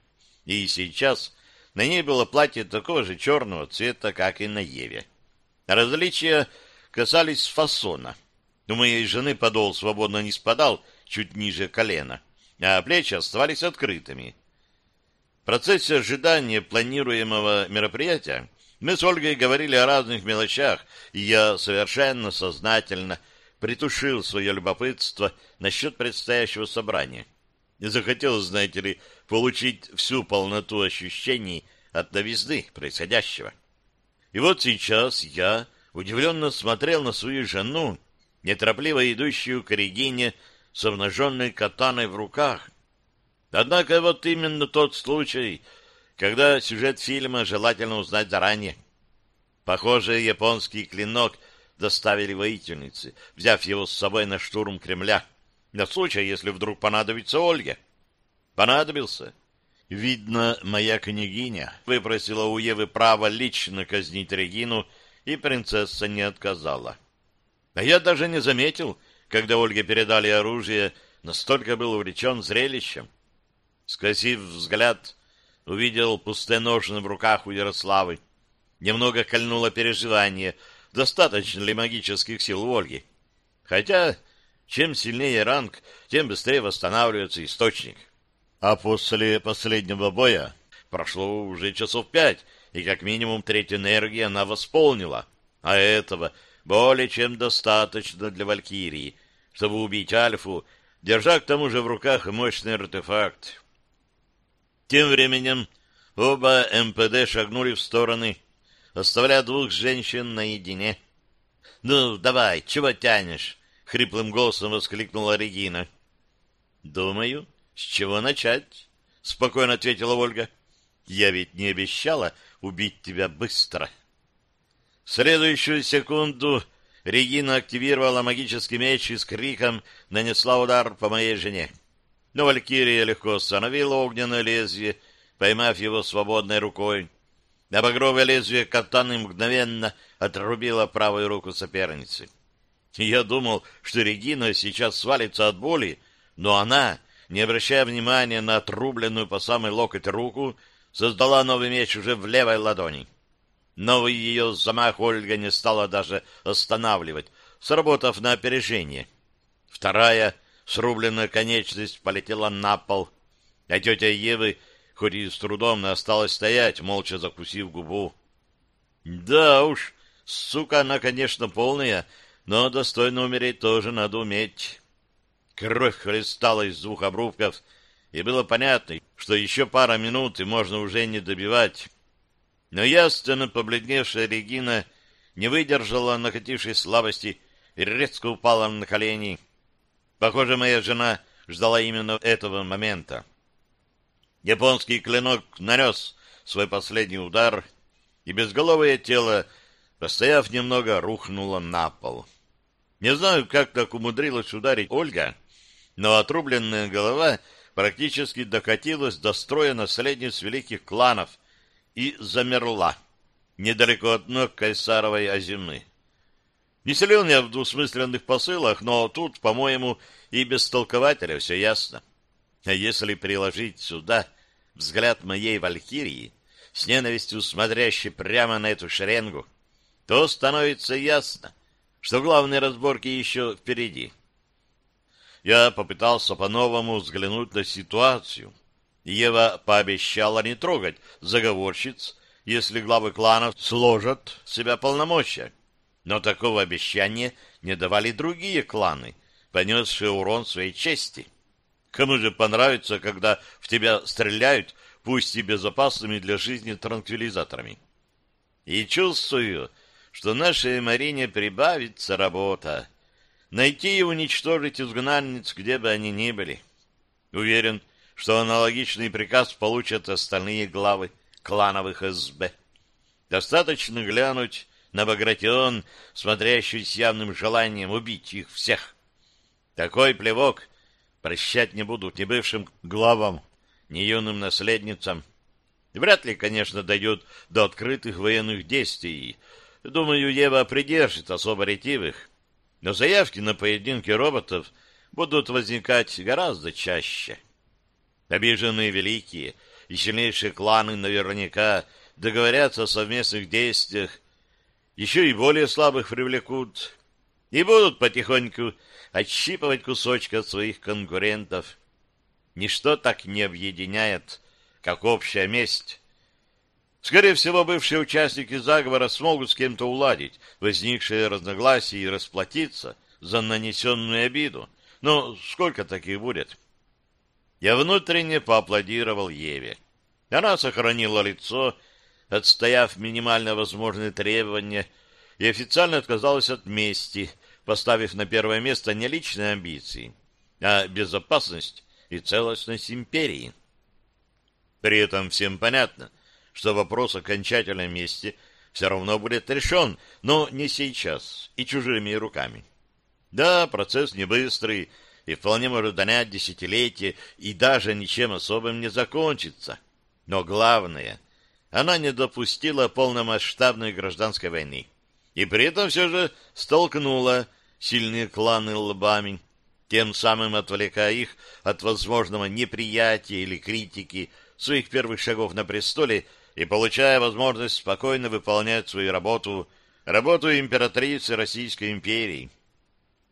И сейчас на ней было платье такого же черного цвета, как и на Еве. Различия касались фасона. У моей жены подол свободно не спадал чуть ниже колена — а плечи оставались открытыми. В процессе ожидания планируемого мероприятия мы с Ольгой говорили о разных мелочах, и я совершенно сознательно притушил свое любопытство насчет предстоящего собрания. И захотел, знаете ли, получить всю полноту ощущений от новизны происходящего. И вот сейчас я удивленно смотрел на свою жену, неторопливо идущую к Регине с обнаженной катаной в руках. Однако вот именно тот случай, когда сюжет фильма желательно узнать заранее. Похоже, японский клинок доставили воительницы, взяв его с собой на штурм Кремля, на случай, если вдруг понадобится Ольге. Понадобился. Видно, моя княгиня выпросила у Евы право лично казнить Регину, и принцесса не отказала. А я даже не заметил, когда Ольге передали оружие, настолько был увлечен зрелищем. Скосив взгляд, увидел пустые ножны в руках у Ярославы. Немного кольнуло переживание, достаточно ли магических сил у Ольги. Хотя, чем сильнее ранг, тем быстрее восстанавливается источник. А после последнего боя прошло уже часов пять, и как минимум треть энергии она восполнила. А этого более чем достаточно для Валькирии, чтобы убить Альфу, держа к тому же в руках мощный артефакт. Тем временем Оба МПД шагнули в стороны, оставляя двух женщин наедине. — Ну, давай, чего тянешь? — хриплым голосом воскликнула Регина. — Думаю, с чего начать? — спокойно ответила Ольга. — Я ведь не обещала убить тебя быстро. В следующую секунду Регина активировала магический меч и с криком нанесла удар по моей жене. Но Валькирия легко остановила огненное лезвие, поймав его свободной рукой. А багровое лезвие катаны мгновенно отрубило правую руку соперницы. Я думал, что Регина сейчас свалится от боли, но она, не обращая внимания на отрубленную по самый локоть руку, создала новый меч уже в левой ладони. Новый ее замах Ольга не стала даже останавливать, сработав на опережение. Вторая, срубленная конечность, полетела на пол, а тетя Евы, хоть и с трудом, но осталась стоять, молча закусив губу. Да уж, сука она, конечно, полная, но достойно умереть тоже надо уметь. Кровь хлестала из двух обрубков, и было понятно, что еще пара минут, и можно уже не добивать. Но ясно побледневшая Регина не выдержала накатившей слабости и резко упала на колени. Похоже, моя жена ждала именно этого момента. Японский клинок нанес свой последний удар, и безголовое тело, постояв немного, рухнуло на пол. Не знаю, как так умудрилась ударить Ольга, но отрубленная голова практически докатилась до строя наследниц великих кланов — и замерла недалеко от ног Кайсаровой Азимы. Не силен я в двусмысленных посылах, но тут, по-моему, и без толкователя все ясно. А если приложить сюда взгляд моей валькирии, с ненавистью смотрящей прямо на эту шеренгу, то становится ясно, что главные разборки еще впереди. Я попытался по-новому взглянуть на ситуацию — Ева пообещала не трогать заговорщиц, если главы кланов сложат себя полномочия. Но такого обещания не давали другие кланы, понесшие урон своей чести. Кому же понравится, когда в тебя стреляют, пусть и безопасными для жизни транквилизаторами? И чувствую, что нашей Марине прибавится работа. Найти и уничтожить изгнанниц, где бы они ни были. Уверен, что аналогичный приказ получат остальные главы клановых СБ. Достаточно глянуть на Багратион, смотрящий с явным желанием убить их всех. Такой плевок прощать не будут ни бывшим главам, ни юным наследницам. Вряд ли, конечно, дойдет до открытых военных действий. Думаю, Ева придержит особо ретивых. Но заявки на поединки роботов будут возникать гораздо чаще. Обиженные великие и сильнейшие кланы наверняка договорятся о совместных действиях, еще и более слабых привлекут и будут потихоньку отщипывать кусочки от своих конкурентов. Ничто так не объединяет, как общая месть. Скорее всего, бывшие участники заговора смогут с кем-то уладить возникшие разногласия и расплатиться за нанесенную обиду. Но сколько таких будет? — я внутренне поаплодировал Еве. Она сохранила лицо, отстояв минимально возможные требования, и официально отказалась от мести, поставив на первое место не личные амбиции, а безопасность и целостность империи. При этом всем понятно, что вопрос окончательной мести все равно будет решен, но не сейчас и чужими руками. Да, процесс не быстрый, и вполне может занять десятилетия и даже ничем особым не закончиться. Но главное, она не допустила полномасштабной гражданской войны. И при этом все же столкнула сильные кланы лбами, тем самым отвлекая их от возможного неприятия или критики своих первых шагов на престоле и получая возможность спокойно выполнять свою работу, работу императрицы Российской империи.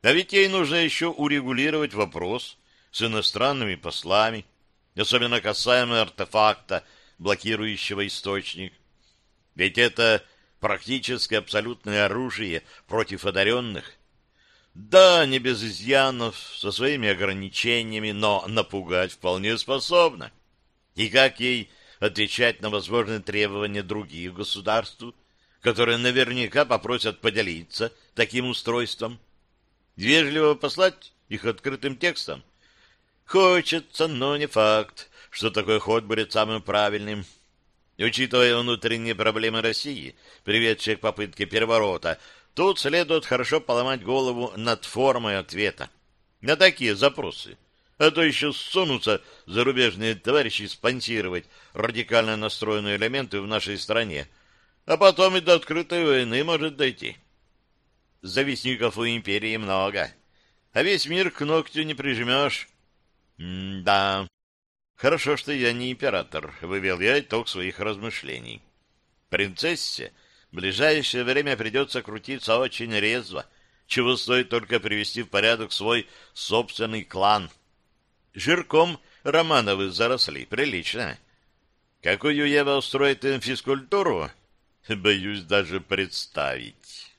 А ведь ей нужно еще урегулировать вопрос с иностранными послами, особенно касаемо артефакта, блокирующего источник. Ведь это практически абсолютное оружие против одаренных. Да, не без изъянов, со своими ограничениями, но напугать вполне способно. И как ей отвечать на возможные требования других государств, которые наверняка попросят поделиться таким устройством. Вежливо послать их открытым текстом. Хочется, но не факт, что такой ход будет самым правильным. Учитывая внутренние проблемы России, приведшие к попытке переворота, тут следует хорошо поломать голову над формой ответа на такие запросы. А то еще сунутся зарубежные товарищи спонсировать радикально настроенные элементы в нашей стране, а потом и до открытой войны может дойти. Завистников у империи много, а весь мир к ногтю не прижмешь. М да, хорошо, что я не император, вывел я итог своих размышлений. Принцессе в ближайшее время придется крутиться очень резво, чего стоит только привести в порядок свой собственный клан. Жирком Романовы заросли, прилично. Какую Ева устроит им физкультуру, боюсь даже представить».